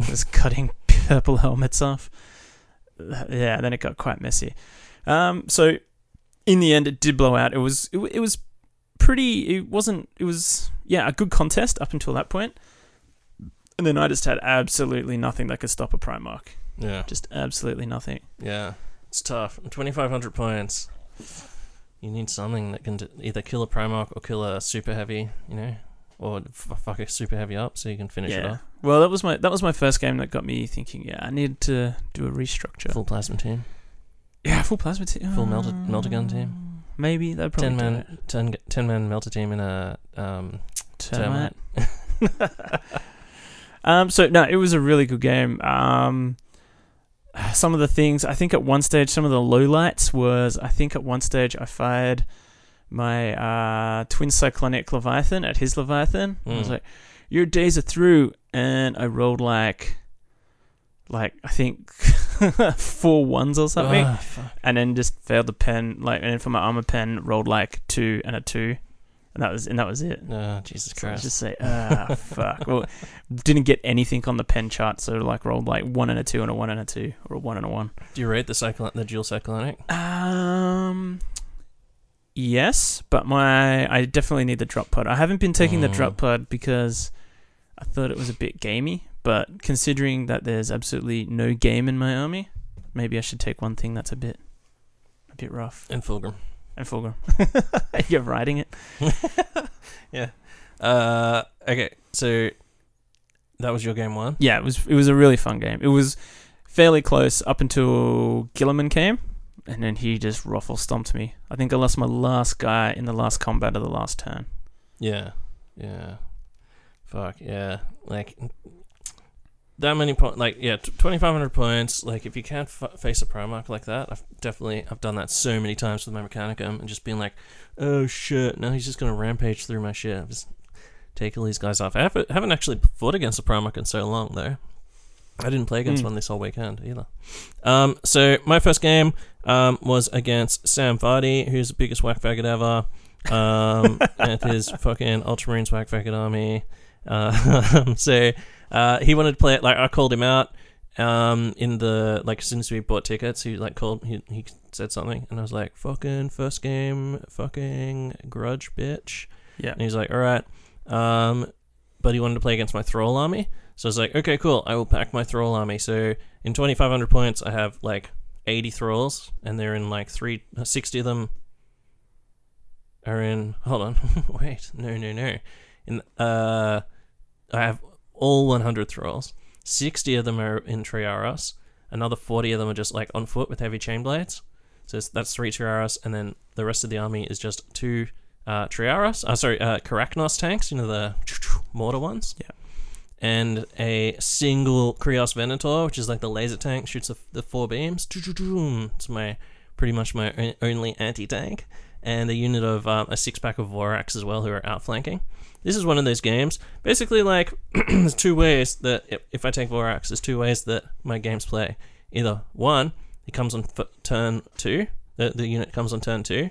just cutting purple helmets off. Uh, Yeah, then it got quite messy. Um, so in the end, it did blow out. It was it, it was pretty. It wasn't. It was yeah a good contest up until that point. And then I just had absolutely nothing that could stop a Primarch. Yeah, Just absolutely nothing. yeah, it's tough. Twenty five hundred points. You need something that can either kill a Primarch or kill a super heavy, you know, or f- fuck a super heavy up so you can finish it off. Well, that was my that was my first game that got me thinking. Yeah, I need to do a restructure. Full plasma team, yeah, full plasma team. Full melter- melter gun team? Maybe that probably ten man. 10, 10 man melter team in a um. Termite. um. So no, it was a really good game. Um. Some of the things I think at one stage, some of the lowlights was I think at one stage I fired my uh, twin cyclonic leviathan at his leviathan. I was Mm. like, "Your days are through," and I rolled like, like I think four ones or something, fuck. and then just failed the pen. Like, and then for my armor pen, rolled like two and a two, and that was and that was it. Oh, Jesus So Christ. just say, ah, fuck. Well, didn't get anything on the pen chart, so like rolled like one and a two and a one and a two, or a one and a one. Do you rate the cyclone, the dual cyclonic? Um, yes, but my I definitely need the drop pod. I haven't been taking the Mm. drop pod because I thought it was a bit gamey. But considering that there's absolutely no game in my army, maybe I should take one thing that's a bit, a bit rough. And Fulgrim. And Fulgrim, you're riding it. yeah. Uh, okay, so that was your game one. yeah, it was it was a really fun game. It was fairly close up until Guilliman came, and then he just ruffle stomped me. I think I lost my last guy in the last combat of the last turn. Yeah, yeah. Fuck yeah! Like that many points. Like yeah, twenty five hundred points. Like if you can't f- face a Primarch like that, I've definitely I've done that so many times with my Mechanicum and just being like, oh shit, now he's just gonna rampage through my shit. Just take all these guys off. I haven't, haven't actually fought against a Primarch in so long though. I didn't play against Hmm. one this whole weekend either. Um, so my first game um, was against Sam Vardy, who's the biggest whack faggot ever, um, and his fucking Ultramarines whack faggot army. Uh, so uh, he wanted to play it. Like I called him out um, in the like as soon as we bought tickets. He like called. He he said something, and I was like, "Fucking first game, fucking grudge, bitch." Yeah. And he's like, "All right." Um, but he wanted to play against my Thrall army. So I was like, okay, cool. I will pack my Thrall army. So in 2,500 points, I have like 80 Thralls, and they're in like three, uh, 60 of them are in. Hold on. Wait. No, no, no. In, uh, I have all 100 Thralls. 60 of them are in Triaros. Another 40 of them are just like on foot with heavy chain blades. So that's three Triaros, and then the rest of the army is just two uh, Triaros. Uh, sorry, uh, Karacnos tanks, you know, the mortar ones. Yeah. And a single Krios Venator, which is like the laser tank, shoots the, four beams. It's my pretty much my only anti tank. And a unit of um, a six pack of Vorax as well, who are outflanking. This is one of those games. Basically, like, there's two ways that if, I take Vorax, there's two ways that my games play. Either one, it comes on turn two, the, the unit comes on turn two,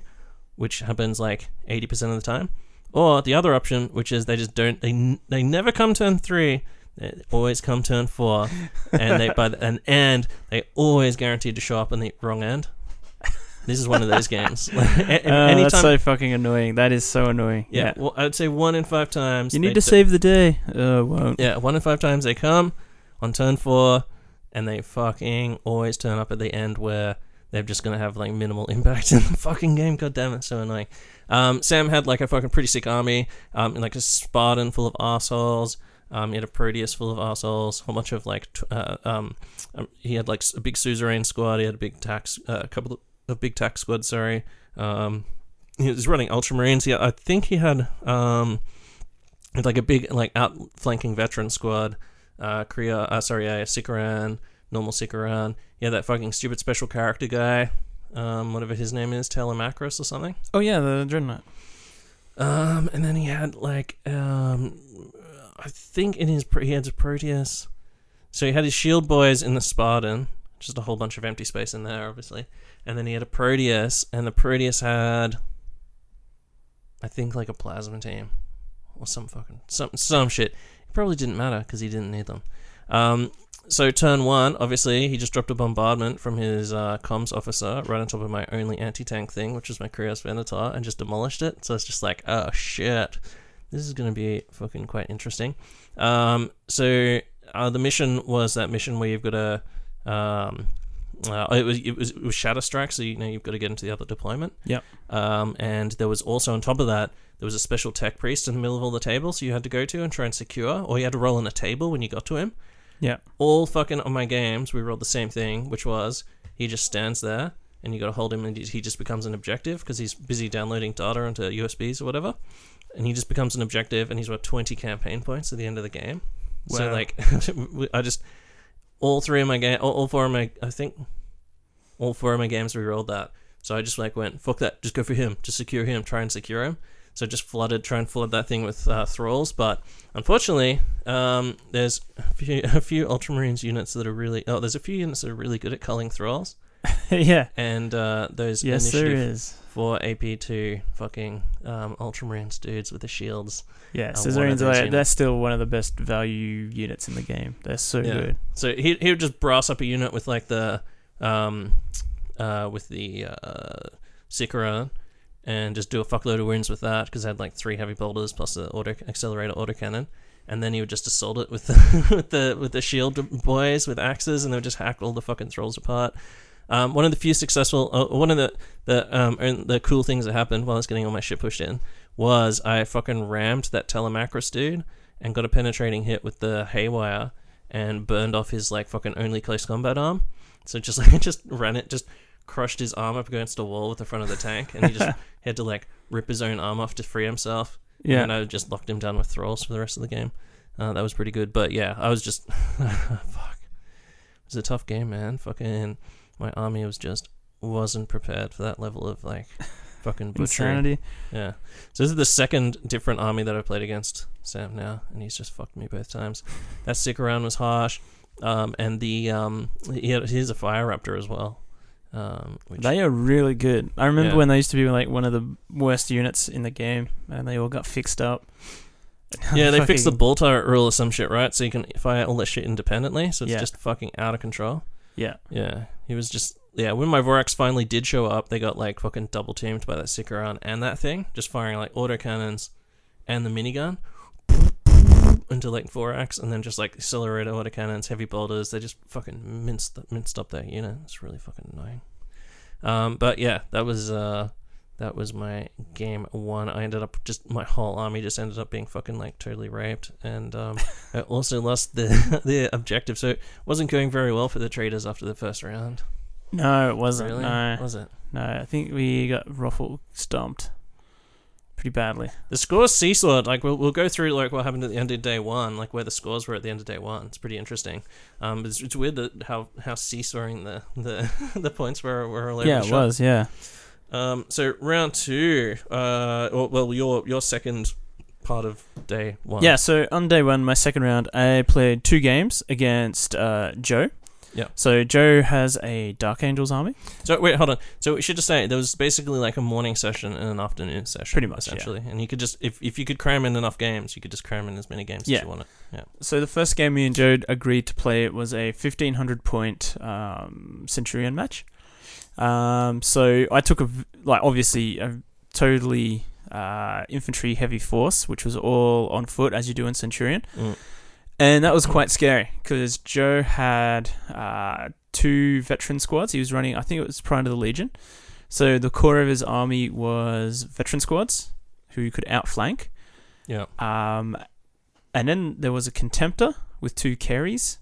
which happens like 80% of the time. Or the other option, which is they just don't, they, they never come turn three, they always come turn four, and they by the, and and they always guaranteed to show up on the wrong end. This is one of those games. Uh, Anytime, that's so fucking annoying. That is so annoying. yeah, well, I'd say one in five times. You they need to save the day. Uh, won't. Yeah, one in five times they come on turn four, and they fucking always turn up at the end where they're just gonna have like minimal impact in the fucking game. God damn it, so annoying. Um, Sam had like a fucking pretty sick army, um, like a Spartan full of assholes. Um, he had a Proteus full of assholes, a whole bunch of like, t- uh, um, um, he had like a big suzerain squad. He had a big tax, uh, a couple of, of big tax squad. Sorry. Um, he was running Ultramarines. Yeah, I think he had um, like a big like outflanking veteran squad. Uh, Korea, uh, sorry, yeah, Sicaran, normal Sicaran. Yeah, that fucking stupid special character guy. Um, whatever his name is, Telemacros or something. Oh yeah, the Dreadnought. Um, and then he had like um, I think in his he had a Proteus. So he had his shield boys in the Spartan, just a whole bunch of empty space in there, obviously. And then he had a Proteus, and the Proteus had, I think, like a plasma team or some fucking some some shit. It probably didn't matter because he didn't need them. Um, so turn one, obviously, he just dropped a bombardment from his uh, comms officer right on top of my only anti-tank thing, which was my Krios Venator, and just demolished it. So it's just like, oh shit, this is going to be fucking quite interesting. Um, so uh, the mission was that mission where you've got to, um, uh, it was it was it was Shatter Strike, so you know you've got to get into the other deployment. Yep. Um, and there was also on top of that, there was a special tech priest in the middle of all the tables you had to go to and try and secure, or you had to roll on a table when you got to him Yeah. all fucking on my games, we rolled the same thing, which was he just stands there and you got to hold him and he just becomes an objective because he's busy downloading data onto USBs or whatever. And he just becomes an objective and he's worth 20 campaign points at the end of the game. So, like, I just, all three of my game, all, all four of my, I think, all four of my games we rolled that. So I just like went, fuck that, just go for him, just secure him, try and secure him. So just flooded, try and flood that thing with uh, thralls. But unfortunately, um, there's a few, a few Ultramarines units that are really, oh, there's a few units that are really good at culling thralls. yeah. And uh, those Yes, there is. for AP2 fucking um, Ultramarines dudes with the shields. Yeah, Caesarians are they're still one of the best value units in the game. They're so Yeah. good. So he he would just brass up a unit with like the um uh with the uh Sicaran and just do a fuckload of wounds with that because I had like three heavy bolters plus the auto accelerator autocannon. And then he would just assault it with the with the with the shield boys with axes, and they would just hack all the fucking thralls apart. Um, one of the few successful, uh, one of the the um the cool things that happened while I was getting all my shit pushed in was I fucking rammed that Telemacros dude and got a penetrating hit with the haywire and burned off his like fucking only close combat arm. So just like just ran it, just crushed his arm up against a wall with the front of the tank, and he just had to like rip his own arm off to free himself. Yeah. and I just locked him down with thralls for the rest of the game. Uh, that was pretty good, but yeah, I was just fuck. It was a tough game, man. Fucking my army was just wasn't prepared for that level of like fucking butchery. Insanity. Yeah. So this is the second different army that I've played against Sam now, and he's just fucked me both times. That Sicaran was harsh, um, and the um, he had, he's a fire raptor as well. Um, which, They are really good. I remember Yeah. when they used to be like one of the worst units in the game, and they all got fixed up. yeah, they fixed the bull turret rule or some shit, right? So you can fire all that shit independently. So it's Yeah. just fucking out of control. Yeah, Yeah, he was just yeah. When my Vorax finally did show up, they got like fucking double teamed by that Sicaran and that thing, just firing like autocannons and the minigun into like Vorax, and then just like accelerator autocannons, heavy bolters. They just fucking minced minced up that unit. It's really fucking annoying. Um, but yeah, that was uh, that was my game one. I ended up just my whole army just ended up being fucking like totally raped, and um, I also lost the the objective, so it wasn't going very well for the traders after the first round. no, it wasn't. Really? No, Was it? no, I think we got ruffle stomped pretty badly. The scores seesawed. Like we'll we'll go through like what happened at the end of day one, like where the scores were at the end of day one. It's pretty interesting. Um, it's, it's weird that how how seesawing the the the points were were all over yeah, the it shop. was. Yeah. Um, so round two. Uh, well, well, your your second part of day one. Yeah, so on day one, my second round, I played two games against uh, Joe. Yeah. So Joe has a Dark Angels army. So wait, hold on. So we should just say there was basically like a morning session and an afternoon session, Pretty much, yeah. And you could just if if you could cram in enough games, you could just cram in as many games Yeah. as you wanted. Yeah. So the first game me and Joe agreed to play it was a 1500 point um, Centurion match. Um, so I took a like obviously a totally uh, infantry heavy force, which was all on foot as you do in Centurion, Mm. And that was quite scary because Joe had uh, two veteran squads. He was running, I think it was Pride of the Legion. So the core of his army was veteran squads who could outflank. Yeah. Um, and then there was a contemptor with two Kheres.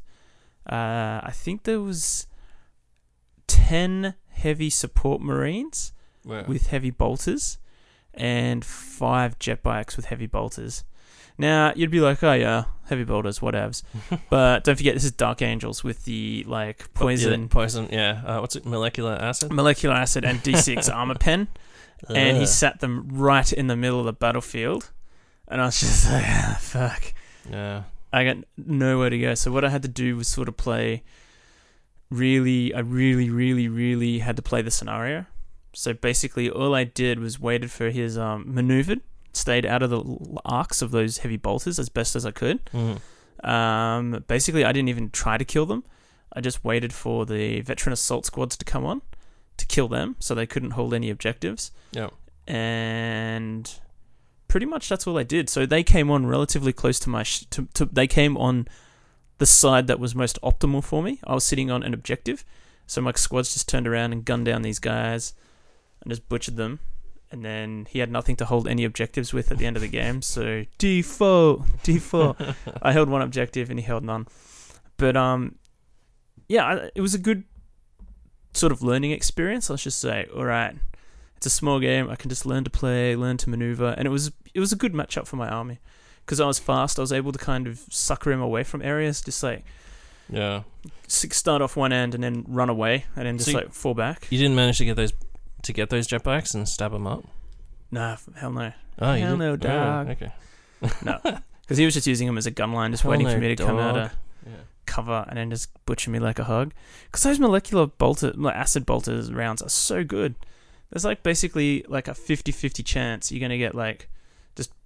Uh, I think there was ten heavy support marines with heavy bolters, and five jet bikes with heavy bolters. Now you'd be like, oh yeah, heavy bolters, whatevs. but don't forget, this is Dark Angels with the like poison, Yeah, poison. Yeah. Uh, what's it? Molecular acid. molecular acid, and D6 armor pen. and he sat them right in the middle of the battlefield. And I was just like, ah, fuck. Yeah. I got nowhere to go. So what I had to do was sort of play really I really, really, really had to play the scenario. So basically all I did was waited for his um maneuvered, stayed out of the arcs of those heavy bolters as best as I could. Mhm. Um basically I didn't even try to kill them. I just waited for the veteran assault squads to come on to kill them so they couldn't hold any objectives Yeah. and pretty much that's all I did. So they came on relatively close to my. Sh- to, to they came on the side that was most optimal for me. I was sitting on an objective, so my squads just turned around and gunned down these guys, and just butchered them. And then he had nothing to hold any objectives with at the end of the game. So default, default. I held one objective and he held none. But um, yeah, I- it was a good sort of learning experience. Let's just say, all right, it's a small game. I can just learn to play, learn to maneuver, and it was it was a good matchup for my army because I was fast. I was able to kind of sucker him away from areas, just like Yeah. s- start off one end and then run away, and then just So you- like fall back. You didn't manage to get those to get those jetpacks and stab them up. Nah, hell no, Oh, you Hell didn't? no, Oh, dog. okay. no, because he was just using them as a gun line, just Hell waiting no, for me to come out of Yeah. cover and then just butcher me like a hug. Because those molecular bolter, like acid bolters rounds are so good. There's like basically like a 50-50 chance you're gonna get like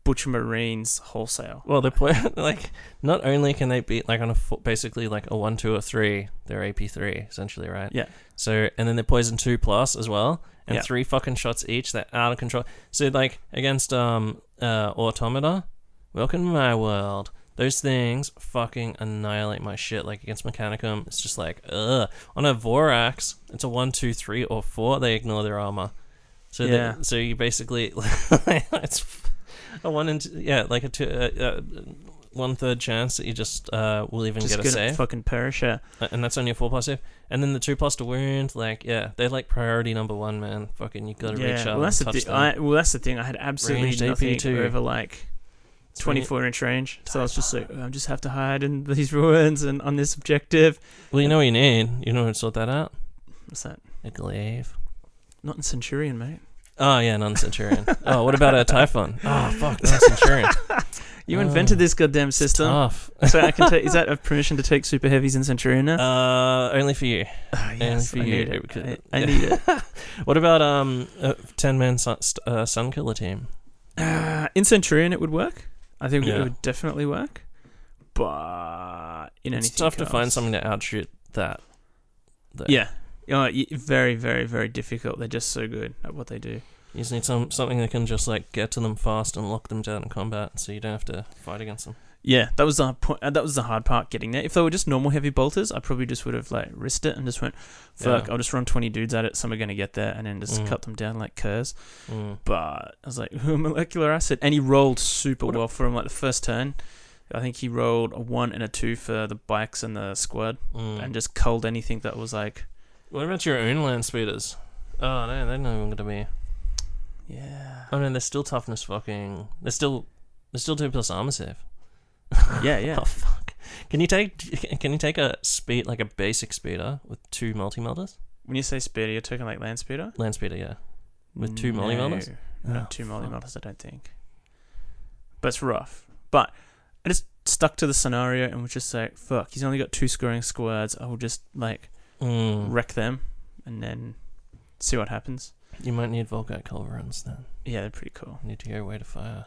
butcher marines wholesale. Well, the point, like, not only can they beat like on a fo- basically like a one, two, or three, they're AP three essentially, right? Yeah. So and then they're poison two plus as well, and Yeah. three fucking shots each. They're out of control. So like against um uh automata, welcome to my world. Those things fucking annihilate my shit. Like against Mechanicum, it's just like ugh. On a Vorax, it's a one, two, three, or four. They ignore their armor. So they- Yeah. so you basically it's a one and two, yeah, like a two, uh, uh, one third chance that you just uh, will even Just get a gonna save, fucking perish. Yeah. Uh, and that's only a four plus save. And then the two plus to wound, like yeah, they're like priority number one, man. Fucking you gotta reach out Well, that's and the touch thing. them. I, well, that's the thing. I had absolutely Ranged AP nothing too. over like It's really- 24 inch range. So I was just like, I just have to hide in these ruins and on this objective. Well, you know what you need. You know how to sort that out. What's that? A glaive. Not in Centurion, mate. Oh yeah, non-centurion. oh, what about a typhon? Oh fuck, non-centurion. You Oh, invented this goddamn system, Tough. so I can take. Is that a permission to take super heavies in Centurion now? Uh, only for you. Ah, yes, for I you, need it. because- I, I need it. What about um a ten-man sun, uh, sun killer team? Uh, in Centurion, it would work. I think it would definitely work. But in It's anything tough to find something to outshoot that. that. Yeah. Oh, very, very, very difficult. They're just so good at what they do. You just need some something that can just like get to them fast and lock them down in combat, so you don't have to fight against them. Yeah, that was the point. Uh, that was the hard part getting there. If they were just normal heavy bolters, I probably just would have like risked it and just went, "Fuck, Yeah. I'll just run twenty dudes at it. Some are gonna get there, and then just Mm. cut them down like curs." Mm. But I was like, molecular acid, and he rolled super What well for him. Like the first turn, I think he rolled a one and a two for the bikes and the squad, Mm. and just culled anything that was like, what about your own land speeders? Oh no, they're not even gonna be. yeah, Oh no, they're still toughness fucking. They're still. They're still two plus armor save. yeah, yeah. Oh fuck! Can you take? Can you take a speed like a basic speeder with two multi melters? When you say speeder, you're talking like land speeder. Land speeder, yeah. With two molly No, melters? No, Oh, two molly fuck. melters, I don't think. But it's rough. But I just stuck to the scenario and was just like, fuck, he's only got two scoring squads. I will just like Mm. wreck them and then see what happens. You might need Volkite culverins then. Yeah, they're pretty cool. You need to go way to fire.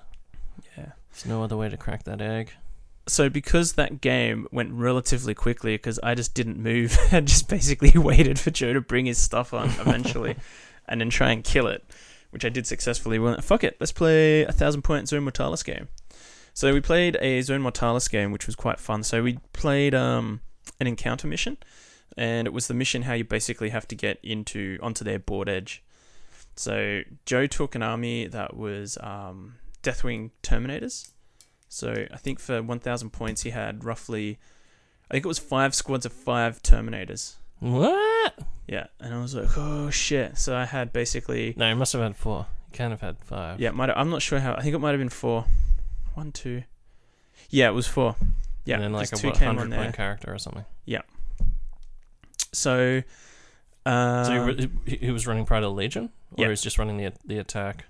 Yeah. There's no other way to crack that egg. So because that game went relatively quickly, because I just didn't move and just basically waited for Joe to bring his stuff on eventually, and then try and kill it, which I did successfully. We went, fuck it, let's play a thousand point Zone Mortalis game. So we played a Zone Mortalis game, which was quite fun. So we played um, an encounter mission, and it was the mission how you basically have to get into onto their board edge. So Joe took an army that was um, Deathwing Terminators. So I think for 1,000 points he had roughly, I think it was five squads of five Terminators. What? Yeah, and I was like, oh shit. So I had basically, No, you must have had four. You can't have had five. yeah, might I'm not sure how. I think it might have been four. One, two. Yeah, it was four. Yeah, and then like a what, hundred there. point character or something. So, uh, so he, he, was running Pride of the Legion, or yeah. he was just running the the attack.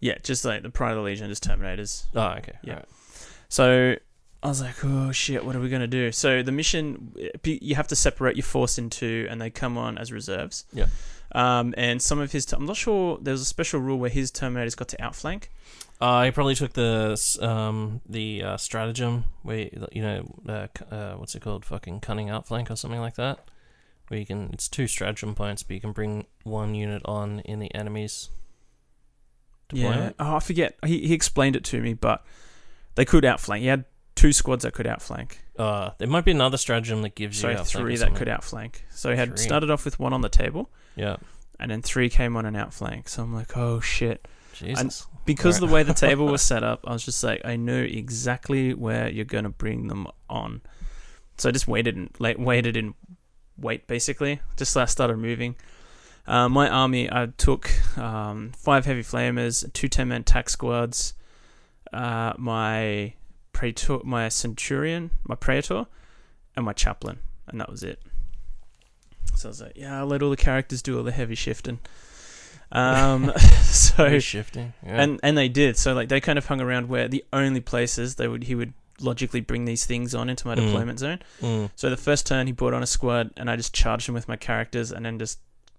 yeah, just like the Pride of the Legion, just Terminators. Oh, okay. Yeah. alright. So I was like, oh shit, what are we gonna do? So the mission, you have to separate your force in two, and they come on as reserves. Yeah. Um, and some of his, I'm not sure. There was a special rule where his Terminators got to outflank. Uh, he probably took the um the uh, stratagem where you you know uh, uh, what's it called fucking cunning outflank or something like that, where you can it's two stratagem points, but you can bring one unit on in the enemy's Yeah. Oh, I forget. He he explained it to me, but they could outflank. He had two squads that could outflank. Uh, there might be another stratagem that gives So you three that could outflank. So he had Three. started off with one on the table, Yeah, and then three came on an outflank. So I'm like, oh shit. Jesus. Because Right. the way the table was set up, I was just like, I know exactly where you're gonna bring them on. So I just waited and like waited in wait basically. Just I started moving. Uh, my army, I took um, five heavy flamers, two 10 man tack squads, uh, my praetor, my centurion, my praetor, and my chaplain, and that was it. So I was like, yeah, I'll let all the characters do all the heavy shifting. Um, so shifting. Yeah. and and they did. So like they kind of hung around where the only places they would he would logically bring these things on into my Mm. deployment zone. Mm. So the first turn he brought on a squad and I just charged him with my characters and then just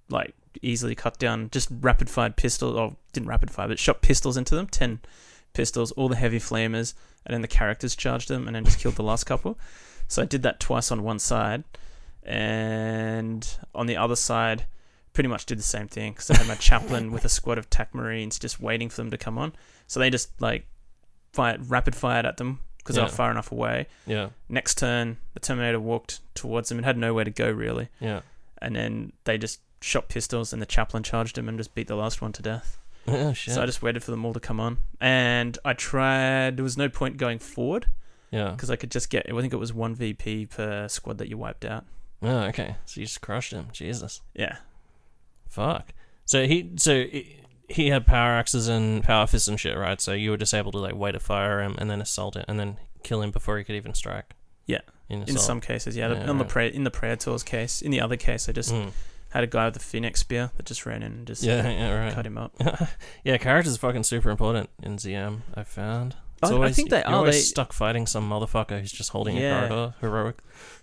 like easily cut down just rapid fired pistols or didn't rapid fire but shot pistols into them, ten pistols, all the heavy flamers, and then the characters charged them and then just killed the last couple. So I did that twice on one side, and on the other side, pretty much did the same thing because I had my chaplain with a squad of TAC Marines just waiting for them to come on. So they just like fired rapid fired at them because they Yeah. were far enough away. Yeah. Next turn, the Terminator walked towards them and had nowhere to go really, Yeah. and then they just shot pistols and the chaplain charged him and just beat the last one to death. Oh shit. So I just waited for them all to come on, and I tried. There was no point going forward Yeah. because I could just get. I think it was one VP per squad that you wiped out. Oh, okay. So you just crushed him. Jesus. Yeah, Fuck. So he so he- he had power axes and power fists and shit, right? So you were just able to like wait to fire him and then assault it and then kill him before he could even strike. Yeah. In, in some cases, yeah. Yeah, on the pre- in the Praetor's case, in the other case, I just Mm. had a guy with a phoenix spear that just ran in and just Yeah, yeah, cut right. him up. yeah, characters are fucking super important in ZM. I've found. It's I- I think they you're are. always They- stuck fighting some motherfucker who's just holding Yeah. a corridor heroic,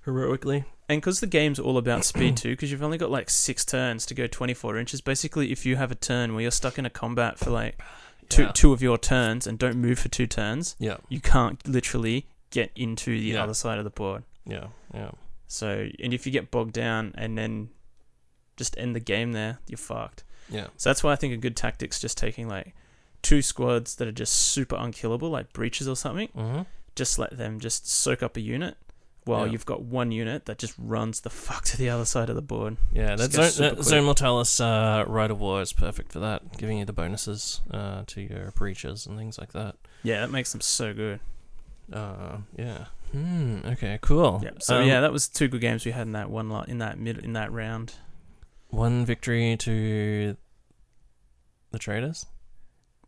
heroically. And because the game's all about speed too, because you've only got like six turns to go 24 inches. Basically, if you have a turn where you're stuck in a combat for like two Yeah. two of your turns and don't move for two turns, Yeah, you can't literally get into the Yeah. other side of the board. yeah, yeah. So, and if you get bogged down and then just end the game there, you're fucked. Yeah. So that's why I think a good tactic's just taking like two squads that are just super unkillable, like breachers or something. Mm-hmm. Just let them just soak up a unit, while Yeah. you've got one unit that just runs the fuck to the other side of the board. Yeah, that Zone, that. Zone Mortalis uh, Rite of War is perfect for that, giving you the bonuses uh, to your breachers and things like that. Yeah, that makes them so good. Uh, yeah. Hmm. Okay. Cool. Yeah. So Um, yeah, that was two good games we had in that one lot in that mid in that round. One victory to the traders.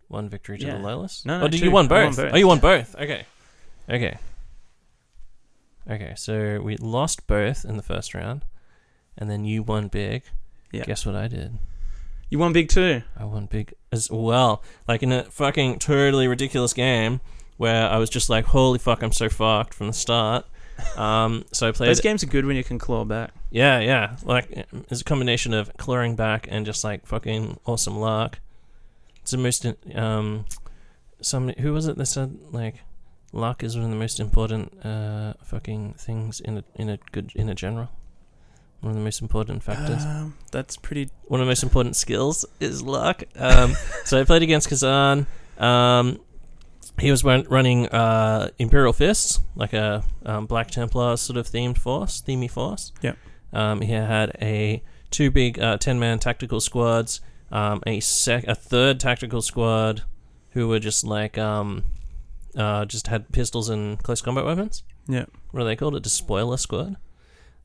One victory to Yeah. the loyalists. No, no, oh, did two. you won I won both? both. Oh, you won both. Okay. Okay. Okay. So we lost both in the first round, and then you won big. Yeah. Guess what I did? You won big too. I won big as well. Like in a fucking totally ridiculous game where I was just like, "Holy fuck, I'm so fucked" from the start. Um, so I played. Those games are good when you can claw back. Yeah, yeah. Like it's a combination of clawing back and just like fucking awesome luck. It's the most um some who was it that said like luck is one of the most important uh fucking things in a in a good in a general. One of the most important factors. Um, that's pretty. One of the most important skills is luck. Um so I played against Kazan. Um he was run- running uh, Imperial Fists, like a um, Black Templar sort of themed force, themey force. Yep. Um, he had a two big uh, ten man tactical squads, um, a sec a third tactical squad, who were just like um, uh, just had pistols and close combat weapons. Yeah. What are they called? A despoiler squad.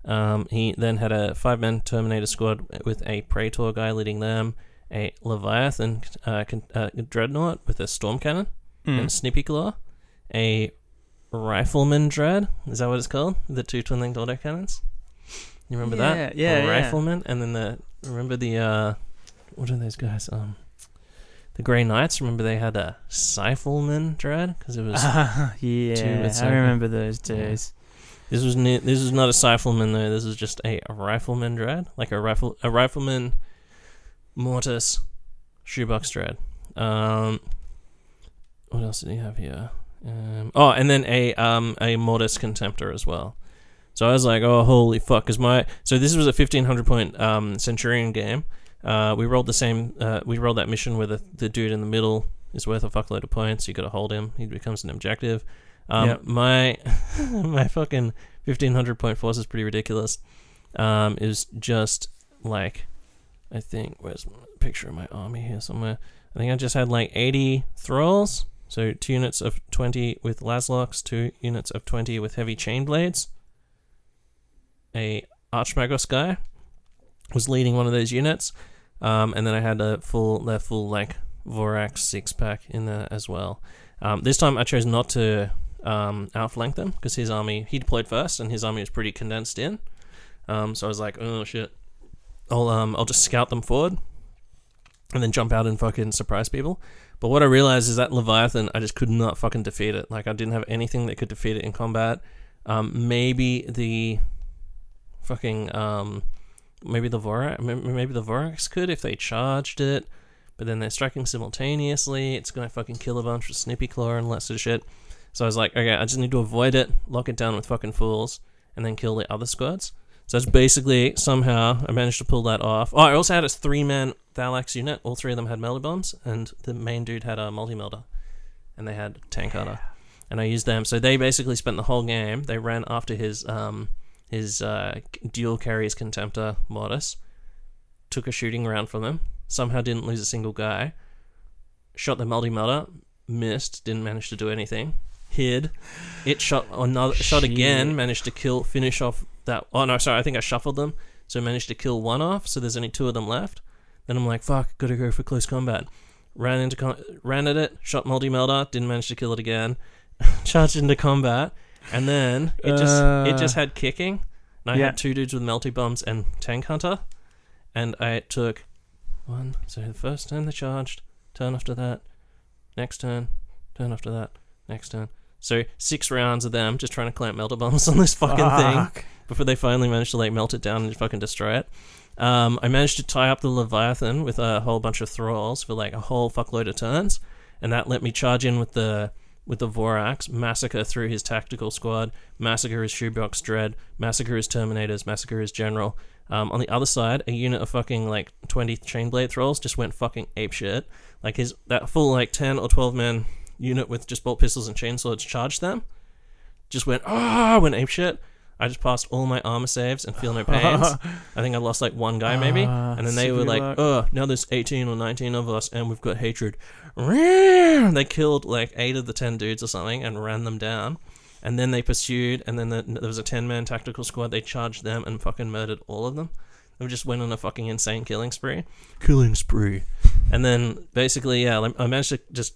Um, he then had a five man Terminator squad with a Praetor guy leading them, a Leviathan uh, con- uh, dreadnought with a storm cannon Mm. and Snippy Claw, a Rifleman Dread. Is that what it's called? The two twin linked auto cannons. You remember Yeah, that? yeah, A yeah. Rifleman, and then the remember the uh, what are those guys? Um, the Grey Knights. Remember they had a Sifleman Dread because it was yeah, with I remember those Yeah. days. This was ne- this was not a Sifleman though. This was just a, rifleman dread, like a rifle a rifleman mortis shoebox dread. Um, what else did he have here? Um, oh, and then a um a mortis contemptor as well. So I was like, oh holy fuck! Because my so this was a fifteen hundred point um centurion game. Uh, we rolled the same. Uh, we rolled that mission where the the dude in the middle is worth a fuckload of points. You got to hold him. He becomes an objective. Um, Yep. my my fucking fifteen hundred point force is pretty ridiculous. Um, it was just like, I think where's my picture of my army here somewhere. I think I just had like eighty thralls, so two units of twenty with laslocks, two units of twenty with heavy chain blades. A archmagos guy was leading one of those units, um, and then I had a full the full like Vorax six pack in there as well. Um, this time I chose not to um, outflank them because his army he deployed first and his army was pretty condensed in. Um, so I was like, oh shit, I'll um I'll just scout them forward, and then jump out and fucking surprise people. But what I realized is that Leviathan, I just could not fucking defeat it. Like I didn't have anything that could defeat it in combat. Um, maybe the fucking um, maybe the Vorax, maybe the Vorax could if they charged it. But then they're striking simultaneously. It's gonna fucking kill a bunch of Snippy Claw and lots of shit. So I was like, okay, I just need to avoid it, lock it down with fucking fools, and then kill the other squads. So that's basically somehow I managed to pull that off. Oh, I also had a three man Thallax unit. All three of them had melter bombs, and the main dude had a multi melter, and they had tank hunter, and I used them. So they basically spent the whole game. They ran after his um his uh, dual Kheres contemptor Mortis, took a shooting round from them. Somehow didn't lose a single guy. Shot the multi melter, missed, didn't manage to do anything. hid. It shot another shot again, managed to kill, finish off that. Oh no, sorry, I think I shuffled them, so managed to kill one off. So there's only two of them left. Then I'm like, fuck, gotta go for close combat. Ran into ran at it, shot multi melter, didn't manage to kill it again. Charged into combat, and then it just it Uh. just had kicking. And I Yeah. had two dudes with melty bombs and tank hunter, and I took one. So the first turn they charged, turn after that, next turn, turn after that, next turn. So six rounds of them just trying to clamp melter bombs on this fucking thing Fuck. before they finally managed to like melt it down and fucking destroy it. Um, I managed to tie up the Leviathan with a whole bunch of thralls for like a whole fuckload of turns, and that let me charge in with the with the Vorax, massacre through his tactical squad, massacre his shoebox dread, massacre his terminators, massacre his general. Um, on the other side, a unit of fucking like twenty chainblade thralls just went fucking ape shit. Like his that full like ten or twelve man unit with just bolt pistols and chainswords charged them. Just went ah, went ape shit. I just passed all my armor saves and feel no pains. I think I lost like one guy maybe, Ah, and then they were like, luck. "Oh, now there's 18 or 19 of us, and we've got hatred." They killed like eight of the ten dudes or something and ran them down, and then they pursued, and then the, there was a 10 man tactical squad. They charged them and fucking murdered all of them. They just went on a fucking insane killing spree. Killing spree, and then basically, yeah, like, I managed to just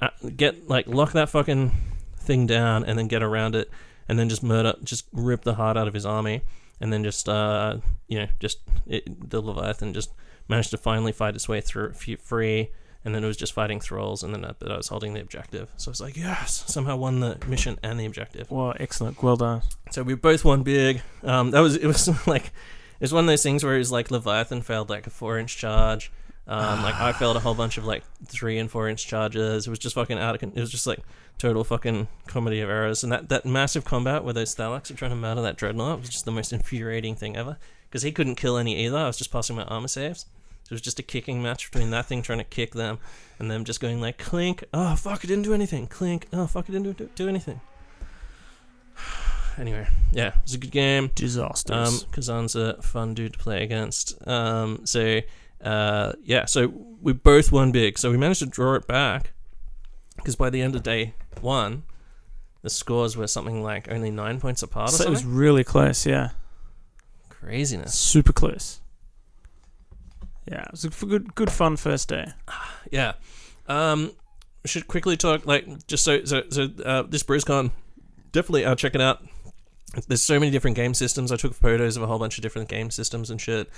uh, get like lock that fucking thing down, and then get around it, and then just murder, just rip the heart out of his army, and then just uh, you know, just it, the Leviathan just managed to finally fight its way through free, and then it was just fighting thralls, and then I, but I was holding the objective. So I was like, yes, somehow won the mission and the objective. Well, excellent. Well done. So we both won big. Um, that was it was like it was one of those things where it was like Leviathan failed like a four inch charge. Um, like I failed a whole bunch of like three and four inch charges. It was just fucking out of. Con- it was just like total fucking comedy of errors. And that that massive combat where those Thallax are trying to murder that dreadnought was just the most infuriating thing ever. Because he couldn't kill any either. I was just passing my armor saves. So it was just a kicking match between that thing trying to kick them, and them just going like clink. Oh fuck! It didn't do anything. Clink. Oh fuck! It didn't do, do anything. Anyway, yeah, it was a good game. Um, Disasters. Kazan's a fun dude to play against. Um, so, uh, yeah, so we both won big. So we managed to draw it back because by the end of day one, the scores were something like only nine points apart or so it something. was really close. Yeah. Craziness. Super close. Yeah, it was a f- good, good fun first day. Yeah. Um, we should quickly talk like just so so so uh, this BruceCon definitely uh, check it out. There's so many different game systems. I took photos of a whole bunch of different game systems and shit.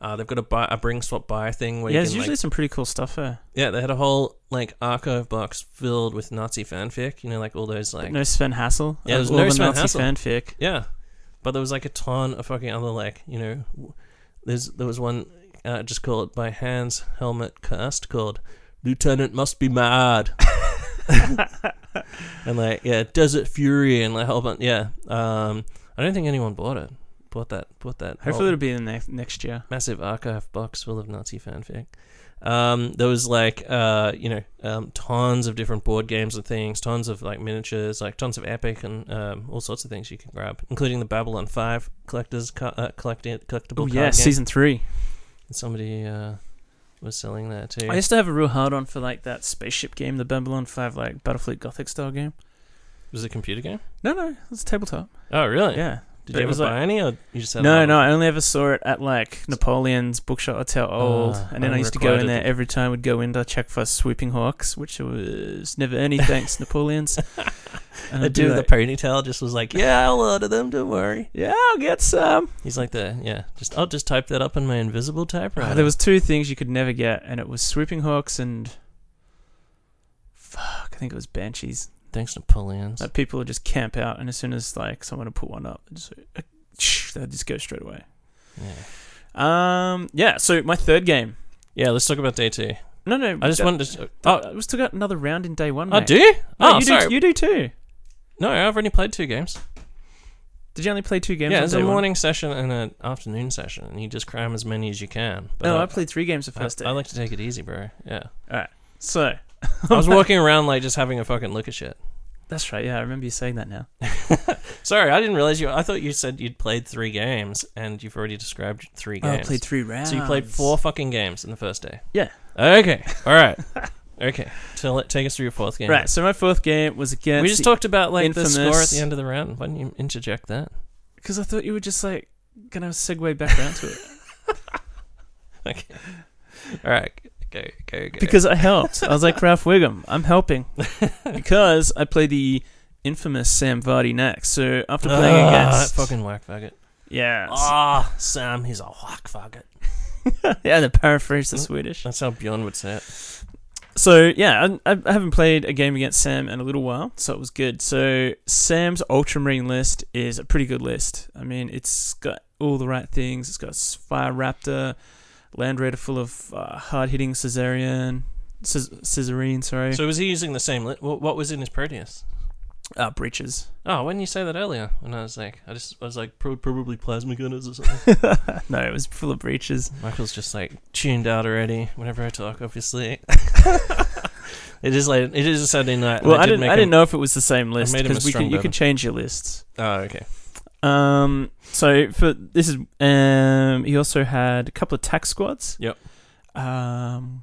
Uh, they've got a buy a bring swap buy thing where Yeah, there's can usually like, some pretty cool stuff there. yeah they had a whole like archive box filled with Nazi fanfic. You know like all those like no Sven Hassel. Yeah, there's no the Sven Nazi Hassel. fanfic. Yeah, but there was like a ton of fucking other like you know, there's there was one uh, just called by Hans Hellmut Kirst called Lieutenant Must Be Mad, and like yeah, Desert Fury and like a whole bunch. Yeah, um, I don't think anyone bought it. Bought that. Bought that. Hopefully it'll be in the next, next year. massive archive box full of Nazi fanfic. Um, there was like uh, you know um, tons of different board games and things, tons of like miniatures, like tons of epic and um, all sorts of things you can grab, including the Babylon Five collectors ca- uh, collecting collectible Oh card yeah, game. season three. Somebody uh, was selling that too. I used to have a real hard on for like that spaceship game, the Babylon Five, like Battlefleet Gothic style game. was it a computer game? No, no, it's tabletop. Oh really? Yeah. Did But you ever was buy like- any, or you just had? No, one? no, I only ever saw it at like Napoleon's bookshop. That's how old. Ah, and then I used to go in unrequited. there every time. We'd go in to check for Swooping Hawks, which was never any thanks Napoleon's. And The I'd dude with like, the ponytail just was like, "Yeah, I'll order them. Don't worry." yeah, I'll get some. He's like the yeah. Just I'll just type that up on my invisible typewriter. Ah, there was two things you could never get, and it was Swooping Hawks and fuck, I think it was Banshees. Thanks Napoleon's. Like people would just camp out, and as soon as like someone would put one up, just, uh, they'd just go straight away. Yeah. Um, yeah. So my third game. Yeah, let's talk about day two. No, no. I just that- wanted to. Oh, Oh, we still got another round in day one. oh, mate. do you? No, oh, you sorry. do. You do too. no, I've only played two games. Did you only play two games? yeah, there's a day one? morning session and an afternoon session, and you just cram as many as you can. But No, I, I played three games the I, first day. I like to take it easy, bro. Yeah. All right. So I was walking around like just having a fucking look at shit. that's right. Yeah, I remember you saying that now. Sorry, I didn't realize you. I thought you said you'd played three games, and you've already described three Oh, games. I played three rounds. So you played four fucking games in the first day. Yeah. Okay. All right. Okay, tell it. Take us through your fourth game. Right. So my fourth game was against. we just talked about like the score at the end of the round. Why didn't you interject that? because I thought you were just like gonna segue back around to it Okay. All right. Go go go. because I helped. I was like Ralph Wiggum. I'm helping because I played the infamous Sam Vardy next. So after playing Ah, against, that fucking whack faggot. yeah, Ah, Sam, he's a whack faggot. yeah, to paraphrase the Mm. Swedish. That's how Bjorn would say it. So yeah, I, I haven't played a game against Sam in a little while, so it was good. So Sam's Ultramarine list is a pretty good list. I mean, it's got all the right things. It's got Fire Raptor, Land Raider full of uh, hard hitting Caesarian, Caesarine, sorry, So was he using the same? Li- what, what was in his Proteus? uh, breachers. Oh, when you say that earlier, when I was like, I just I was like, pro- probably plasma gunners or something. no, it was full of breachers. Michael's just like tuned out already. Whenever I talk, obviously. it is late. it is a Saturday night. Well, I, did didn't. make I didn't know if it was the same list made him a because we can. You change your lists. Oh, okay. Um. So for this is um. He also had a couple of tax squads. Yep. Um.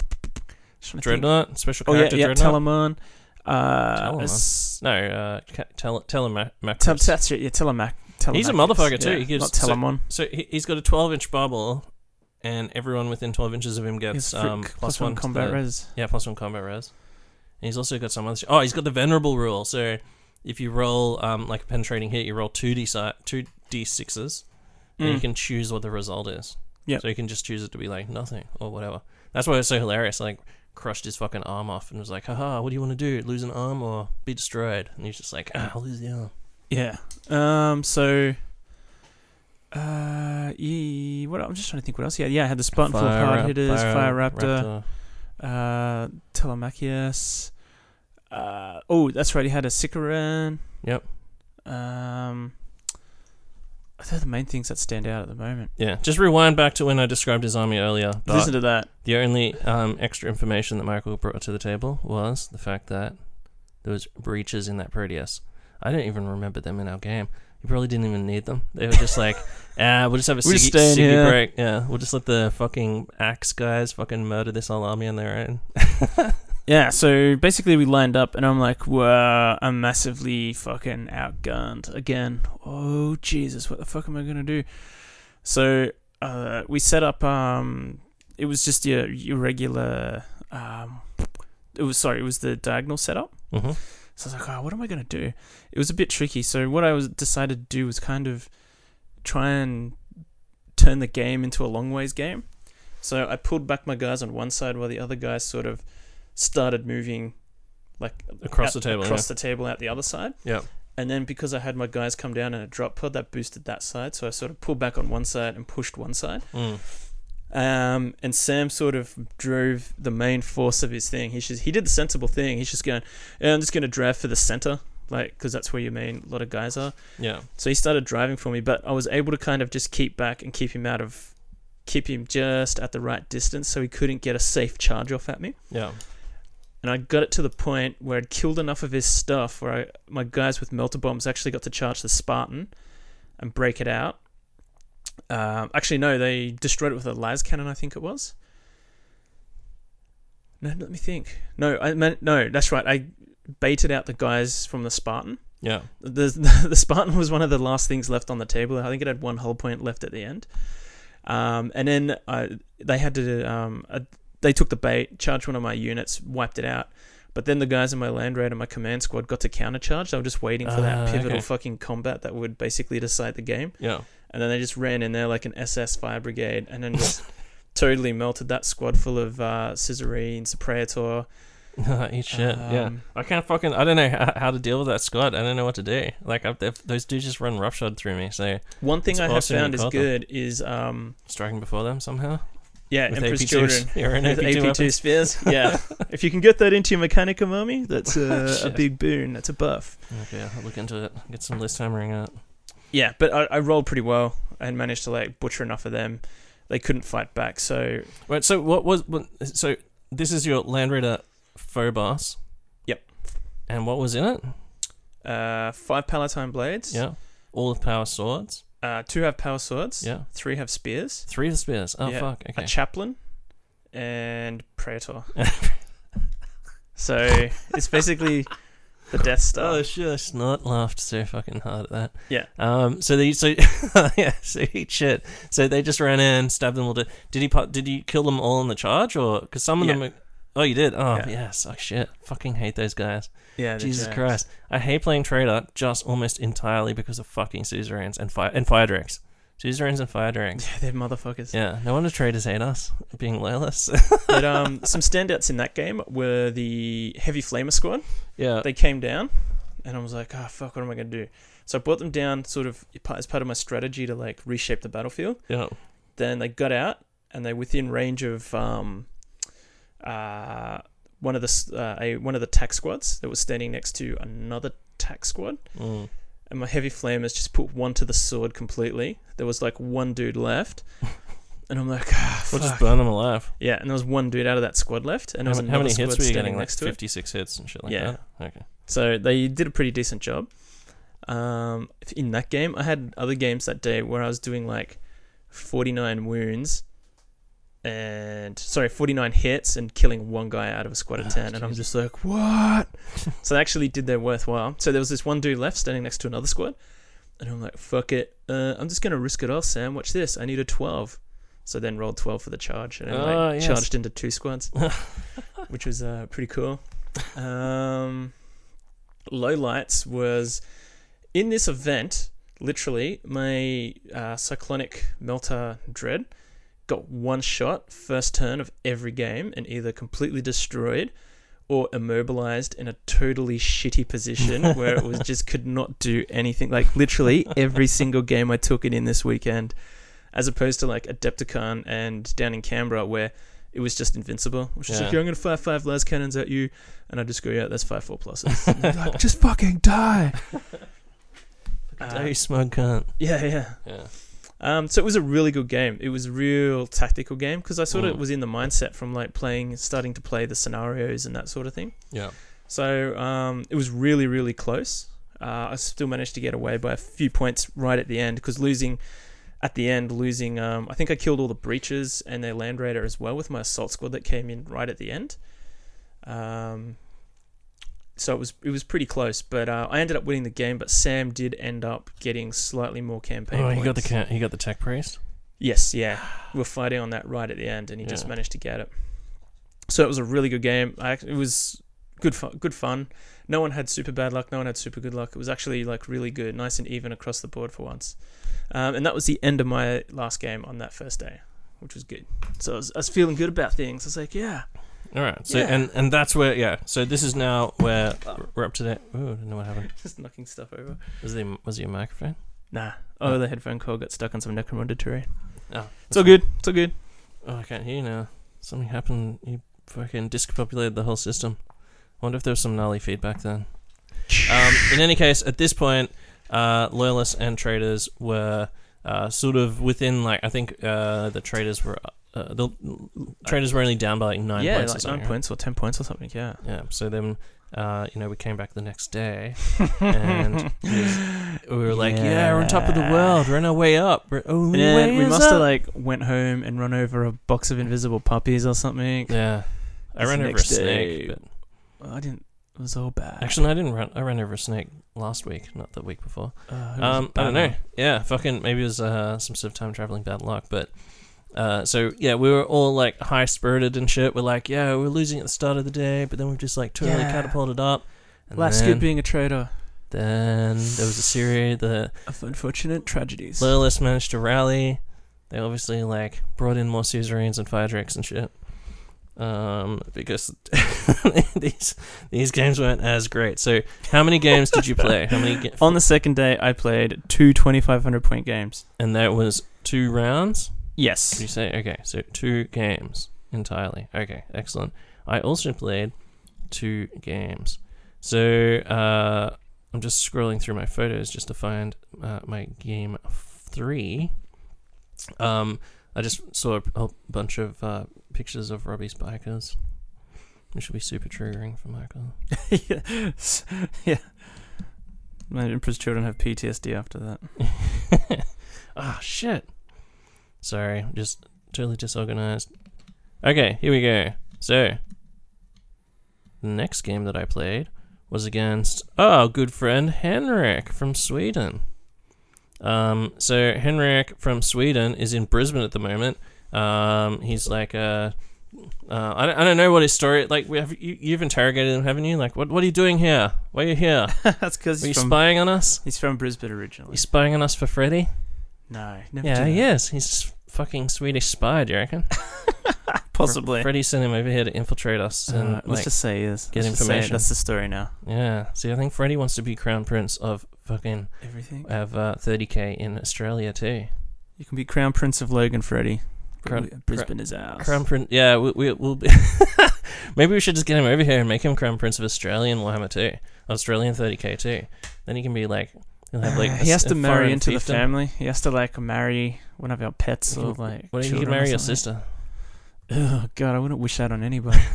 just trying to think. Dreadnought, special Oh yeah, character yeah. Dreadnought. Telemon. Uh, Telemon? s- no, uh, ca- tele telemac. Tel- that's it, yeah, Telemac. Telemac. He's a motherfucker, too. Yeah, He gives- not so- Telemon. So he, he's got a 12 inch bubble, and everyone within 12 inches of him gets um, plus plus one one combat the- res. Yeah, plus one combat res. And he's also got some other. Sh- oh, he's got the venerable rule. So if you roll um, like a penetrating hit, you roll two d two d sixes, and you Mm. can choose what the result is. Yep. So you can just choose it to be like nothing or whatever. That's why it's so hilarious. Like crushed his fucking arm off and was like, haha, what do you want to do? Lose an arm or be destroyed? And he's just like, ah, I'll lose the arm. Yeah. Um. So. Uh. Yeah, what I'm just trying to think what else. Yeah. Yeah. I had the Spartan full of hard Rap- hitters, Fire, Raptor, Raptor. uh, Telemachius. Uh. Oh, that's right. He had a Sicaran. Yep. Um. They're the main things that stand out at the moment. Yeah, just rewind back to when I described his army earlier. But Listen to that. the only um, extra information that Michael brought to the table was the fact that there was breachers in that Proteus. I don't even remember them in our game. You probably didn't even need them. They were just like, ah, we'll just have a We're just Siggy, staying Siggy here." break. Yeah, we'll just let the fucking axe guys fucking murder this whole army on their own. Yeah, so basically we lined up, and I'm like, "Wow, I'm massively fucking outgunned again." Oh Jesus, what the fuck am I gonna do? So uh, we set up. Um, it was just your your regular. Um, it was sorry, it was the diagonal setup. hmm So I was like, "Oh, what am I gonna do?" It was a bit tricky. So what I was decided to do was kind of try and turn the game into a long ways game. So I pulled back my guys on one side while the other guys sort of started moving like Across out- the table, across the table out the other side. Yeah. And then because I had my guys come down in a drop pod, that boosted that side. So I sort of pulled back on one side and pushed one side. Mm. Um, and Sam sort of drove the main force of his thing. He's just, he did the sensible thing. He's just going, yeah, I'm just going to drive for the center, like because that's where your main lot of guys are. Yeah. So he started driving for me, but I was able to kind of just keep back and keep him out of, keep him just at the right distance, so he couldn't get a safe charge off at me. Yeah. And I got it to the point where I'd killed enough of his stuff where I, my guys with melter bombs actually got to charge the Spartan and break it out. Um, actually, no, they destroyed it with a las cannon, I think it was. No, let me think. No, I meant no. That's right. I baited out the guys from the Spartan. Yeah. The, the Spartan was one of the last things left on the table. I think it had one hull point left at the end. Um, and then they had to. Um, they took the bait, charged one of my units, wiped it out. But then the guys in my land raid and my command squad got to countercharge. They were just waiting for Ah, that pivotal okay. fucking combat that would basically decide the game. Yeah. And then they just ran in there like an SS fire brigade and then just totally melted that squad full of uh, Caesarines, Praetor. Eat shit. yeah. Um, I can't fucking. I don't know how, how to deal with that squad. I don't know what to do. Like I've, they've- those dudes just run roughshod through me. So One thing It's I have awesome you found is caught them. good is um, striking before them somehow. Yeah, With Emperor's AP2s. Children. With AP2 AP2 spears. Yeah, if you can get that into your Mechanica mummy, that's uh, a big boon. That's a buff. Okay, I'll look into it. Get some list hammering out. Yeah, but I, I rolled pretty well and managed to like butcher enough of them. They couldn't fight back, so Wait, so what was what, so this is your Land Raider Phobos? Yep. And what was in it? uh, five Palatine blades. Yeah. All of power swords. Uh, two have power swords. Yeah. Three have spears. Three the spears. Oh Yeah. fuck. A chaplain and praetor. So it's basically the Death Star. Oh shit! I snort laughed so fucking hard at that. Yeah. Um. So they so yeah. So he shit. So they just ran in, stabbed them all. To, did he? pu- Did you kill them all in the charge, or because some of Yeah. them? Are, oh, you did. Oh Yeah. yes. Oh shit. Fucking hate those guys. Yeah, Jesus Jags. Christ. I hate playing trader just almost entirely because of fucking suzerains and fire and fire drakes. Suzerains and fire drakes. Yeah, they're motherfuckers. Yeah. No wonder traders hate us being loyalists. But um, some standouts in that game were the Heavy Flamer squad. yeah. They came down, and I was like, "Oh fuck, what am I gonna do?" So I brought them down, sort of as part of my strategy to like reshape the battlefield. yeah. Then they got out, and they're within range of um, uh, one of the uh, a one of the tack squads that was standing next to another tack squad. Mm. and my heavy flamers just put one to the sword completely. There was like one dude left, and I'm like, ah, We'll just burn them alive. yeah. And there was one dude out of that squad left, and there How, was how many another hits squad were you standing getting? Next to it. 56 hits and shit like Yeah. that? Okay. So they did a pretty decent job. Um, in that game, I had other games that day where I was doing like 49 wounds and sorry, 49 hits and killing one guy out of a squad of Oh, 10. And I'm just like, what? so they actually did their worthwhile. So there was this one dude left standing next to another squad. And I'm like, fuck it. Uh, I'm just going to risk it all, Sam. Watch this. I need a 12. So then rolled 12 for the charge and like, Oh, yes. charged into two squads, which was uh, pretty cool. Um, low lights was in this event. Literally, my uh, cyclonic melter dread got one shot first turn of every game and either completely destroyed or immobilized in a totally shitty position where it was just could not do anything. Like literally every single game I took it in this weekend, as opposed to like Adepticon and down in Canberra where it was just invincible. Just Yeah. like, "Yeah, I'm gonna fire five las cannons at you, and I just go, yeah, that's five four pluses. Like, just fucking die. Uh, you smug cunt. yeah, yeah. Yeah. Um, so it was a really good game. It was a real tactical game because I sort of Mm. was in the mindset from like playing, starting to play the scenarios and that sort of thing. Yeah. So um, it was really, really close. Uh, I still managed to get away by a few points right at the end because losing at the end, losing, um, I think I killed all the breachers and their land raider as well with my assault squad that came in right at the end. Um, so it was it was pretty close, but uh, I ended up winning the game. But Sam did end up getting slightly more campaign. Oh, points. he got the ca- he got the tech priest. Yes, yeah. We were fighting on that right at the end, and he just managed to get it. So it was a really good game. I, it was good fun. Good fun. No one had super bad luck. No one had super good luck. It was actually like really good, nice and even across the board for once. Um, and that was the end of my last game on that first day, which was good. So I was, I was feeling good about things. I was like, yeah, All right. So Yeah. and and that's where yeah. So this is now where we're up to date. Oh, I don't know what happened. just knocking stuff over. Was the was your microphone? Nah. Oh, the headphone cord got stuck on some Necromunda terrain. Oh, It's all good. It's all good. Oh, I can't hear you now. Something happened. You fucking discombobulated the whole system. I wonder if there was some gnarly feedback then. Um, in any case, at this point, uh, loyalists and traders were uh, sort of within like I think uh, the traders were uh, the traders were only down by like nine yeah, points. or like something, nine points or ten points or something. Yeah. Yeah. So then, uh, you know, we came back the next day, and we were like, "Yeah, we're on top of the Yeah. world. We're on our way up. We're only And then way we is must have like went home and run over a box of invisible puppies or something. Yeah. I It's ran the over a next snake, but I didn't. It was all bad. actually, no, I didn't run. I ran over a snake last week, not the week before. Uh, it was Um, I don't know. Yeah, fucking maybe it was uh, some sort of time traveling bad luck, but uh, so yeah, we were all like high spirited and shit. We're like, yeah, we're losing at the start of the day, but then we've just like totally Yeah. catapulted up. And Last then, good being a traitor. then there was a series. The Of unfortunate tragedies. loyalists managed to rally. They obviously like brought in more suzerains and fire drakes and shit. Um, because these these games weren't as great. So, how many games did you play? How many? Ga- On the second day, I played two 2,500 point games. and that was two rounds. Did you say okay? So two games entirely. Okay, excellent. I also played two games. So uh, I'm just scrolling through my photos just to find uh, my game three. Um, I just saw a, a bunch of uh, pictures of Robbie's bikers, which will be super triggering for Michael. yes. Yeah. My Emperor's children have PTSD after that. Ah, shit. Sorry, just totally disorganized. Okay, here we go. So, the next game that I played was against oh good friend Henrik from Sweden. Um, so Henrik from Sweden is in Brisbane at the moment. Um, he's like a uh, I, don't, I don't know what his story like. We have you, you've interrogated him, haven't you? Like, what what are you doing here? Why are you here? That's because Are you he's from, spying on us? he's from Brisbane originally. You spying on us for Freddy? No, never Yeah, he is. He's fucking Swedish spy. Do you reckon? Possibly. Freddy sent him over here to infiltrate us Uh, and let's like, just say he is. get Let's just say it. information. That's the story now. yeah. See, I think Freddy wants to be crown prince of fucking Everything. of uh, 30k in Australia too. You can be Crown Prince of Logan, Freddy. Crown- Brisbane is ours. Crown prince. Yeah, we, we, we'll be. Maybe we should just get him over here and make him crown prince of Australian Warhammer too, Australian 30k too. Then he can be like. He'll have like. Uh, he has to marry into the fiefdom. family. He has to like marry one of our pets or like. What if you children could marry your sister? Oh God, I wouldn't wish that on anybody.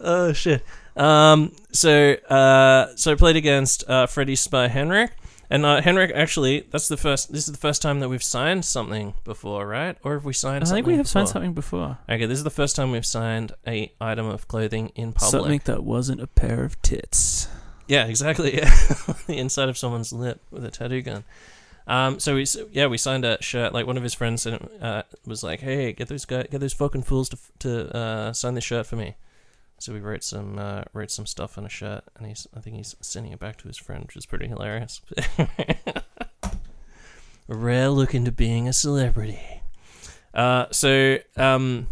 Oh shit. Um. So uh. So I played against uh Freddy Spy Henrik, and uh, Henrik actually that's the first. This is the first time that we've signed something before, right? Or have we signed? I think we have signed something before. Okay, this is the first time we've signed a item of clothing in public. Something that wasn't a pair of tits. Yeah, exactly. Yeah, the inside of someone's lip with a tattoo gun. Um, so we yeah we signed a shirt. Like one of his friends said, uh, was like, "Hey, get those guy, get those fucking fools to to uh, sign this shirt for me." So we wrote some uh, wrote some stuff on a shirt, and he's I think he's sending it back to his friend, which is pretty hilarious. Rare look into being a celebrity. Uh, so um,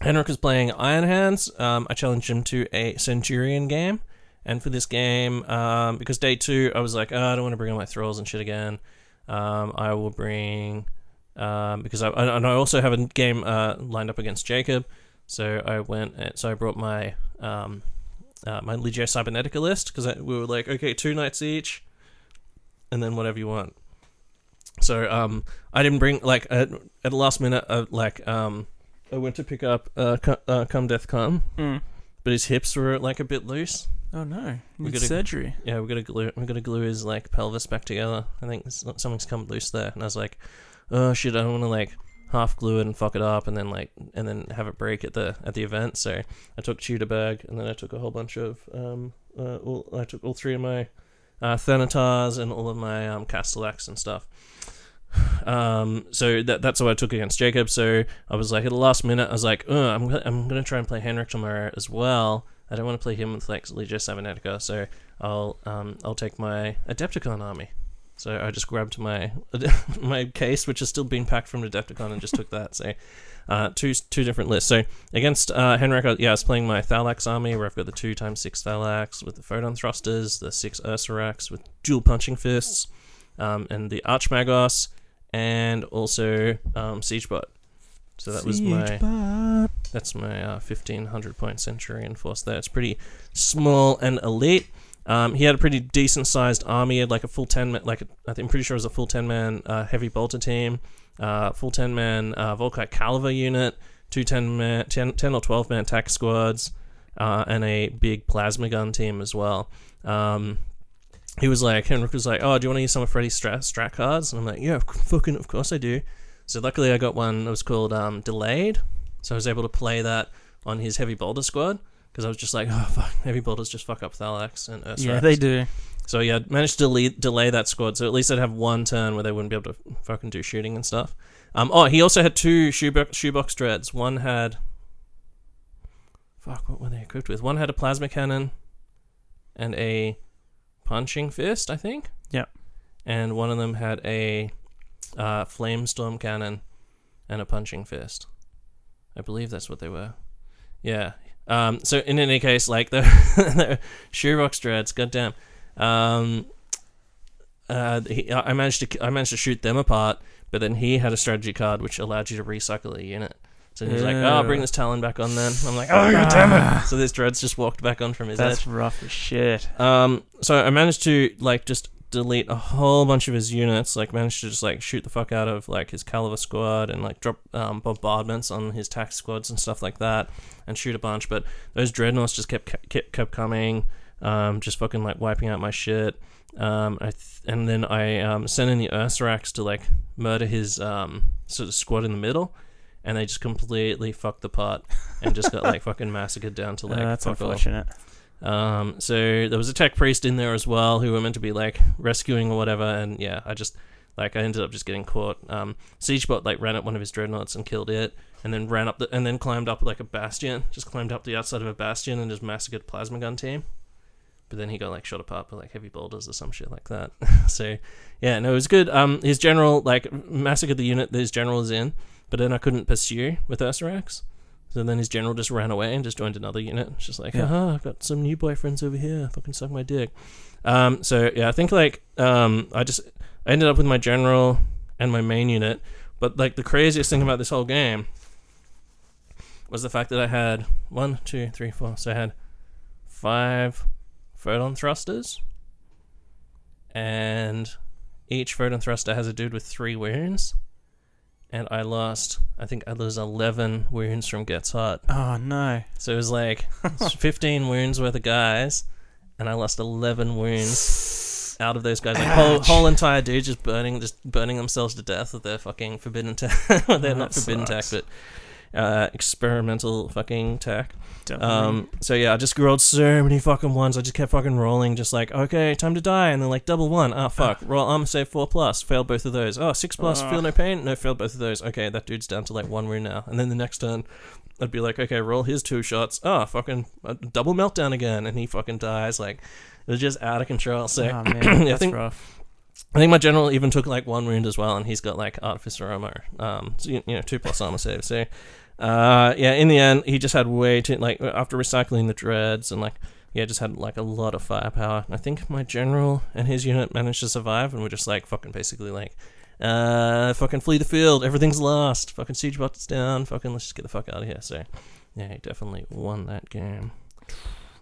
Henrik is playing Iron Hands. Um, I challenged him to a Centurion game. And for this game, um, because day two, I was like, oh, I don't want to bring all my thralls and shit again. Um, I will bring um, because I and I also have a game uh, lined up against Jacob. So I went and so I brought my um, uh, my Legio Cybernetica list because we were like, okay, two nights each, and then whatever you want. So um, I didn't bring like at, at the last minute, uh, like um, I went to pick up uh, Co- uh, Come Death Come, Mm. but his hips were like a bit loose. Oh no, We gotta- surgery. Yeah, we gotta glue. We gotta glue his like pelvis back together. I think something's come loose there, and I was like, "Oh shit, I don't want to like half glue it and fuck it up, and then like and then have it break at the at the event." So I took Tudor bag, and then I took a whole bunch of um, uh, all, I took all three of my uh, Thanatars and all of my um, Castellax and stuff. Um, so that that's what I took against Jacob. So I was like at the last minute, I was like, oh, I'm gonna, I'm gonna try and play Henrik tomorrow as well. I don't want to play him with like Legio Cybernetica, so I'll um I'll take my Adepticon army. So I just grabbed my my case, which has still been packed from Adepticon, and just took that. So uh, two two different lists. So against uh, Henrik, I- yeah, I was playing my Thallax army, where I've got the two times six Thallax with the photon thrusters, the six Ursarax with dual punching fists, um, and the Archmagos, and also um, Siegebot. So that was my that's my uh, 1500 point Centurion force there. It's pretty small and elite. Um, he had a pretty decent sized army. He had like a full 10 man, like think I'm pretty sure it was a full 10 man uh, heavy bolter team, uh, full 10 man uh, Volkite Caliver unit, two 10 man, 10, 10 or 12 man attack squads, uh, and a big plasma gun team as well. Um, he was like, Henrik was like, oh, do you want to use some of Freddy's strat, strat cards? And I'm like, yeah, fucking, of course I do. So luckily I got one that was called um, Delayed. So I was able to play that on his Heavy Bolter squad because I was just like, oh fuck, Heavy Bolters just fuck up Thallax and Ursarax. Yeah, they do. So yeah, I managed to delay, delay that squad, so at least I'd have one turn where they wouldn't be able to fucking do shooting and stuff. Um, oh, he also had two shoebox, shoebox dreads. One had, fuck, what were they equipped with? One had a plasma cannon, and a punching fist, I think. Yep. And one of them had a uh, flame storm cannon and a punching fist. I believe that's what they were. Yeah. Um, so in any case, like the, the shoebox dreads, goddamn. Um, uh, he, I managed to I managed to shoot them apart, but then he had a strategy card which allowed you to recycle a unit. So he's was like, "Oh, I'll bring this Talon back on." Then I'm like, "Oh, god damn it!" So this dreads just walked back on from his That's edge. rough as shit. Um, so I managed to like just delete a whole bunch of his units. Like managed to just like shoot the fuck out of like his Caliver squad and like drop um, bombardments on his tax squads and stuff like that, and shoot a bunch. But those dreadnoughts just kept kept kept coming, um, just fucking like wiping out my shit. Um, I th- and then I um, sent in the Ursarax to like murder his um sort of squad in the middle. and they just completely fucked the pot and just got like fucking massacred down to Uh, like that's fuck off. Um, so there was a tech priest in there as well who were meant to be like rescuing or whatever, and yeah, I just like I ended up just getting caught. Um, Siegebot like ran at one of his dreadnoughts and killed it, and then ran up the and then climbed up like a bastion, just climbed up the outside of a bastion and just massacred plasma gun team. But then he got like shot apart by like heavy bolters or some shit like that. so yeah, no, it was good. Um, his general like massacred the unit that his general is in, but then I couldn't pursue with Ursarax. So then his general just ran away and just joined another unit. It's just like, Yeah. aha, I've got some new boyfriends over here. Fucking suck my dick. Um, so yeah, I think like um, I just I ended up with my general and my main unit. But like the craziest thing about this whole game was the fact that I had one, two, three, four. So I had five photon thrusters, and each photon thruster has a dude with three wounds. And I lost, I think I lost 11 wounds from Gets Hot. Oh no. So it was like 15 wounds worth of guys, and I lost 11 wounds out of those guys. Like whole, whole entire dude just burning, just burning themselves to death with their fucking forbidden tech. well, they're Oh, not forbidden tech, but uh, experimental fucking tech. Um, so yeah, I just rolled so many fucking ones. I just kept fucking rolling, just like okay, time to die, and then like double one. Ah, fuck. Roll armor save four plus. Failed both of those. Oh, six plus. Ah. Feel no pain. No, failed both of those. Okay, that dude's down to like one wound now. And then the next turn, I'd be like, okay, roll his two shots. Oh, fucking uh, double meltdown again, and he fucking dies. Like it was just out of control. So oh man, I that's think- rough. I think my general even took like one wound as well, and he's got like artificer armor, um, so, you, you know, two plus armor save. So, uh, yeah, in the end, he just had way too like after recycling the dreads and like yeah, just had like a lot of firepower. I think my general and his unit managed to survive, and we're just like fucking basically like, uh, fucking flee the field, everything's lost, fucking siege bots down, fucking let's just get the fuck out of here. So, yeah, he definitely won that game.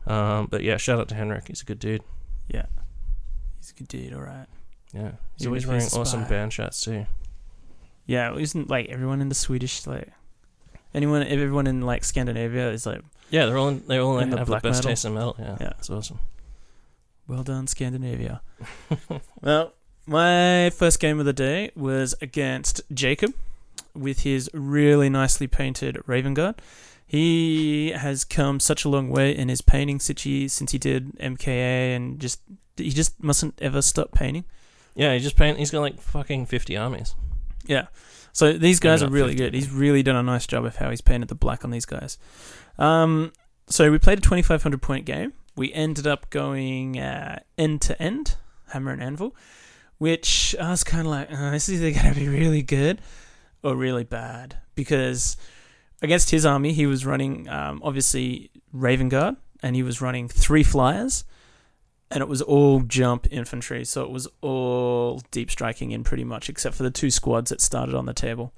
Um, but yeah, shout out to Henrik, he's a good dude. Yeah. He's a good dude, alright. Yeah, he's Even always wearing awesome band shirts too. Yeah, isn't like everyone in the Swedish like anyone everyone in like Scandinavia is like Yeah, they're all in, they all like, the have the black best metal. taste in metal. Yeah, Yeah. it's awesome. well done Scandinavia. well, my first game of the day was against Jacob with his really nicely painted Raven Guard. He has come such a long way in his painting since he, since he did MKA and just he just mustn't ever stop painting. Yeah, he just paint. He's got like fucking fifty armies. Yeah. So these guys are really 50. good. He's really done a nice job of how he's painted the black on these guys. Um, so we played a 2,500 point game. We ended up going uh, end to end, hammer and anvil, which I was kind of like, uh, this is either going to be really good or really bad because against his army, he was running um, obviously Raven Guard and he was running three flyers. And it was all jump infantry, so it was all deep striking in pretty much, except for the two squads that started on the table.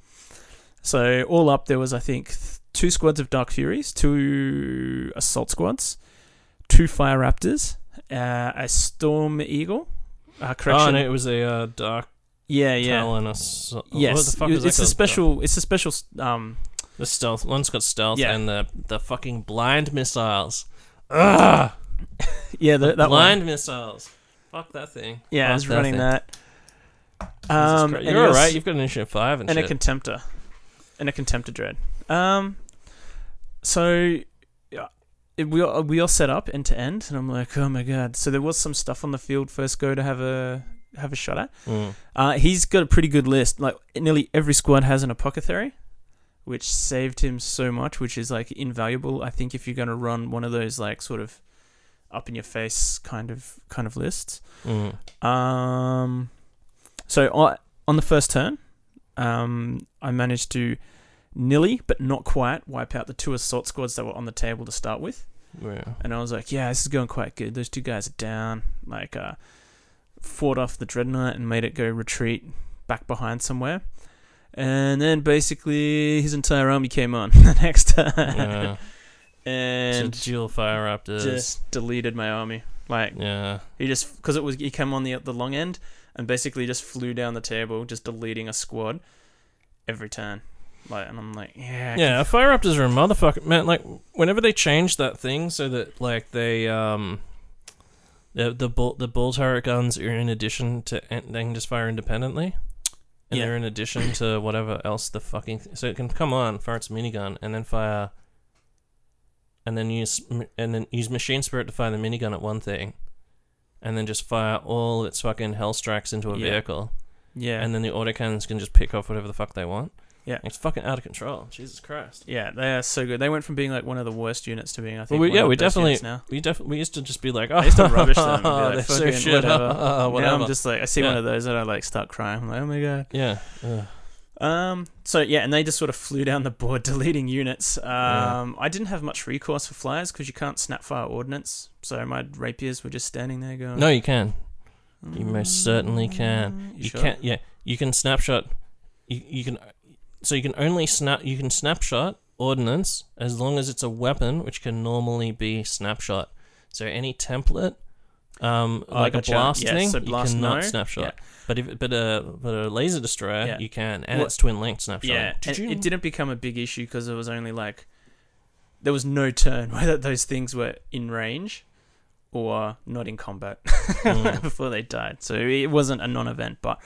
So all up, there was I think th- two squads of Dark Furies, two assault squads, two Fire Raptors, uh, a Storm Eagle. Uh, Oh no, it was a uh, dark yeah, yeah. talon. Ass- what Yes, it- that it's a special. It's a special. Um, The stealth one's got stealth Yeah. and the the fucking blind missiles. Ugh, yeah, the, that one. missiles. Fuck that thing. Yeah, I Fuck was running thing. that. Um, You're alright. You've got an initiative five and, and a contemptor, and a contemptor dread. Um, so yeah, it, we all, we all set up end to end, and I'm like, oh my god. So there was some stuff on the field first go to have a have a shot at. Mm. Uh, he's got a pretty good list. Like nearly every squad has an apothecary, which saved him so much, which is like invaluable. I think if you're going to run one of those like sort of up in your face kind of kind of lists. Mm. Um, so on on the first turn, um, I managed to nearly, but not quite, wipe out the two assault squads that were on the table to start with. Yeah. And I was like, yeah, this is going quite good. Those two guys are down. Like, uh, fought off the dreadnought and made it go retreat back behind somewhere. And then basically his entire army came on the next turn. Yeah. And so dual fire raptors. just deleted my army. Like, yeah. he just because it was he came on the the long end and basically just flew down the table, just deleting a squad every turn. Like, and I'm like, yeah, I Yeah, fire raptors are a motherfucker, man. Like whenever they changed that thing so that like they um. The the bull the bull turret guns are in addition to and they can just fire independently. and Yeah. they're in addition to whatever else the fucking. Th- so it can come on, fire its minigun, and then fire. And then use and then use machine spirit to fire the minigun at one thing, and then just fire all its fucking hell strikes into a Yeah. vehicle, Yeah. and then the autocannons can just pick off whatever the fuck they want. Yeah. it's fucking out of control. Jesus Christ. yeah, they are so good. They went from being like one of the worst units to being, I think, we- one yeah, of the we best definitely- units now. We definitely we used to just be like, oh, I used to rubbish them like, they're so "Fucking shit. whatever." whatever. Now I'm just like, I see one of those and I like start crying. I'm like, oh my god. yeah. Ugh. Um. So yeah, and they just sort of flew down the board, deleting units. Um. Yeah. I didn't have much recourse for flyers because you can't snap fire ordnance. So my rapiers were just standing there going. No, you can. You most certainly can. "Mm, You sure?" can't. Yeah, you can snapshot. You you can. So you can only snap. You can snapshot ordnance as long as it's a weapon, which can normally be snapshot. So any template, um, Oh, like a gotcha. blast Yeah, thing, so you cannot no. snapshot. But if but a but a laser destroyer, Yeah. you can, and Well- it's twin linked snapshot. Yeah, and it didn't become a big issue because it was only like there was no turn whether those things were in range or not in combat Mm. before they died. So it wasn't a non-event. But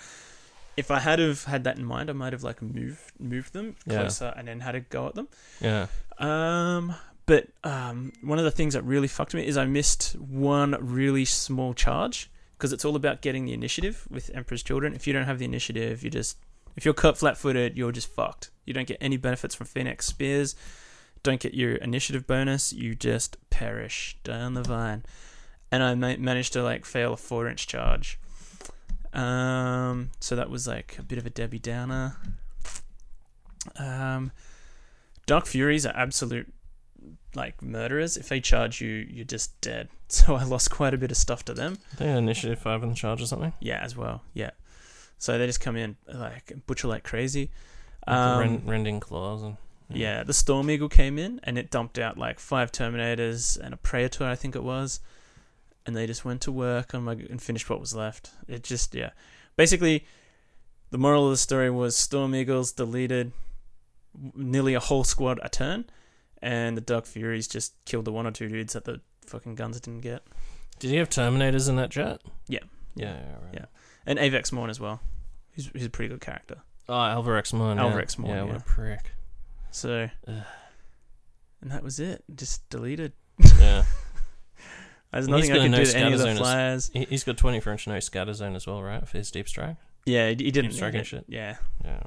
if I had have had that in mind, I might have like moved moved them Yeah. closer and then had a go at them. Yeah. Um, but um, one of the things that really fucked me is I missed one really small charge because it's all about getting the initiative with Emperor's Children. If you don't have the initiative, you just if you're cut flat-footed, you're just fucked. You don't get any benefits from Phoenix Spears. Don't get your initiative bonus. You just perish down the vine. And I ma- managed to like fail a four-inch charge. Um, so that was like a bit of a Debbie Downer. Um, Dark Furies are absolute like murderers. If they charge you, you're just dead. So I lost quite a bit of stuff to them. They had initiative five in the charge or something. Yeah, as well. Yeah. So they just come in like butcher like crazy. Um, rend- rending claws and. yeah, the Storm Eagle came in and it dumped out like five Terminators and a Praetor, I think it was, and they just went to work on my and finished what was left. It just yeah, basically, the moral of the story was Storm Eagles deleted nearly a whole squad a turn, and the Dark Furies just killed the one or two dudes that the fucking guns didn't get, Did he have Terminators in that jet? Yeah. Yeah. yeah right. Yeah. and Avex Morn as well. He's he's a pretty good character. Oh, Alvarex Maun. Alvarex yeah. Maun, Yeah, what a prick. So, Ugh. and that was it. Just deleted. Yeah. There's nothing he's I could no do to any of scatter the zone as- flyers. He, he's got 24 inch no scatter zone as well, right? For his deep strike? Yeah, he, he didn't Keep striking need it. shit. Yeah. Yeah,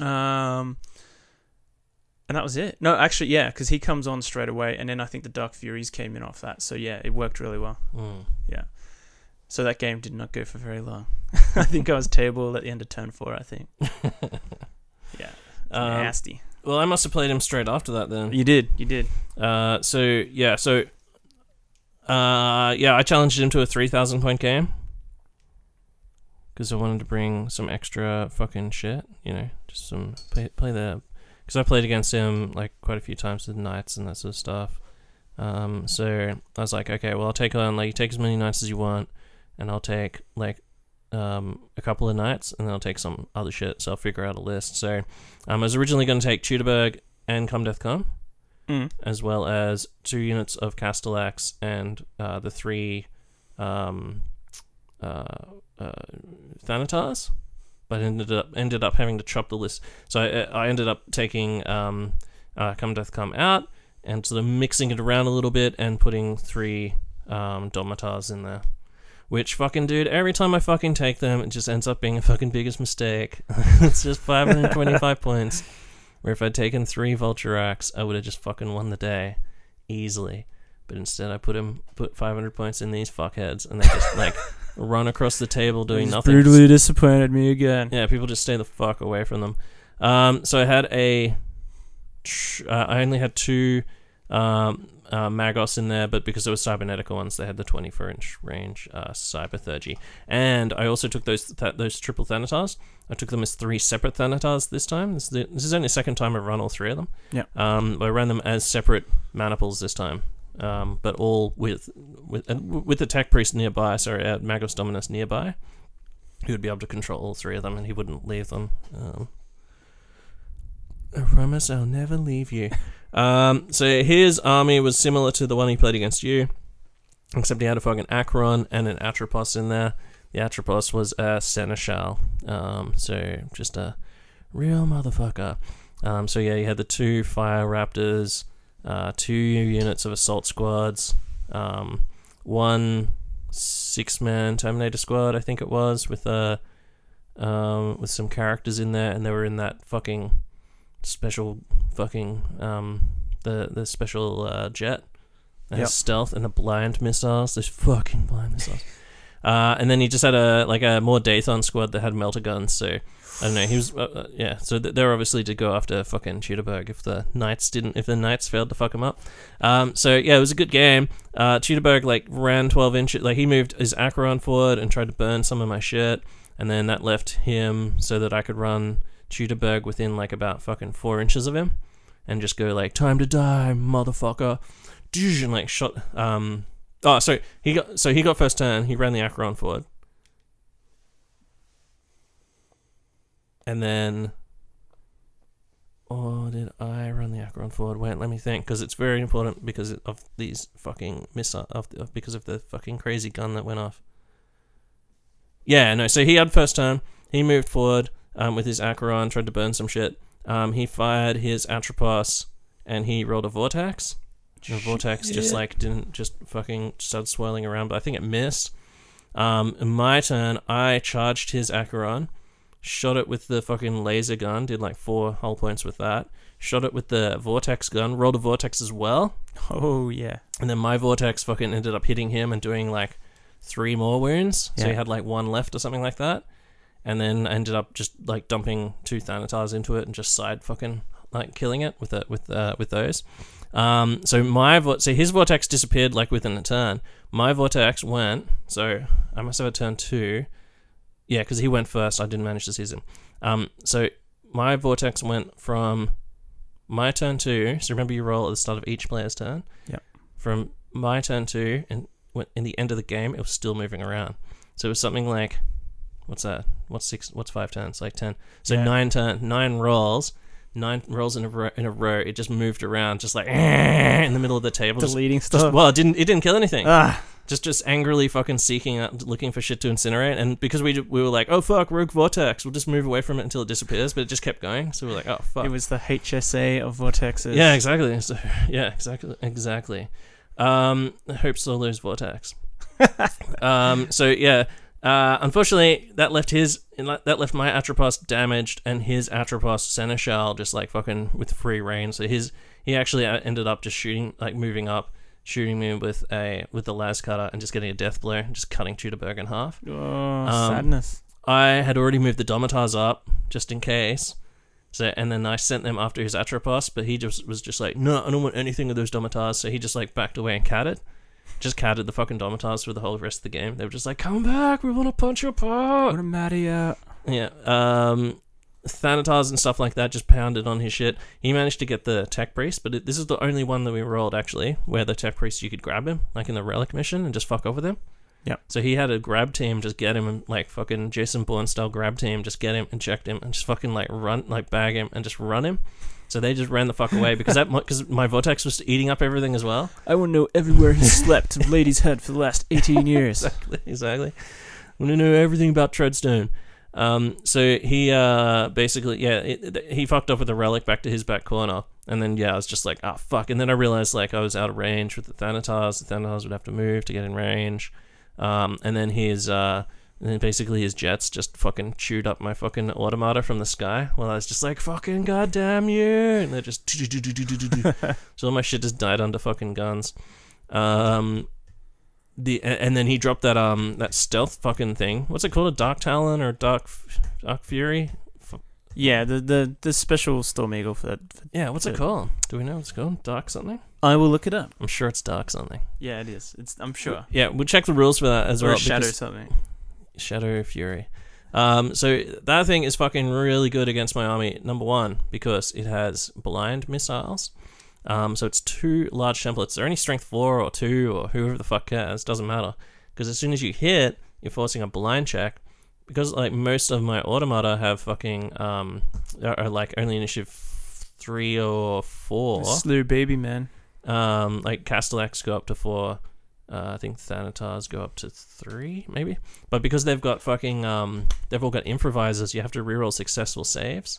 right. Um, and that was it. No, actually, yeah, because he comes on straight away, and then I think the Dark Furies came in off that. So yeah, it worked really well. Mm. Yeah. So that game did not go for very long. I think I was table at the end of turn four. I think. Yeah. Um, Nasty. well, I must have played him straight after that then. You did. You did. Uh, so, yeah, so. Uh, yeah, I challenged him to a 3,000 point game. Because I wanted to bring some extra fucking shit, you know, just some. Play, play the. Because I played against him, like, quite a few times with knights and that sort of stuff. Um, so I was like, okay, well, I'll take on, like, take as many knights as you want, and I'll take, like, um, a couple of knights, and then I'll take some other shit, so I'll figure out a list. So um, I was originally going to take Tutorberg and Come Death Come, Mm. as well as two units of Castellax and uh, the three um, uh, uh, Thanatars, but ended up ended up having to chop the list. So I, I ended up taking um, uh, Come Death Come out and sort of mixing it around a little bit and putting three um, Domitars in there. Which fucking dude, every time I fucking take them, it just ends up being a fucking biggest mistake. it's just 525 points. Where if I'd taken three Vulturax, I would have just fucking won the day easily. But instead, I put him put 500 points in these fuckheads, and they just like run across the table doing He's nothing. Brutally disappointed me again. Yeah, people just stay the fuck away from them. Um, so I had a, uh, I only had two um, uh, Magos in there, but because they were cybernetical ones, they had the 24 inch range uh, Cyberthurgy. And I also took those th- those triple Thanatars. I took them as three separate Thanatars this time. This is, the, this is only the second time I've run all three of them. Yeah. Um, I ran them as separate maniples this time. Um, but all with with and with the tech priest nearby, sorry, uh, Magos Dominus nearby, he would be able to control all three of them, and he wouldn't leave them. Um, I promise I'll never leave you. um, so his army was similar to the one he played against you, except he had a fucking Acheron and an Atropos in there. the Atropos was a Seneschal. Um, so just a real motherfucker. Um, so yeah, you had the two Fire Raptors, uh, two units of assault squads, um, one six-man Terminator squad, I think it was, with a um, with some characters in there, and they were in that fucking special fucking um, the the special uh, jet. That has Yep. stealth and the blind missiles. Those fucking blind missiles. Uh, and then he just had a like a Mor Deythan squad that had melter guns. So I don't know. He was uh, uh, yeah. So th- they're obviously to go after fucking Tuderberg if the knights didn't if the knights failed to fuck him up. Um, so yeah, it was a good game. Uh, Tuderberg like ran twelve inches. Like he moved his Acheron forward and tried to burn some of my shit, and then that left him so that I could run Tuderberg within like about fucking four inches of him, and just go like time to die, motherfucker, and like shot. Um, oh, so he got so he got first turn. He ran the Acheron forward, and then. oh, did I run the Acheron forward? Wait, let me think, because it's very important because of these fucking missile, of the, because of the fucking crazy gun that went off. Yeah, no. So he had first turn. He moved forward um, with his Acheron, tried to burn some shit. Um, he fired his Atropos, and he rolled a Vortex. The Vortex just like didn't just fucking started swirling around, but I think it missed. Um, in my turn, I charged his Acheron, shot it with the fucking laser gun, did like four hull points with that. Shot it with the Vortex gun, rolled a Vortex as well. Oh yeah. And then my vortex fucking ended up hitting him and doing like three more wounds. So he had like one left or something like that. And then ended up just like dumping two Thanatars into it and just side fucking like killing it with it with uh, with those. Um, so my vo- so his vortex disappeared like within a turn. My vortex went. So I must have a turn two. Yeah, because he went first. I didn't manage to seize him. Um, so my vortex went from my turn two. So remember, you roll at the start of each player's turn. Yep. From my turn two, and in the end of the game, it was still moving around. So it was something like, what's that? What's six? What's five turns? Like ten. So Yeah. nine turn, nine rolls, nine rolls in a row. In a row, it just moved around, just like in the middle of the table. Just, Deleting just- stuff. well, it didn't. It didn't kill anything ah. just just angrily fucking seeking out looking for shit to incinerate and because we we were like oh fuck rogue vortex we'll just move away from it until it disappears but it just kept going so we were like oh fuck It was the HSA of vortexes. yeah exactly so, yeah exactly exactly um I hope solo's vortex um so yeah uh unfortunately that left his that left my atropos damaged and his atropos seneschal just like fucking with free reign so his he actually uh, ended up just shooting like moving up shooting me with a with the las cutter and just getting a death blow just cutting Tuderberg in half Oh, Um, sadness. I had already moved the Domitars up just in case. So and then I sent them after his Atropos, but he just was just like, no, I don't want anything of those Domitars. So he just like backed away and catted, just catted the fucking Domitars for the whole rest of the game. They were just like, come back, we want to punch you apart. What a matty out. Yeah. Um, Thanatars and stuff like that just pounded on his shit. He managed to get the Tech Priest, but it, this is the only one that we rolled actually, where the Tech Priest you could grab him, like in the Relic mission, and just fuck over with him. Yep. So he had a grab team, just get him, and like fucking Jason Bourne style grab team, just get him, inject him, and just fucking like run, like bag him, and just run him. So they just ran the fuck away because that because my vortex was eating up everything as well. I want to know everywhere he slept Lady's Head for the last 18 years. exactly, exactly. I want to know everything about Treadstone. Um, so he uh, basically, yeah, it, it- he fucked up with the relic back to his back corner, and then yeah, I was just like, ah, fuck. And then I realized like I was out of range with the Thanatars. The Thanatars would have to move to get in range. Um, and then his uh, and then basically his jets just fucking chewed up my fucking automata from the sky while I was just like, fucking goddamn you, and they're just so all my shit just died under fucking guns. Um, the and then he dropped that um that stealth fucking thing. What's it called? A dark talon or dark dark fury? Yeah, the the, the special Storm Eagle for that. For, Yeah, what's it called? Do we know what it's called? Dark something? I will look it up. I'm sure it's dark something. Yeah, it is. It's I'm sure. Yeah, we'll check the rules for that as Or well. shadow something. Shadow Fury. Um, so that thing is fucking really good against my army. Number one, because it has blind missiles. Um, so it's two large templates. They're only strength four or two or whoever the fuck cares. Doesn't matter. Because as soon as you hit, you're forcing a blind check. Because like most of my automata have fucking um are, are like only initiative three or four. Slew baby man. Um, like Castellax go up to four. Uh, I think Thanatars go up to three, maybe. But because they've got fucking, um, they've all got improvisers, you have to reroll successful saves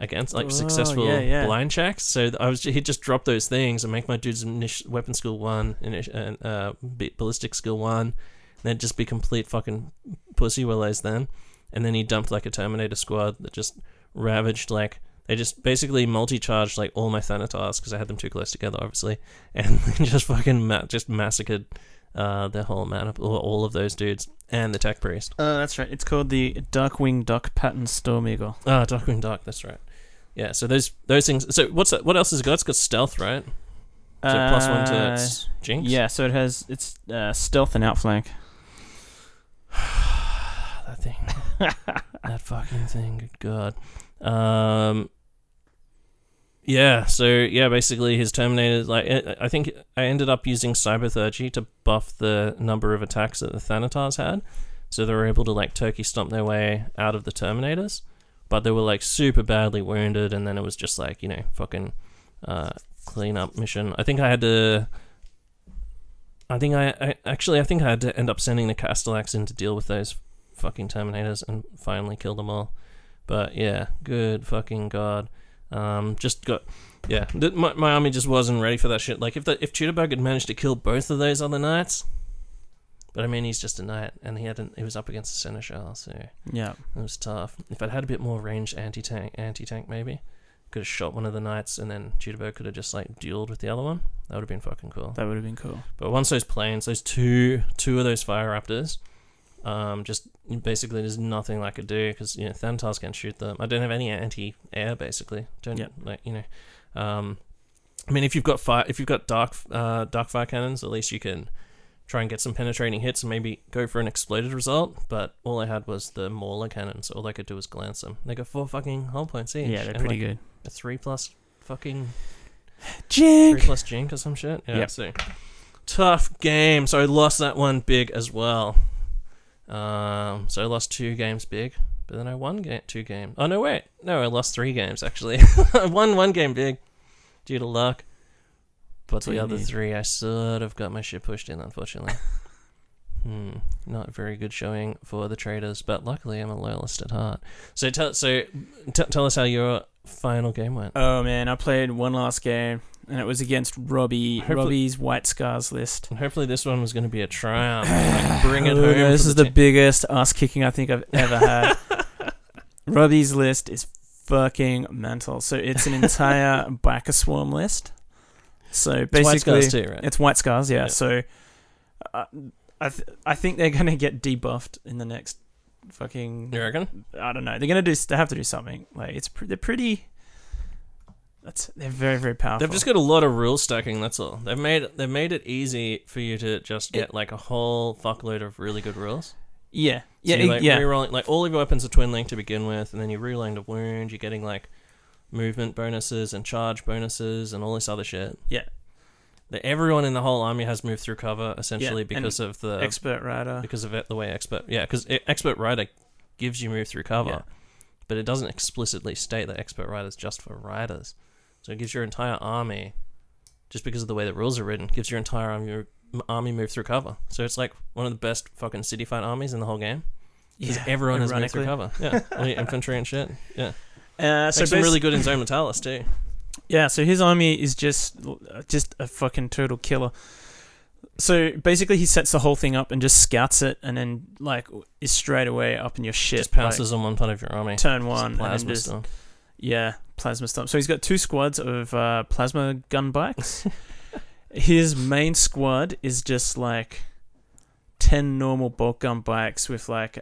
against like Oh, successful yeah, yeah. blind checks. So I was he'd just drop those things and make my dude's weapon skill one and uh, ballistic skill one, and then just be complete fucking pussy willows then. And then he dumped like a Terminator squad that just ravaged like they just basically multi-charged like all my Thanatars because I had them too close together, obviously, and just fucking ma- just massacred uh, the whole man of all, of those dudes and the tech priest. Uh, that's right. It's called the Darkwing Duck Pattern Storm Eagle. Ah, Darkwing Duck. That's right. Yeah. So those those things. So what's that? What else has it got? It's got stealth, right? So plus one to Uh, its jinx. Yeah, so it has it's uh, stealth and outflank. that thing. that fucking thing. Good God. Um. Yeah. So yeah, basically his Terminator. Like I think I ended up using Cyberthurgy to buff the number of attacks that the Thanatars had, so they were able to like turkey stomp their way out of the Terminators, but they were like super badly wounded, and then it was just like you know fucking uh, cleanup mission. I think I had to. I think I, I actually I think I had to end up sending the Castellax in to deal with those fucking Terminators and finally kill them all. But yeah, good fucking god. Um, just got yeah. th- My, my army just wasn't ready for that shit. Like if the if Jitterbug had managed to kill both of those other knights, but I mean he's just a knight and he hadn't. He was up against a seneschal, so yeah, it was tough. If I'd had a bit more ranged anti tank, anti tank maybe, could have shot one of the knights and then Jitterbug could have just like dueled with the other one. That would have been fucking cool. That would have been cool. But once those planes, those two two of those fire raptors, um, just basically there's nothing I could do because you know Thanatars can't shoot them. I don't have any anti-air basically. Don't Yep. like you know. Um, I mean, if you've got fire, if you've got dark uh, dark fire cannons, at least you can try and get some penetrating hits and maybe go for an exploded result. But all I had was the Mauler cannons. All I could do was glance them. They got four fucking hull points each. Yeah, they're pretty like, good. A three plus fucking jink. three plus Jink or some shit. Yeah. Yep. So tough game. So I lost that one big as well. Um, so I lost two games big, but then I won ga- two games. Oh no, wait, no, I lost three games actually. I won one game big due to luck, but the other need. three I sort of got my shit pushed in, unfortunately. hmm, not very good showing for the traders, but luckily I'm a loyalist at heart. So tell so t- tell us how your final game went. Oh man, I played one last game, and it was against Robbie. Hopefully- Robbie's White Scars list. And hopefully this one was going to be a triumph. Like, bring it Oh, home. This is the team. biggest ass kicking I think I've ever had. Robbie's list is fucking mental. So it's an entire Biker Swarm list. So It's White basically, Scars too, right? it's White Scars, yeah. Yeah. So uh, I th- I think they're gonna get debuffed in the next fucking. You reckon? I don't know. They're gonna do. They have to do something. Like it's pre- they're pretty. That's they're very very powerful. They've just got a lot of rule stacking. That's all. They've made they've made it easy for you to just get like a whole fuckload of really good rules. yeah So yeah you're, like yeah. rerolling like all of your weapons are twin link to begin with, and then you're rerolling the wound. You're getting like movement bonuses and charge bonuses and all this other shit. Yeah. That everyone in the whole army has moved through cover essentially and because of the Expert rider. because of it, the way expert yeah because expert rider gives you move through cover Yeah. but it doesn't explicitly state that expert rider is just for riders so it gives your entire army just because of the way the rules are written gives your entire army, army move through cover. So it's like one of the best fucking city fight armies in the whole game. Because Yeah, everyone has moved through cover. Yeah all your infantry and shit. Yeah. Uh, so Makes basi- really good in zone mortalis too. Yeah, so his army is just just a fucking total killer. So basically, he sets the whole thing up and just scouts it, and then like is straight away up in your shit. just pounces on one part of your army. like, turn one, and just. Yeah, plasma stuff. So he's got two squads of uh, plasma gun bikes. his main squad is just like ten normal bolt gun bikes with like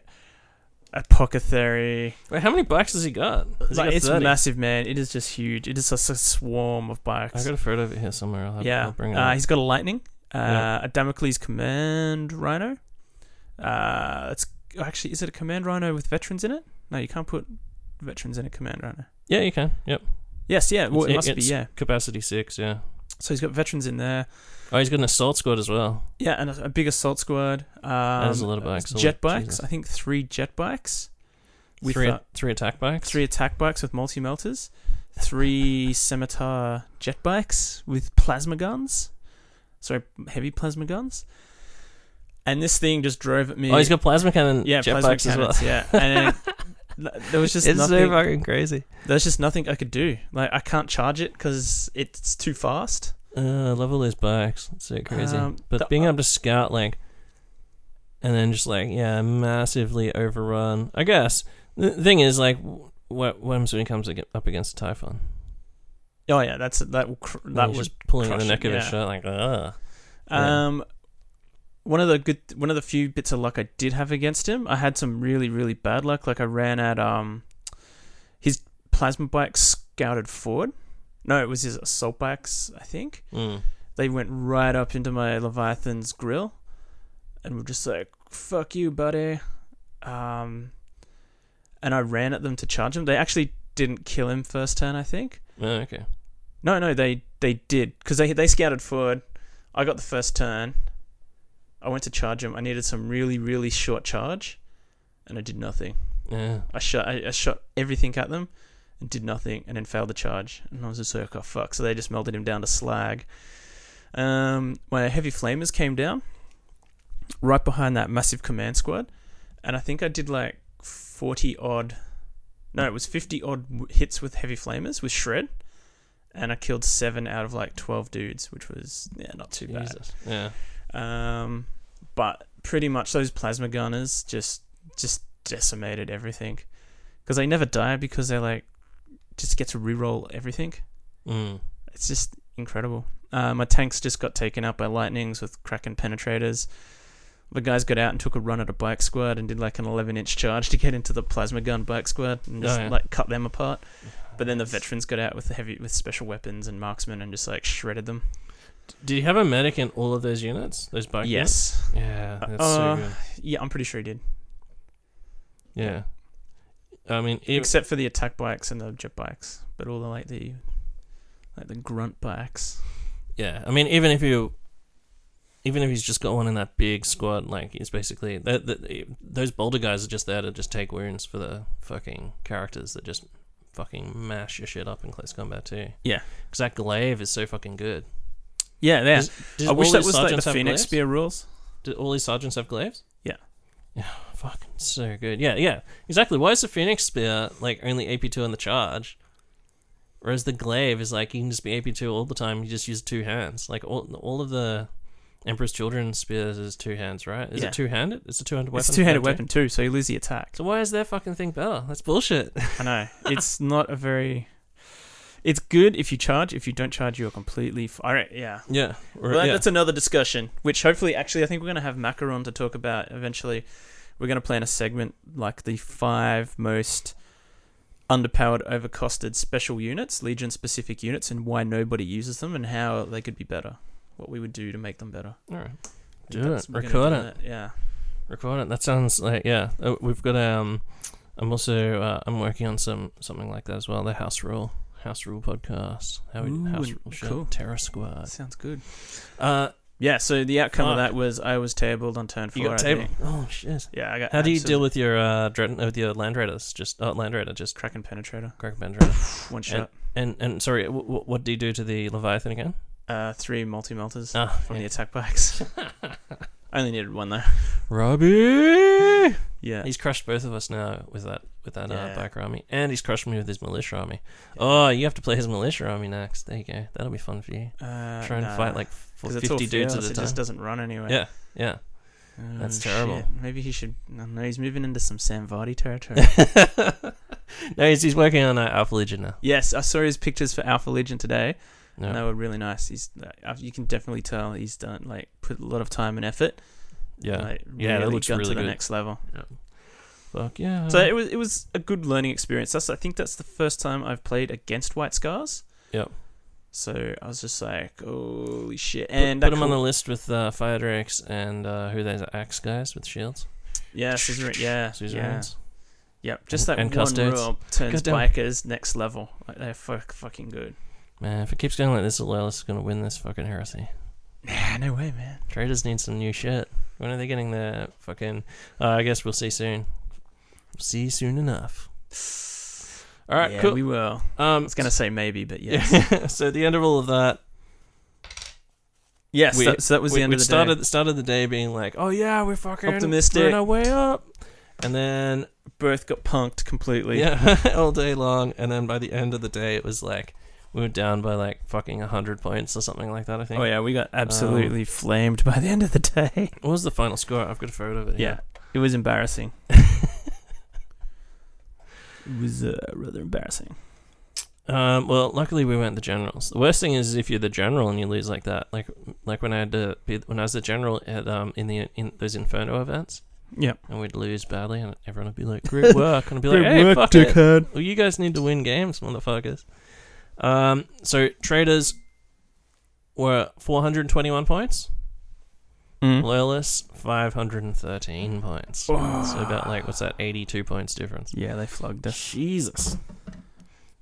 apothecary. wait how many bikes has he got Has he got it's 30? massive, man. It is just huge. It is just a swarm of bikes. I got a photo of it here somewhere I'll have, yeah, I'll bring it uh, up. he's got a lightning, uh, Yeah. a Damocles command rhino. Uh, it's actually is it a command rhino with veterans in it? No, you can't put veterans in a command rhino. Yeah you can yep Yes, yeah, well, it must be yeah. capacity six yeah So he's got veterans in there. Oh, he's got an assault squad as well. Yeah, and a, a big assault squad. Um, is a lot of bikes. Jet bikes. Jesus. I think three jet bikes. With three, uh, three attack bikes. three attack bikes with multi melters. Three scimitar jet bikes with plasma guns. sorry, heavy plasma guns. And this thing just drove at me. Oh, he's got plasma cannon yeah, plasma jetpacks as well. yeah. And then, there was just it's nothing. so fucking crazy. there's just nothing I could do. Like I can't charge it because it's too fast. Uh, I love all those bikes. It's so crazy. Um, but the- being able to scout like, and then just like yeah, massively overrun. I guess the thing is like, what happens when he comes up against a typhon? Oh yeah, that's that. will that was pulling at the neck it, of his shirt like, ugh. Yeah. One of the good, one of the few bits of luck I did have against him. I had some really, really bad luck. Like I ran at um, his plasma bike scouted forward. No, it was his assault bikes. I think Mm. they went right up into my Leviathan's grill, and were just like, "Fuck you, buddy." Um, and I ran at them to charge him. They actually didn't kill him first turn. I think. Oh, okay. No, no, they they did because they they scouted forward. I got the first turn. I went to charge them. I needed some really really short charge, and I did nothing. Yeah. I shot I, I shot everything at them, and did nothing, and then failed the charge. And I was just like, oh fuck! So they just melted him down to slag. Um, my heavy flamers came down, right behind that massive command squad, and I think I did like forty odd. No, it was fifty odd hits with heavy flamers with shred, and I killed seven out of like twelve dudes, which was yeah not too bad. Jesus. Yeah. Um, but pretty much those plasma gunners just just decimated everything because they never die because they like just get to reroll everything. Mm. It's just incredible. Uh, my tanks just got taken out by lightnings with kraken penetrators. The guys got out and took a run at a bike squad and did like an 11 inch charge to get into the plasma gun bike squad and just Oh, yeah. like cut them apart. But then the veterans got out with the heavy with special weapons and marksmen and just like shredded them. Did you have a medic in all of those units? Those bike units? yes. Yeah, that's Uh, so good. Yeah, I'm pretty sure he did. Yeah. I mean, except for the attack bikes and the jet bikes, but all the like the like the grunt bikes. yeah. I mean, even if you, even if he's just got one in that big squad, like he's basically that that those bolter guys are just there to just take wounds for the fucking characters that just fucking mash your shit up in close combat too. Yeah. because that glaive is so fucking good. Yeah, yeah. Does- does I wish that was like the Phoenix? Spear rules. Do all these sergeants have glaives? Yeah. Yeah, fucking so good. Yeah, yeah, exactly. Why is the Phoenix Spear like only AP two on the charge, whereas the glaive is like you can just be AP two all the time. You just use two hands. Like all all of the Emperor's Children spears is two hands, right? Is Yeah. it two handed? It's a two handed weapon. It's two handed weapon too, so you lose the attack. So why is their fucking thing better? That's bullshit. I know. It's not a very it's good if you charge. If you don't charge, you're completely. F- All right, yeah. yeah, or, that- yeah. That's another discussion, which hopefully, actually, I think we're going to have Macaron to talk about eventually. We're going to plan a segment like the five most underpowered, overcosted special units, Legion specific units, and why nobody uses them and how they could be better. What we would do to make them better. all right. I think Do that's- it. we're gonna Record do it. that, Yeah. Record it. That sounds like yeah. Oh, we've got um. I'm also uh, I'm working on some something like that as well. The House Rule House Rule podcast. How we Ooh, House Rule shit. cool. Terror Squad. Sounds good. Uh, Yeah, so the outcome Fuck. of that was I was tabled on turn four. you got I table. think. Oh shit. Yeah, I got. How do you deal with your uh dread, with your land raiders? Just oh land raider just Kraken Penetrator? crack band raider. One shot. And and sorry, w- w- what do you do to the Leviathan again? Uh, three multi melters Ah, from the attack bikes. I only needed one though. Robbie. Yeah. He's crushed both of us now with that with that Yeah. uh, biker army, and he's crushing me with his militia army. Oh, you have to play his militia army next. There you go. That'll be fun for you. Uh, Try and nah, fight like fifty dudes at a It time. just doesn't run anywhere. Yeah, yeah. Oh, That's terrible. shit. Maybe he should. No, he's moving into some Sam Vardy territory. no, he's, he's working on uh, Alpha Legion now. yes, I saw his pictures for Alpha Legion today. No. And they were really nice. He's. Uh, you can definitely tell he's done like put a lot of time and effort. yeah, Like, Yeah, that really looks gone really to the good. next level. Fuck yeah. So it was it was a good learning experience. That's I think that's the first time I've played against White Scars. Yep. So I was just like, holy shit! Put- And put, them him on the list with uh, Fire Drakes and uh, who those axe guys with shields. yeah, Suzerain, yeah, Suzerains. yeah, yep. Just that And one rule turns bikers next level. Like they're fuck, fucking good. Man, if it keeps going like this, Loyalists is gonna win this fucking heresy. Nah, no way, man. Traders need some new shit. When are they getting their fucking? Uh, I guess we'll see soon. We'll see soon enough. All right, yeah, cool. we will. I um, was gonna say maybe, but yes. yeah. so the end of all of that, Yes, we- that, so that was we, the end we of the started day. started the day being like, oh yeah, we're fucking Optimistic. burning our way up, and then Both got punked completely. yeah, all day long, and then by the end of the day, it was like we were down by like fucking hundred points or something like that. I think. Oh yeah, we got Um, absolutely flamed by the end of the day. What was the final score? I've got a photo of it. Yeah, here. it was embarrassing. It was uh, rather embarrassing. Um, well, luckily we weren't the generals. The worst thing is if you're the general and you lose like that. Like like when I had to be when I was the general at um in the in those Inferno events, Yep. and we'd lose badly, and everyone would be like, "Great work," and I'd be like, "Hey, fuck it. Well, you guys need to win games, motherfuckers." Um, so traders were 421 points. Mm. Loyalists 513 points. So about like what's that? 82 points difference. Yeah, they flogged us. Jesus.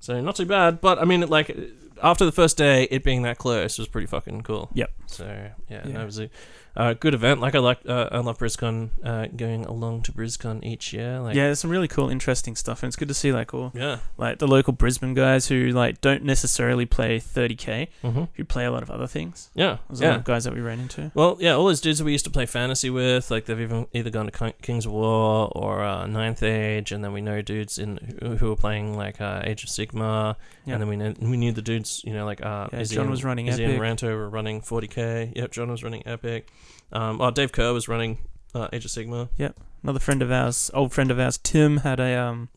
So not too bad, but I mean, like after the first day, it being that close was pretty fucking cool. Yep. So yeah, Yeah. that was a uh, good event. Like I like, uh, I love BrizCon. Uh, going along to BrizCon each year. Like yeah, there's some really cool, interesting stuff, and it's good to see like all yeah. like the local Brisbane guys who like don't necessarily play 30k, Mm-hmm. who play a lot of other things. Yeah. There's a lot Yeah. of guys that we ran into. Well, yeah, all those dudes that we used to play fantasy with, like they've even either gone to Kings of War or uh, Ninth Age, and then we know dudes in who, who were playing like uh, Age of Sigmar, Yeah. and then we know, we knew the dudes, you know, like uh, Yeah, Izzy John was running Izzy and Epic. Ranto were running 40k. Yep, John was running Epic. Um, oh, Dave Kerr was running uh, Age of Sigmar. Yep, another friend of ours, old friend of ours, Tim, had a um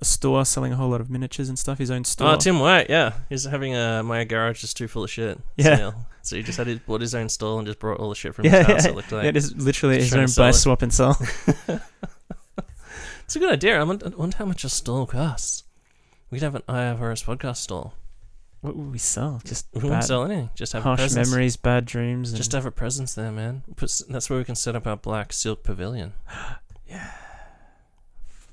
a store selling a whole lot of miniatures and stuff. His own store. Oh, Tim White, yeah, he's having a my garage is too full of shit. Yeah. sale. so he just had his, bought his own stall and just brought all the shit from Yeah, his house. yeah. It looked like yeah, it is literally Just his own buy, it. swap, and sell. It's a good idea. I wonder, I wonder how much a stall costs. We'd have an Eye of Horus podcast stall. What would we sell? Just We wouldn't bad, sell anything. Just have a harsh presence. memories, bad dreams. Just have a presence there, man. Put, that's where we can set up our black silk pavilion. yeah,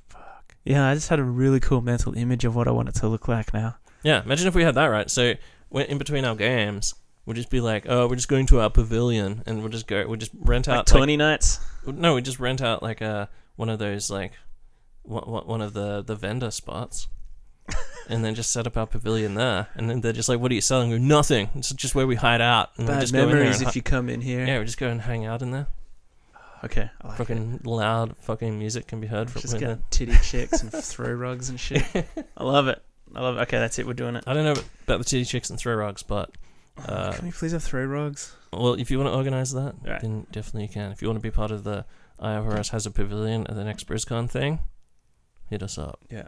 Fuck. Yeah, I just had a really cool mental image of what I want it to look like now. Yeah, imagine if we had that right. So when in between our games, we'll just be like, oh, we're just going to our pavilion, and we'll just go. We'll just rent Like out. Like, Tony nights. no, we just rent out like a one of those like one, one of the the vendor spots. And then just set up our pavilion there, and then they're just like, "What are you selling?" We go, Nothing. It's just where we hide out, and we Bad just go in there memories and if hi- you come in here. yeah, we just go and hang out in there. Okay, I like it. fucking loud fucking music can be heard from Just get titty chicks and throw rugs and shit. I love it. I love it. Okay, that's it. We're doing it. I don't know about the titty chicks and throw rugs, but uh, Can we please have throw rugs? well, if you want to organize that, Right. then definitely you can. If you want to be part of the Eye of Horus has a pavilion at the next BrizCon thing, hit us up. Yeah.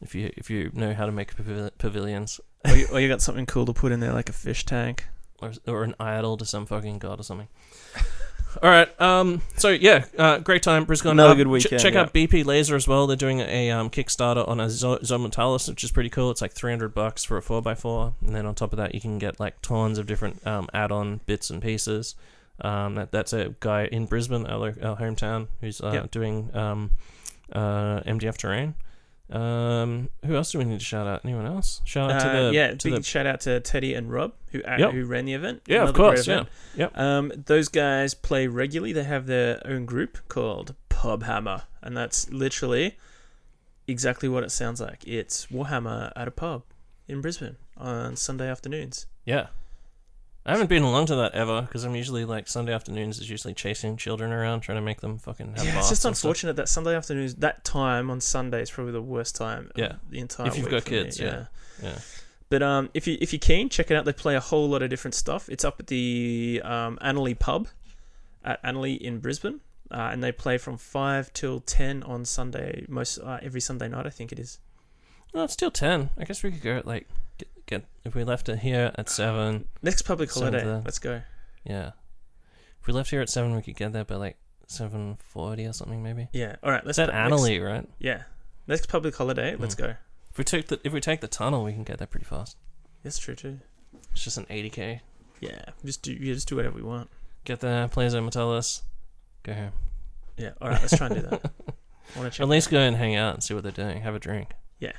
If you if you know how to make pavil- pavilions or, you, or you got something cool to put in there, like a fish tank. or or an idol to some fucking god or something. All right. Um. So yeah, uh, great time, Brisbane. Another Uh, good ch- weekend, check yeah. out BP Laser as well. They're doing a um, Kickstarter on a Zo- Zone Mortalis, which is pretty cool. It's like three hundred bucks for a four x four, and then on top of that, you can get like tons of different um, add-on bits and pieces. Um, that that's a guy in Brisbane, our, our hometown, who's uh, Yep. doing um, uh, MDF terrain. Um, who else do we need to shout out? Anyone else? Shout out to Uh, the yeah, to big the shout out to Teddy and Rob who uh, Yep. who ran the event. yeah, of Another great course, yeah, yep. Um, those guys play regularly. They have their own group called Pub Hammer, and that's literally exactly what it sounds like. It's Warhammer at a pub in Brisbane on Sunday afternoons. Yeah. I haven't been along to that ever because I'm usually like Sunday afternoons is usually chasing children around trying to make them fucking have yeah, it's just and stuff. unfortunate that Sunday afternoons, that time on Sunday is probably the worst time. Yeah. the entire. If you've got me, kids, yeah. Yeah. But um, if you if you're keen, check it out. They play a whole lot of different stuff. It's up at the um, Annerley pub at Annerley in Brisbane, uh, and they play from five till ten on Sunday. Most uh, every Sunday night, I think it is. No, it's still ten. I guess we could go at like get, if we left it here at seven. Next public holiday. to- Let's go. Yeah. If we left here at seven, we could get there by like seven forty or something maybe. Yeah. All right. Let's. It's at put- Annerley, right? Yeah. Next public holiday. Let's Mm. go. If we took the if we take the tunnel, we can get there pretty fast. That's true too. It's just an eighty k. Yeah. Just do. Yeah. Just do whatever we want. Get there, play Zone Mortalis, go home. Yeah. All right. Let's try and do that. I want to check. At least go and hang out and see what they're doing. Have a drink. Yeah.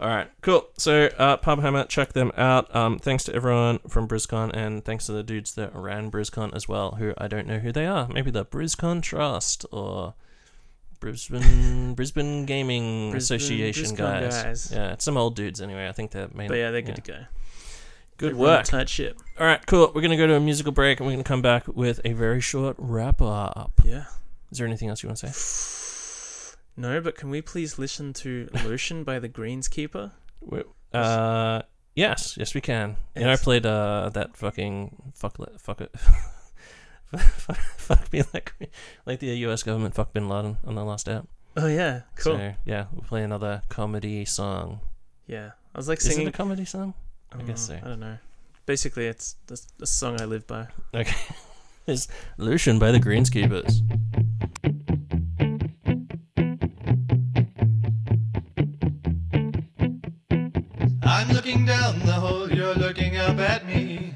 All right. Cool. So, uh, Pub Hammer, check them out. Um, thanks to everyone from BrizCon, and thanks to the dudes that ran BrizCon as well, who I don't know who they are. Maybe the BrizCon Trust or Brisbane Brisbane Gaming Brisbane- Association guys. guys. Yeah, it's some old dudes anyway. I think they're mainly. But yeah, they're good to go. Good work. Tight ship. All right, cool. We're gonna go to a musical break, and we're gonna come back with a very short wrap up. Yeah. Is there anything else you want to say? No, but can we please listen to Lotion by the Greenskeeper? Uh, yes, yes, we can. You know, I played uh that fucking fuck fuck it. fuck, fuck me like like the U.S. government fuck Bin Laden on the last app. Oh yeah, cool. So yeah, we'll play another comedy song. yeah, I was like Is it singing. a comedy song? I guess Mm, so. I don't know. Basically, it's the, the song I live by. Okay. It's Lotion by the Greenskeepers. I'm looking down the hole, you're looking up at me.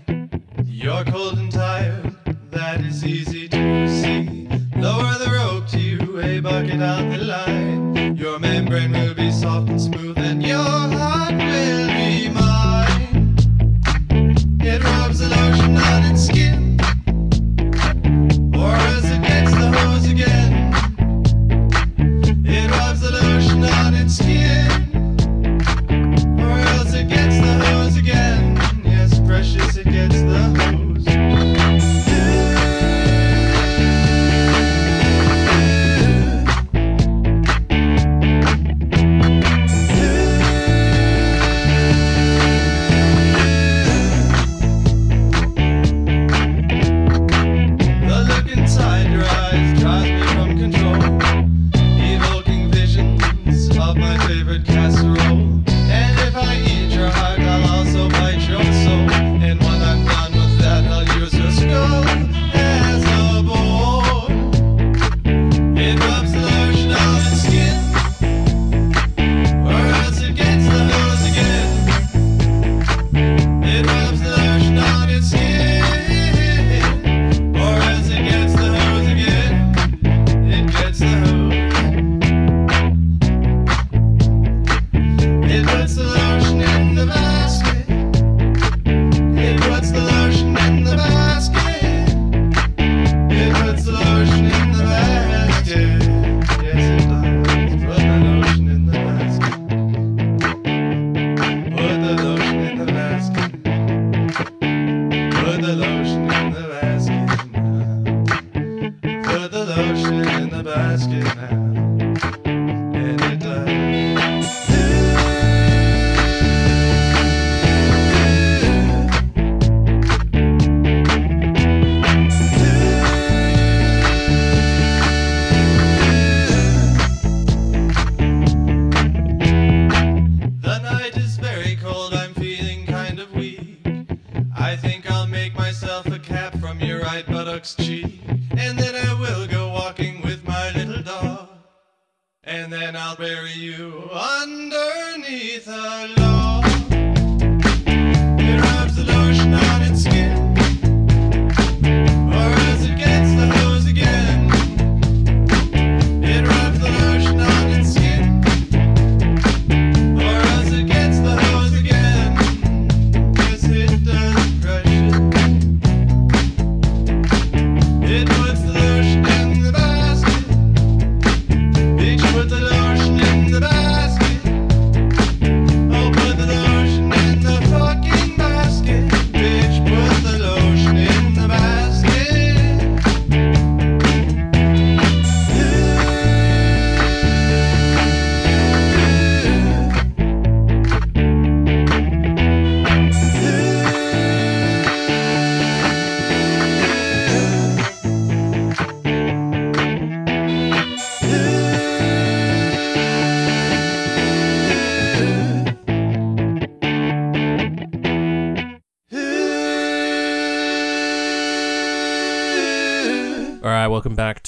You're cold and tired, that is easy to see. Lower the rope to you, a bucket on the line. Your membrane will be soft and smooth, and your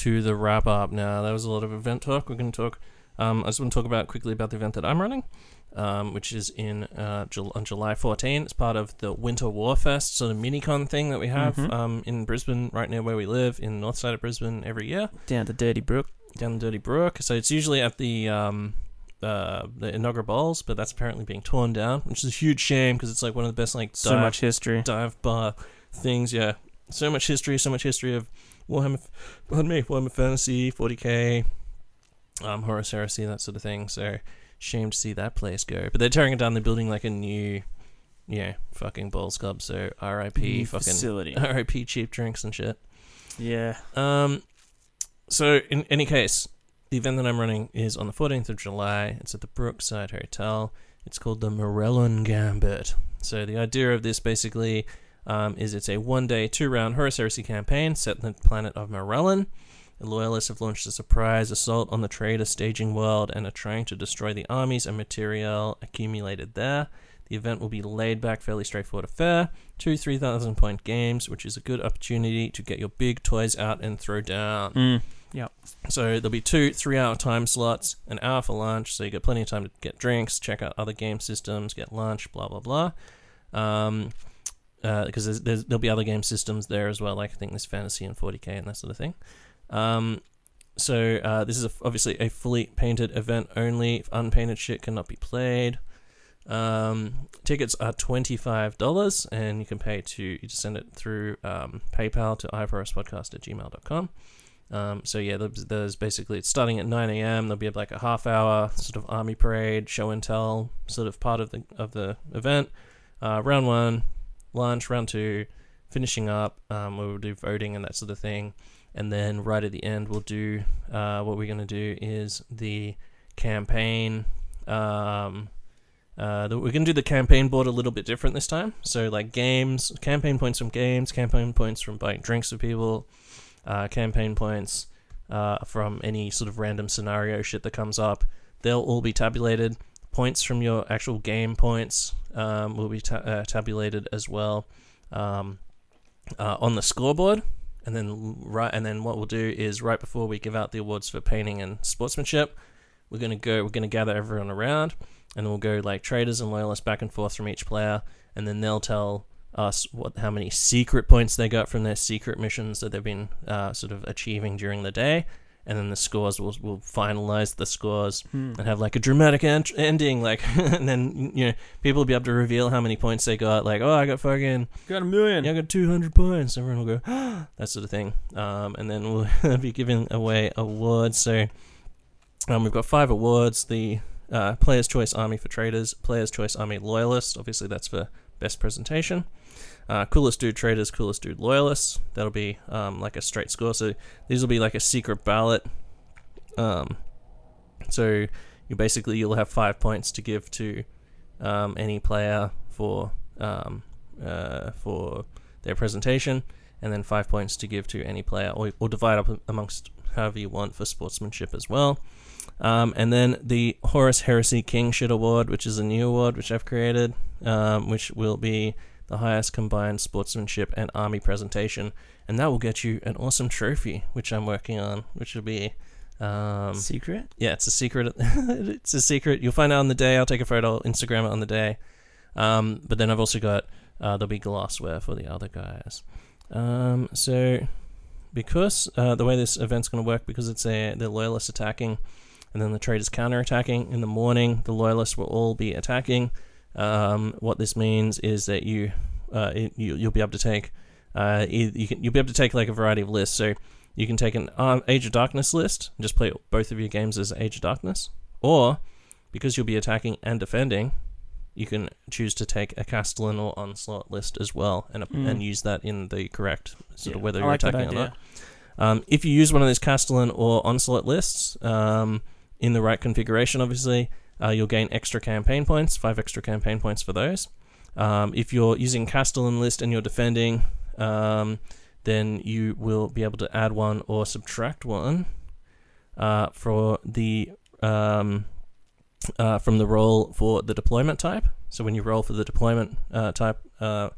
to the wrap up. Now that was a lot of event talk. We're going to talk. Um, I just want to talk about quickly about the event that I'm running, um, which is in uh, Jul- on July 14. It's part of the Winter Warfest sort of mini con thing that we have Mhm. um, in Brisbane, right near where we live, in the north side of Brisbane, every year. Down to Dirty Brook. down the Dirty Brook. So it's usually at the um, uh, the Enoggera bowls, but that's apparently being torn down, which is a huge shame because it's like one of the best like So dive, much history. dive bar things. Yeah, so much history, so much history of Warhammer. Pardon me, Warhammer Fantasy, 40k, um, Horus Heresy, that sort of thing. So shame to see that place go. But they're tearing it down. They're building like a new yeah, fucking balls club. So R.I.P. fucking facility. R.I.P. cheap drinks and shit. Yeah. Um, so in any case, the event that I'm running is on the 14th of July. It's at the Brookside Hotel. It's called the Morellon Gambit. So the idea of this basically um, is it's a one-day, two-round Horus Heresy campaign set in the planet of Morellon. The Loyalists have launched a surprise assault on the Trader staging world and are trying to destroy the armies and material accumulated there. The event will be laid back, fairly straightforward affair. Two 3,000 point games, which is a good opportunity to get your big toys out and throw down. Mm. So there'll be two three hour time slots, an hour for lunch, so you get plenty of time to get drinks, check out other game systems, get lunch, blah blah blah. Um, because there's, there's there'll be other game systems there as well, like I think there's fantasy and 40k and that sort of thing. Um, so uh, this is a, obviously a fully painted event only. Unpainted shit cannot be played. Um, tickets are twenty five dollars, and you can pay to you just send it through um, PayPal to ivorospodcast at gmail.com. Um, so yeah, there's, there's basically it's starting at 9 a.m. There'll be like a half hour sort of army parade, show and tell sort of part of the of the event. Uh, round one, lunch. Round two, finishing up. Um, we'll do voting and that sort of thing, and then right at the end we'll do uh, what we're gonna do is the campaign. Um, uh, the, we're gonna do the campaign board a little bit different this time. So like games, campaign points from games, campaign points from buying drinks for people uh, campaign points uh, from any sort of random scenario shit that comes up. They'll all be tabulated. Points from your actual game points um, will be ta- uh, tabulated as well um, uh, on the scoreboard. And then right, and then what we'll do is right before we give out the awards for painting and sportsmanship, we're gonna go. We're gonna gather everyone around, and we'll go like traders and loyalists back and forth from each player, and then they'll tell us what how many secret points they got from their secret missions that they've been uh, sort of achieving during the day, and then the scores will will finalize the scores and have like a dramatic ent- ending, like, and then you know people will be able to reveal how many points they got, like, oh, I got fucking Got a million. yeah, I got 200 points. Everyone will go, that sort of thing. Um, and then we'll be giving away awards. So um, we've got five awards the uh, Player's Choice Army for Traders, Player's Choice Army Loyalist. Obviously, that's for best presentation. Uh, coolest dude traders, coolest dude loyalists. That'll be um, like a straight score. So these will be like a secret ballot. Um, so you basically you'll have five points to give to um, any player for um, uh, for their presentation, and then five points to give to any player, or, or divide up amongst however you want for sportsmanship as well. Um, and then the Horus Heresy King Shit Award, which is a new award which I've created, um, which will be the highest combined sportsmanship and army presentation, and that will get you an awesome trophy, which I'm working on, which will be. Um, Secret? yeah, it's a secret. it's a secret. You'll find out on the day. I'll take a photo, I'll Instagram it on the day. Um, but then I've also got uh, there'll be glassware for the other guys. Um, so because uh, the way this event's going to work, because it's a the loyalists attacking, and then the traders counter attacking in the morning, the loyalists will all be attacking. Um, what this means is that you uh, it, you you'll be able to take uh, you, can you'll be able to take like a variety of lists. So you can take an um, Age of Darkness list and just play both of your games as Age of Darkness, or because you'll be attacking and defending, you can choose to take a Castellan or Onslaught list as well, and Mm. and use that in the correct sort of whether I you're like attacking or not. Um, if you use one of those Castellan or Onslaught lists um, in the right configuration, obviously, uh, you'll gain extra campaign points, five extra campaign points for those. Um, if you're using Castellan list and you're defending, um, then you will be able to add one or subtract one uh, for the um, uh, from the roll for the deployment type. So when you roll for the deployment uh, type, uh,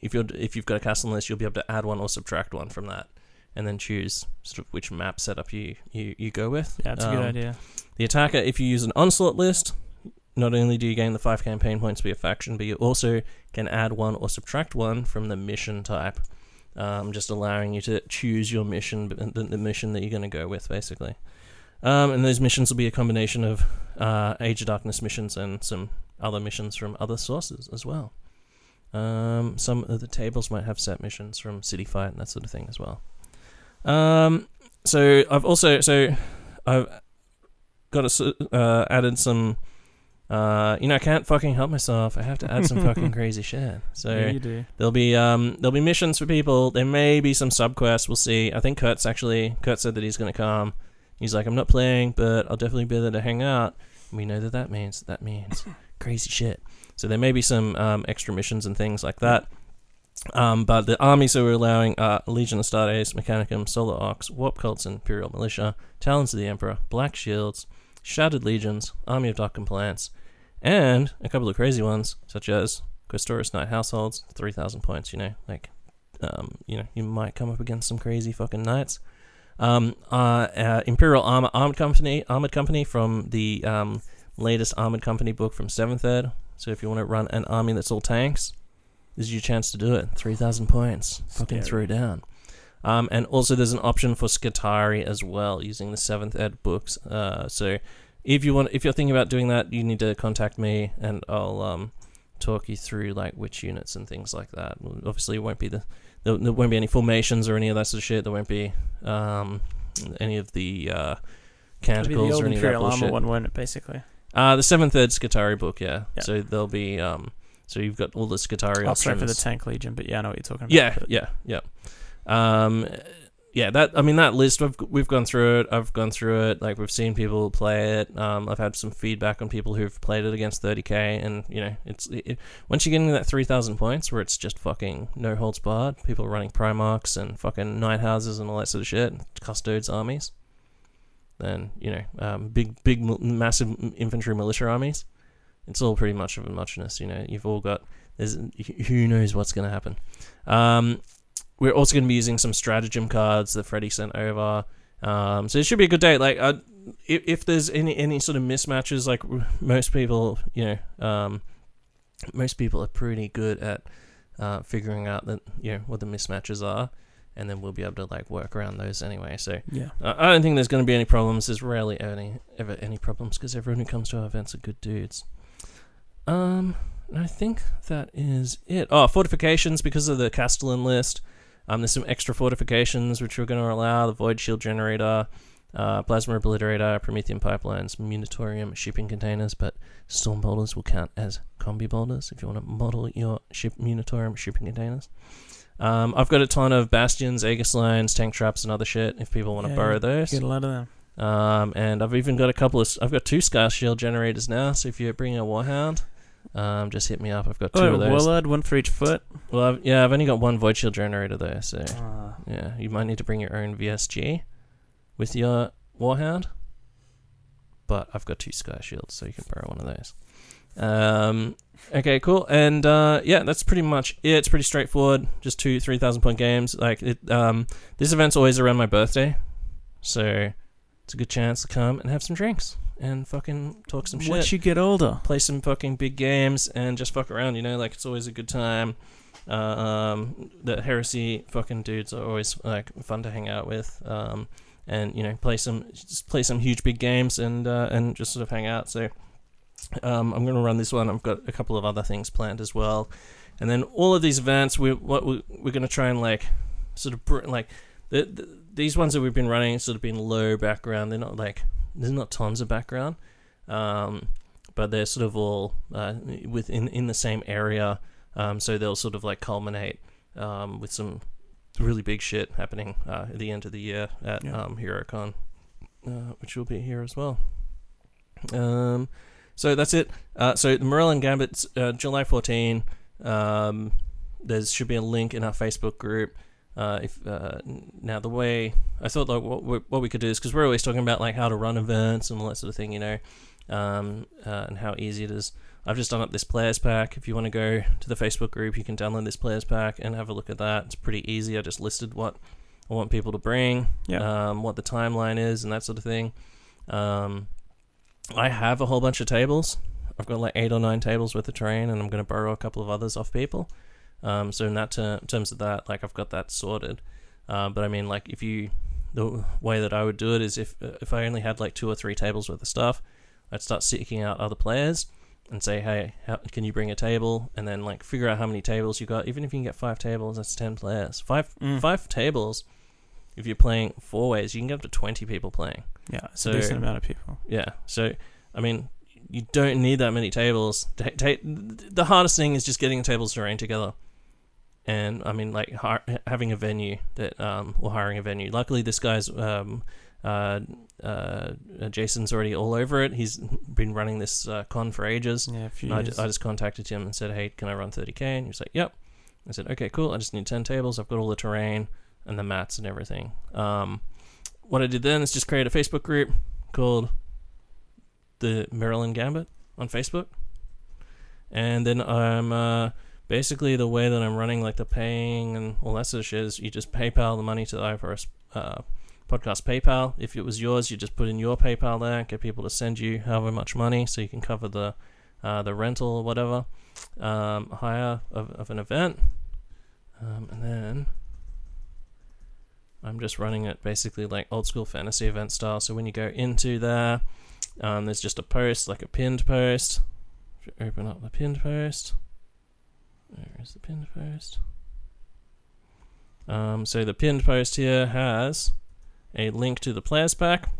if you're if you've got a Castellan list, you'll be able to add one or subtract one from that, and then choose sort of which map setup you you, you go with. Yeah, that's a good Um, idea. The attacker, if you use an onslaught list, not only do you gain the five campaign points for your faction, but you also can add one or subtract one from the mission type, um, just allowing you to choose your mission, the, the mission that you're going to go with, basically. Um, and those missions will be a combination of uh, Age of Darkness missions and some other missions from other sources as well. Um, some of the tables might have set missions from City Fight and that sort of thing as well. Um, so I've also so I've got s- uh, added some uh, you know, I can't fucking help myself. I have to add some fucking crazy shit. So yeah, you do. There'll be um there'll be missions for people. There may be some sub quests. We'll see. I think Kurt's actually Kurt said that he's gonna come. He's like, I'm not playing, but I'll definitely be there to hang out. We know that that means that means crazy shit. So there may be some um, extra missions and things like that. Um, but the armies that we're allowing are Legion of Astartes, Mechanicum, Solar Aux, Warp Cults, and Imperial Militia, Talons of the Emperor, Black Shields, Shattered Legions, Army of Dark Compliance, and a couple of crazy ones such as Questoris Knight Households, three thousand points. You know, like, um, you know, you might come up against some crazy fucking knights. Um, uh, uh, Imperial Armor Armored Company, Armored Company from the um, latest Armored Company book from Seventh Ed. So if you want to run an army that's all tanks, this is your chance to do it. Three thousand points, fucking Scary. throw down. Um, and also there's an option for Skitarii as well using the Seventh Ed books. Uh, so if you want, if you're thinking about doing that, you need to contact me, and I'll um, talk you through like which units and things like that. Obviously, it won't be the there, there won't be any formations or any of that sort of shit. There won't be um, any of the uh, be the canticles old or any of that Imperial Armor one, won't it? Basically, Uh, the seventh Ed Skitarii book, yeah. Yeah. So there'll be um, so you've got all the Skitarii. I'll for the Tank Legion, but yeah, I know what you're talking about. Yeah, but- yeah, yeah. Um, yeah, that I mean that list we've we've gone through it. I've gone through it. Like we've seen people play it. Um, I've had some feedback on people who've played it against 30k, and you know, it's it, once you get into that 3,000 points where it's just fucking no holds barred, people running Primarchs and fucking Night Houses and all that sort of shit, custodes armies. Then you know, um, big big massive infantry militia armies. It's all pretty much of a muchness. You know, you've all got. There's who knows what's going to happen. Um, we're also going to be using some stratagem cards that Freddie sent over. Um, so it should be a good day. Like, if, if there's any any sort of mismatches, like most people, you know, um, most people are pretty good at uh, figuring out that you know what the mismatches are, and then we'll be able to like work around those anyway. So yeah. uh, I don't think there's going to be any problems. There's rarely any ever any problems because everyone who comes to our events are good dudes. Um, I think that is it. Oh, fortifications because of the Castellan list. Um, there's some extra fortifications which we're going to allow: the Void Shield Generator, uh, Plasma Obliterator, Promethean Pipelines, Munitorium, shipping containers. But Storm Boulders will count as combi boulders if you want to model your ship Munitorium shipping containers. Um, I've got a ton of bastions, Aegis lines, tank traps, and other shit. If people want to Yeah, borrow those, Get a lot of them. um, and I've even got a couple of. I've got two Sky Shield generators now. So if you're bringing a Warhound, um, just hit me up. I've got two Oh, of those. Warlord, one for each foot. Well, I've, yeah, I've only got one Void Shield generator though. So Uh, yeah, you might need to bring your own VSG with your Warhound. But I've got two Sky Shields, so you can borrow one of those. Um, okay, cool. And uh, yeah, that's pretty much it. It's pretty straightforward. Just two, three thousand point games. Like it. Um, this event's always around my birthday, so it's a good chance to come and have some drinks and fucking talk some shit once you get older, play some fucking big games and just fuck around. You know, like it's always a good time. Uh, um, the heresy fucking dudes are always like fun to hang out with. Um, and you know, play some just play some huge big games and uh, and just sort of hang out. So um, I'm gonna run this one. I've got a couple of other things planned as well. And then all of these events, we what we, we're gonna try and like sort of br- like the, the these ones that we've been running sort of been low background. They're not like there's not tons of background. Um, but they're sort of all uh, within in the same area, um, so they'll sort of like culminate um, with some really big shit happening uh, at the end of the year at Yeah. um, HeroCon, uh, which will be here as well. Um, so that's it. Uh, so the Morellan Gambit's uh, July 14. Um, there should be a link in our Facebook group. Uh, if uh, now the way I thought like what we, what we could do is because we're always talking about like how to run events and all that sort of thing, you know, um, uh, and how easy it is. I've just done up this players pack. If you want to go to the Facebook group, you can download this players pack and have a look at that. It's pretty easy. I just listed what I want people to bring, Yeah. um, what the timeline is, and that sort of thing. Um, I have a whole bunch of tables. I've got like eight or nine tables worth of terrain, and I'm going to borrow a couple of others off people. Um, so in that ter- terms of that, like I've got that sorted. Uh, but I mean, like if you, the way that I would do it is if if I only had like two or three tables worth of stuff, I'd start seeking out other players and say, hey, how, can you bring a table? And then like figure out how many tables you got. Even if you can get five tables, that's ten players. Five Mm. five tables. If you're playing four ways, you can get up to twenty people playing. yeah, it's So- a decent amount of people. Yeah. So, I mean, you don't need that many tables. Ta- ta- the hardest thing is just getting the tables to arrange together. And I mean, like hi- having a venue that, um, or hiring a venue. Luckily, this guy's, um, uh, uh, Jason's already all over it. He's been running this uh, con for ages. Yeah, a few I, ju- I just contacted him and said, "Hey, can I run 30k?" And he was like, "Yep." I said, "Okay, cool. I just need 10 tables. I've got all the terrain and the mats and everything." Um, what I did then is just create a Facebook group called the Maryland Gambit on Facebook, and then I'm uh, basically the way that I'm running like the paying and all that sort of shit is you just PayPal the money to the Eye of Horus uh, podcast PayPal. If it was yours, you just put in your PayPal there, get people to send you however much money so you can cover the uh, the rental or whatever um, hire of, of an event, um, and then I'm just running it basically like old school fantasy event style. So when you go into there, um, there's just a post, like a pinned post. If you open up the pinned post, where is the pinned post? Um, so the pinned post here has a link to the players pack,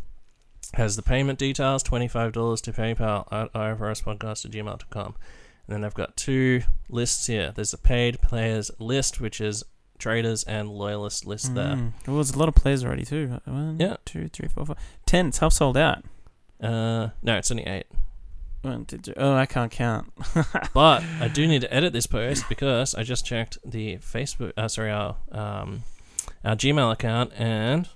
has the payment details, $25 to PayPal at ifrspodcast at gmail.com. And then I've got two lists here. There's a paid players list, which is traders and loyalist list there. Mm. Well, there's a lot of players already too. One, Yeah. two, three, four, five. Ten. It's half sold out. Uh, no, it's only eight. One, two, three. Oh, I can't count. But I do need to edit this post because I just checked the Facebook, uh, sorry, our um, our Gmail account, and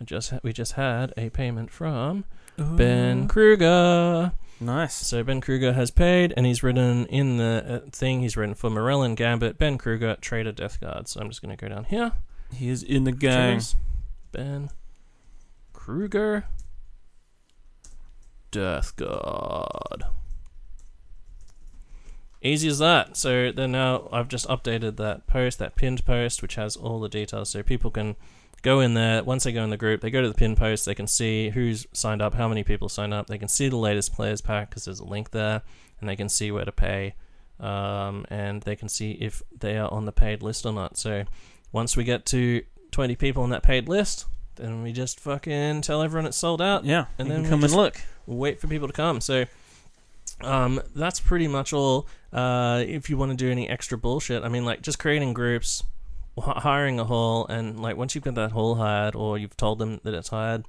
I just ha- we just had a payment from Ben Kruger. Nice. So Ben Kruger has paid, and he's written in the uh, thing. He's written for Morellin Gambit, Ben Kruger, Trader Death Guard. So I'm just going to go down here. He is in the. Traders, Ben Kruger, Death Guard. Easy as that. So then now I've just updated that post, that pinned post, which has all the details, so people can go in there. Once they go in the group, they go to the pinned post. They can see who's signed up, how many people signed up. They can see the latest players pack because there's a link there, and they can see where to pay, um, and they can see if they are on the paid list or not. So once we get to 20 people on that paid list, then we just fucking tell everyone it's sold out. Yeah. And then come just- and look. Wait for people to come. So um, that's pretty much all. Uh, if you want to do any extra bullshit, I mean, like just creating groups, hiring a hall, and like once you've got that hall hired or you've told them that it's hired,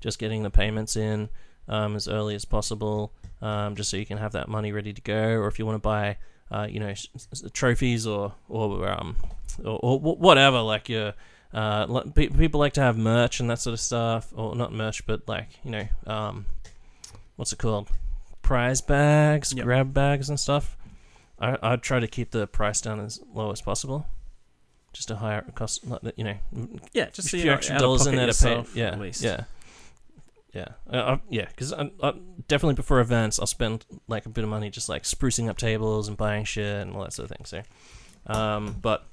just getting the payments in um, as early as possible, um, just so you can have that money ready to go. Or if you want to buy, uh, you know, trophies or or um or, or wh- whatever, like your uh, people like to have merch and that sort of stuff, or not merch, but like you know, um, what's it called? Prize bags, Yep. grab bags, and stuff. I I try to keep the price down as low as possible, just to higher cost, like that, you know, Yeah, just a few extra dollars in there to pay. Yeah, at least. yeah, yeah, uh, I, yeah. Because I, I definitely before events, I'll spend like a bit of money just like sprucing up tables and buying shit and all that sort of thing. So, um, but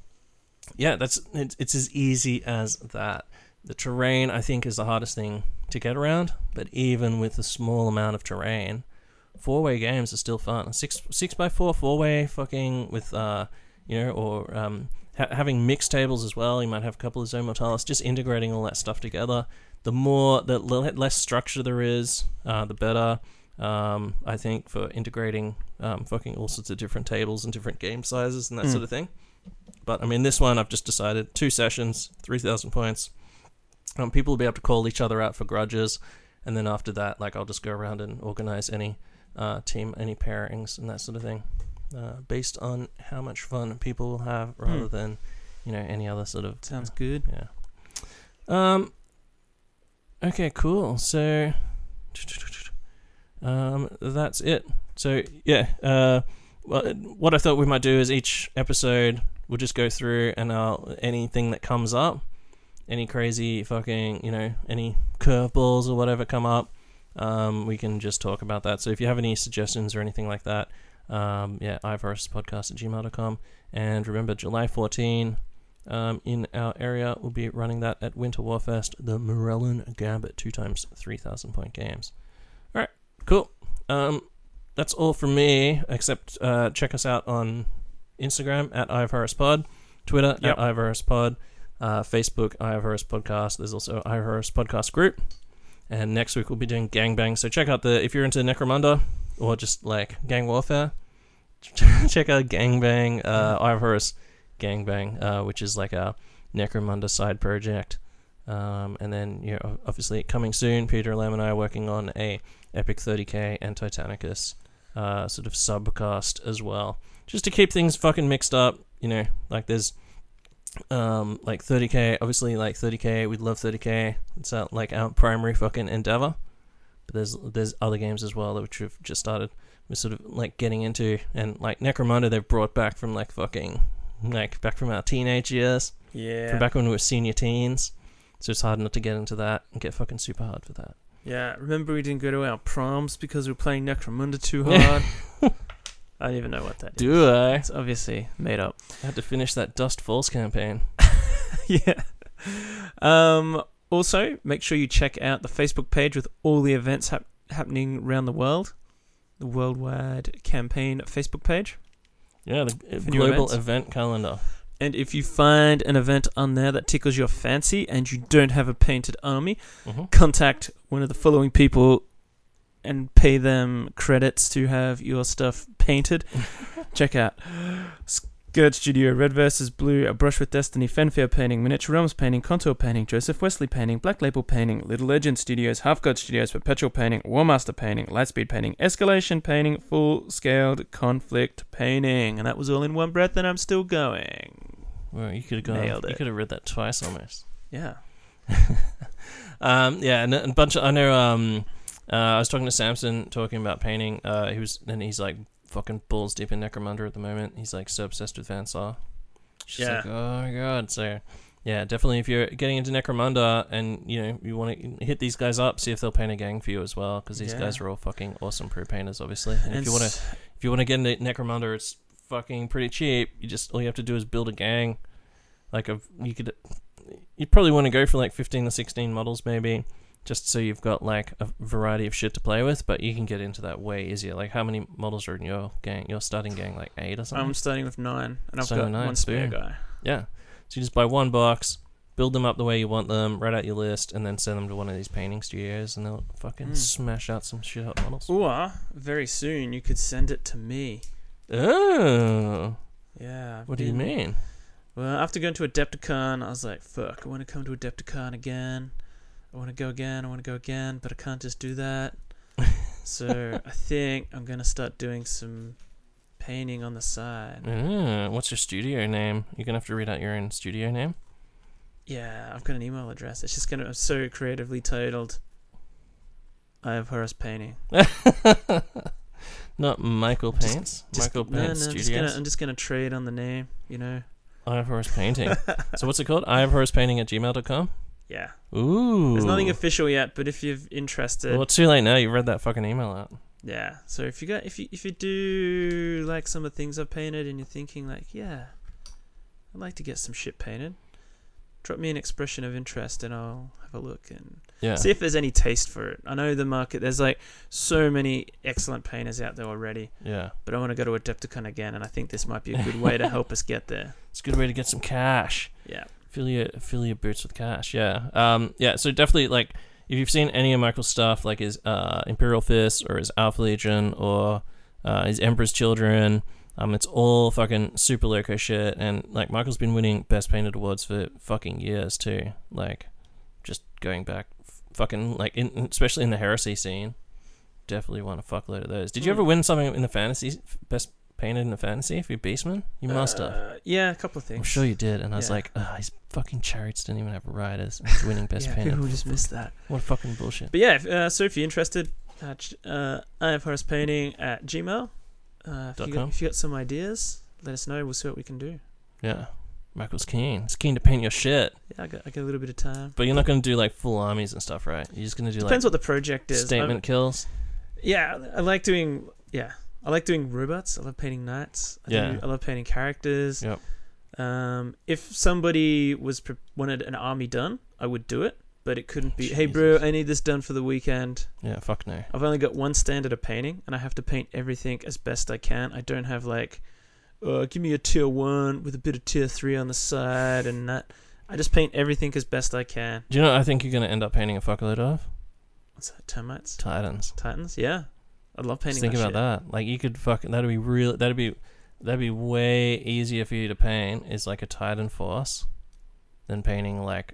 yeah, that's it's, it's as easy as that. The terrain, I think, is the hardest thing to get around. But even with a small amount of terrain, four way games are still fun. Six six by four four way fucking with uh you know or um ha- having mixed tables as well. You might have a couple of Zone Mortalis. Just integrating all that stuff together. The more the le- less structure there is, uh, the better. Um, I think for integrating um, fucking all sorts of different tables and different game sizes and that Mm. sort of thing. But I mean, this one I've just decided two sessions, three thousand points. Um, people will be able to call each other out for grudges, and then after that, like I'll just go around and organize any uh, team, any pairings, and that sort of thing, uh, based on how much fun people will have, rather Hmm. than you know any other sort of Sounds good. yeah. Um. Okay. Cool. So. Um. That's it. So yeah. Uh. Well, what I thought we might do is each episode we'll just go through and I'll, anything that comes up, any crazy fucking you know any curveballs or whatever come up, um we can just talk about that. So if you have any suggestions or anything like that, um yeah, iverspodcast at gmail.com. And remember, July 14, um, in our area. We'll be running that at Winter Warfest, the Morellin Gambit, two times 3,000 point games. All right, cool. Um, that's all from me, except uh, check us out on Instagram at IVRSPod, Twitter Yep. at IVRSPod, uh, Facebook Eye of Horus Podcast. There's also Eye of Horus Podcast Group. And next week we'll be doing Gangbang. So check out the, if you're into Necromunda, or just like gang warfare, check out Gangbang, uh, Eye of Horus Gangbang, uh, which is like a Necromunda side project. Um, and then, you know, obviously coming soon, Peter Lamb and I are working on a Epic 30k and Titanicus uh, sort of subcast as well, just to keep things fucking mixed up. You know, like there's um, like 30k, obviously like 30k, we'd love 30k. It's our, like our primary fucking endeavor. But there's there's other games as well that which we've just started. We're sort of like getting into and like Necromunda they've brought back from like fucking like back from our teenage years, Yeah. from back when we were senior teens. So it's hard not to get into that and get fucking super hard for that. Yeah. Remember we didn't go to our proms because we were playing Necromunda too hard. I don't even know what that is. Do I? It's obviously made up. I had to finish that Dust Falls campaign. yeah. Um, also, make sure you check out the Facebook page with all the events hap- happening around the world. The worldwide campaign Facebook page. Yeah, the For global event calendar. And if you find an event on there that tickles your fancy and you don't have a painted army, hmm contact one of the following people and pay them credits to have your stuff painted. Check out Skirt Studio, Red versus Blue, A Brush with Destiny, Fenfair Painting, Miniature Realms Painting, Contour Painting, Joseph Wesley Painting, Black Label Painting, Little Legend Studios, Half God Studios, Perpetual Painting, Warmaster Painting, Lightspeed Painting, Escalation Painting, Full Scaled Conflict Painting. And that was all in one breath, and I'm still going. Well, you could have gone. Nailed You could have read that twice almost. Yeah. um, yeah, and a bunch. Of, I know. Um, uh, I was talking to Samson talking about painting. Uh, he was, and he's like fucking balls deep in Necromunda at the moment. He's like so obsessed with Van Saar. She's Yeah. like, oh my god. So, yeah, definitely. If you're getting into Necromunda and you know you want to hit these guys up, see if they'll paint a gang for you as well, because these Yeah. guys are all fucking awesome pro painters, obviously. And, if you want to, if you want to get into Necromunda, it's fucking pretty cheap. You just all you have to do is build a gang. Like a, you could, you probably want to go for like fifteen or sixteen models maybe, just so you've got like a variety of shit to play with. But you can get into that way easier. Like how many models are in your gang? Your starting gang like eight or something. I'm starting with nine, and I've Starting got nine, one spare boom. guy. yeah. So you just buy one box, build them up the way you want them, write out your list, and then send them to one of these painting studios, and they'll fucking Hmm. smash out some shit hot models. Or very soon you could send it to me. Oh, Yeah. I've what do you mean? Well, after going to Adepticon, I was like, "Fuck, I want to come to Adepticon again. I want to go again. I want to go again, but I can't just do that." so I think I'm gonna start doing some painting on the side. Ah, what's your studio name? You're gonna have to read out your own studio name. Yeah, I've got an email address. It's just gonna so creatively titled. Eye of Horus painting. Not Michael Paints. Just- Michael no, no, Paints I'm just gonna I'm just gonna trade on the name. You know. Eye of Horus Painting. so what's it called? Eye of Horus Painting at gmail.com? Yeah. Ooh. There's nothing official yet, but if you're interested, Well, it's too late now. You read that fucking email out. Yeah. So if you got if you if you do like some of the things I've painted and you're thinking like, yeah, I'd like to get some shit painted, drop me an expression of interest and I'll have a look and Yeah. see if there's any taste for it. I know the market there's like so many excellent painters out there already, yeah. but I want to go to Adepticon again and I think this might be a good way to help us get there. It's a good way to get some cash. Yeah. Fill your boots with cash. Yeah. Um. Yeah. So definitely, like, if you've seen any of Michael's stuff, like his uh Imperial Fist or his Alpha Legion or uh, his Emperor's Children, um, it's all fucking super loco shit. And like Michael's been winning best painted awards for fucking years too. Like, just going back, f- fucking like, in, especially in the heresy scene. Definitely won a fuckload of those. Did you Hmm. ever win something in the fantasy best painted in the fantasy for your basement? You must have. Uh, yeah, a couple of things. I'm sure you did, and I was Yeah. like, oh, his fucking chariots didn't even have riders. He's winning best yeah, painted. people just missed that. What fucking bullshit. But yeah, if, uh, so if you're interested, uh, uh, I have Horus Painting at Gmail. Uh, if, Dot you com. got, if you got some ideas, let us know. We'll see what we can do. Yeah. Michael's keen. He's keen to paint your shit. Yeah, I got, I got a little bit of time. But you're not going to do like full armies and stuff, right? You're just going to do Depends like what the project is. statement kills. I'm- yeah, I like doing. Yeah, I like doing robots. I love painting knights. I Yeah. do, I love painting characters. Yep. Um, if somebody was pre- wanted an army done, I would do it. But it couldn't be. Hey, bro, I need this done for the weekend. Yeah, fuck no. I've only got one standard of painting, and I have to paint everything as best I can. I don't have like, uh, give me a tier one with a bit of tier three on the side and that. I just paint everything as best I can. Do you know what I think you're going to end up painting a fuckload of? What's that? Termites, Titans. titans. Yeah, I love painting. Just think about shit. that. Like you could fucking that'd be real. That'd be that'd be way easier for you to paint. Is like a Titan Force than painting like.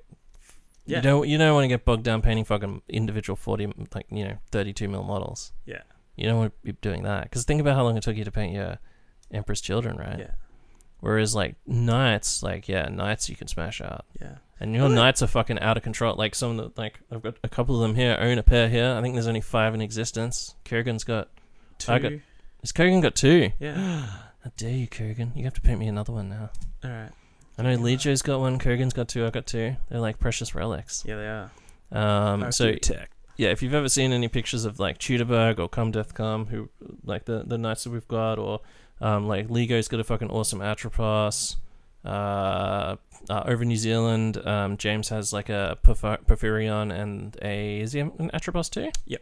Yeah. You don't you don't want to get bogged down painting fucking individual forty like you know thirty two mil models. Yeah. You don't want to be doing that because think about how long it took you to paint your Emperor's Children, right? Yeah. Whereas like knights, like yeah, knights you can smash out, Yeah. and your knights are fucking out of control. Like some of the like I've got a couple of them here. I own a pair here. I think there's only five in existence. Kurgan's got. Two. I got- Has Kurgan got two? Yeah. How dare you, Kurgan? You have to paint me another one now. All right. I know Legio's got one. Kurgan's got two. I got two. They're like precious relics. Yeah, they are. Um, so tech. yeah, if you've ever seen any pictures of like Tutorberg or Come Death Come, who like the the knights that we've got, or um, like Legio's got a fucking awesome Atrapos. Uh, uh, over in New Zealand, um, James has like a Porphyr- Porphyrion and a is he an Atrapos too? Yep.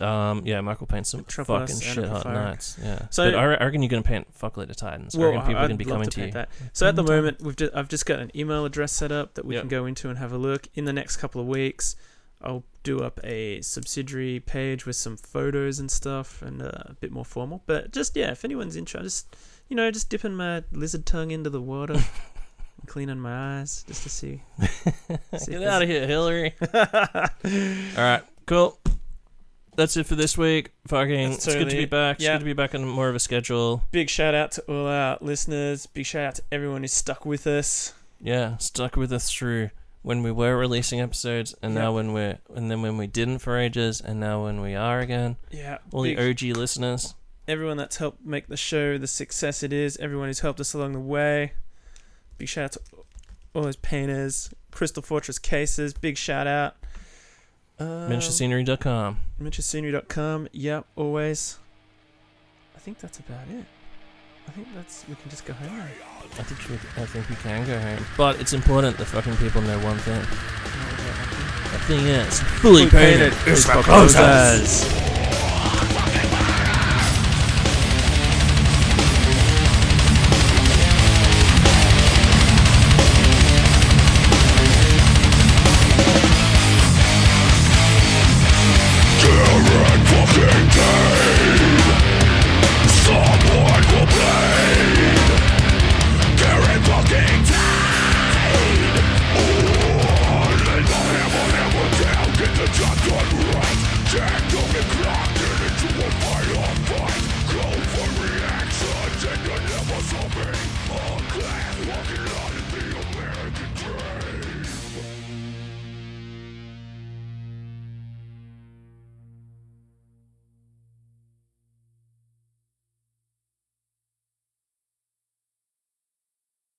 Um, yeah, Michael paints some Atrapos fucking shit hot knights. Yeah. So- but I, re- I reckon you're gonna paint fuckload of Titans. I Well, reckon people are I'd gonna be love coming to to you. paint that. So at the moment, we've just, I've just got an email address set up that we Yep. can go into and have a look. In the next couple of weeks, I'll do up a subsidiary page with some photos and stuff and uh, a bit more formal. But just yeah, if anyone's interested, just you know, just dipping my lizard tongue into the water, and cleaning my eyes just to see. see Get out of here, Hillary. All right, cool. That's it for this week. Fucking, it's good to be back. It's Yeah. good to be back on more of a schedule. Big shout out to all our listeners. Big shout out to everyone who's stuck with us. Yeah, stuck with us through when we were releasing episodes, and now when we're, and then when we didn't for ages, and now when we are again. Yeah, All big- the OG listeners. everyone that's helped make the show the success it is, everyone who's helped us along the way. Big shout out to all those painters, Crystal Fortress cases. Big shout out. Um, MiniatureScenery.com. MiniatureScenery.com. Yep, always. I think that's about it. I think that's we can just go home now. I think we, I think we can go home, but it's important that fucking people know one thing. The thing is, fully painted. It's for closers.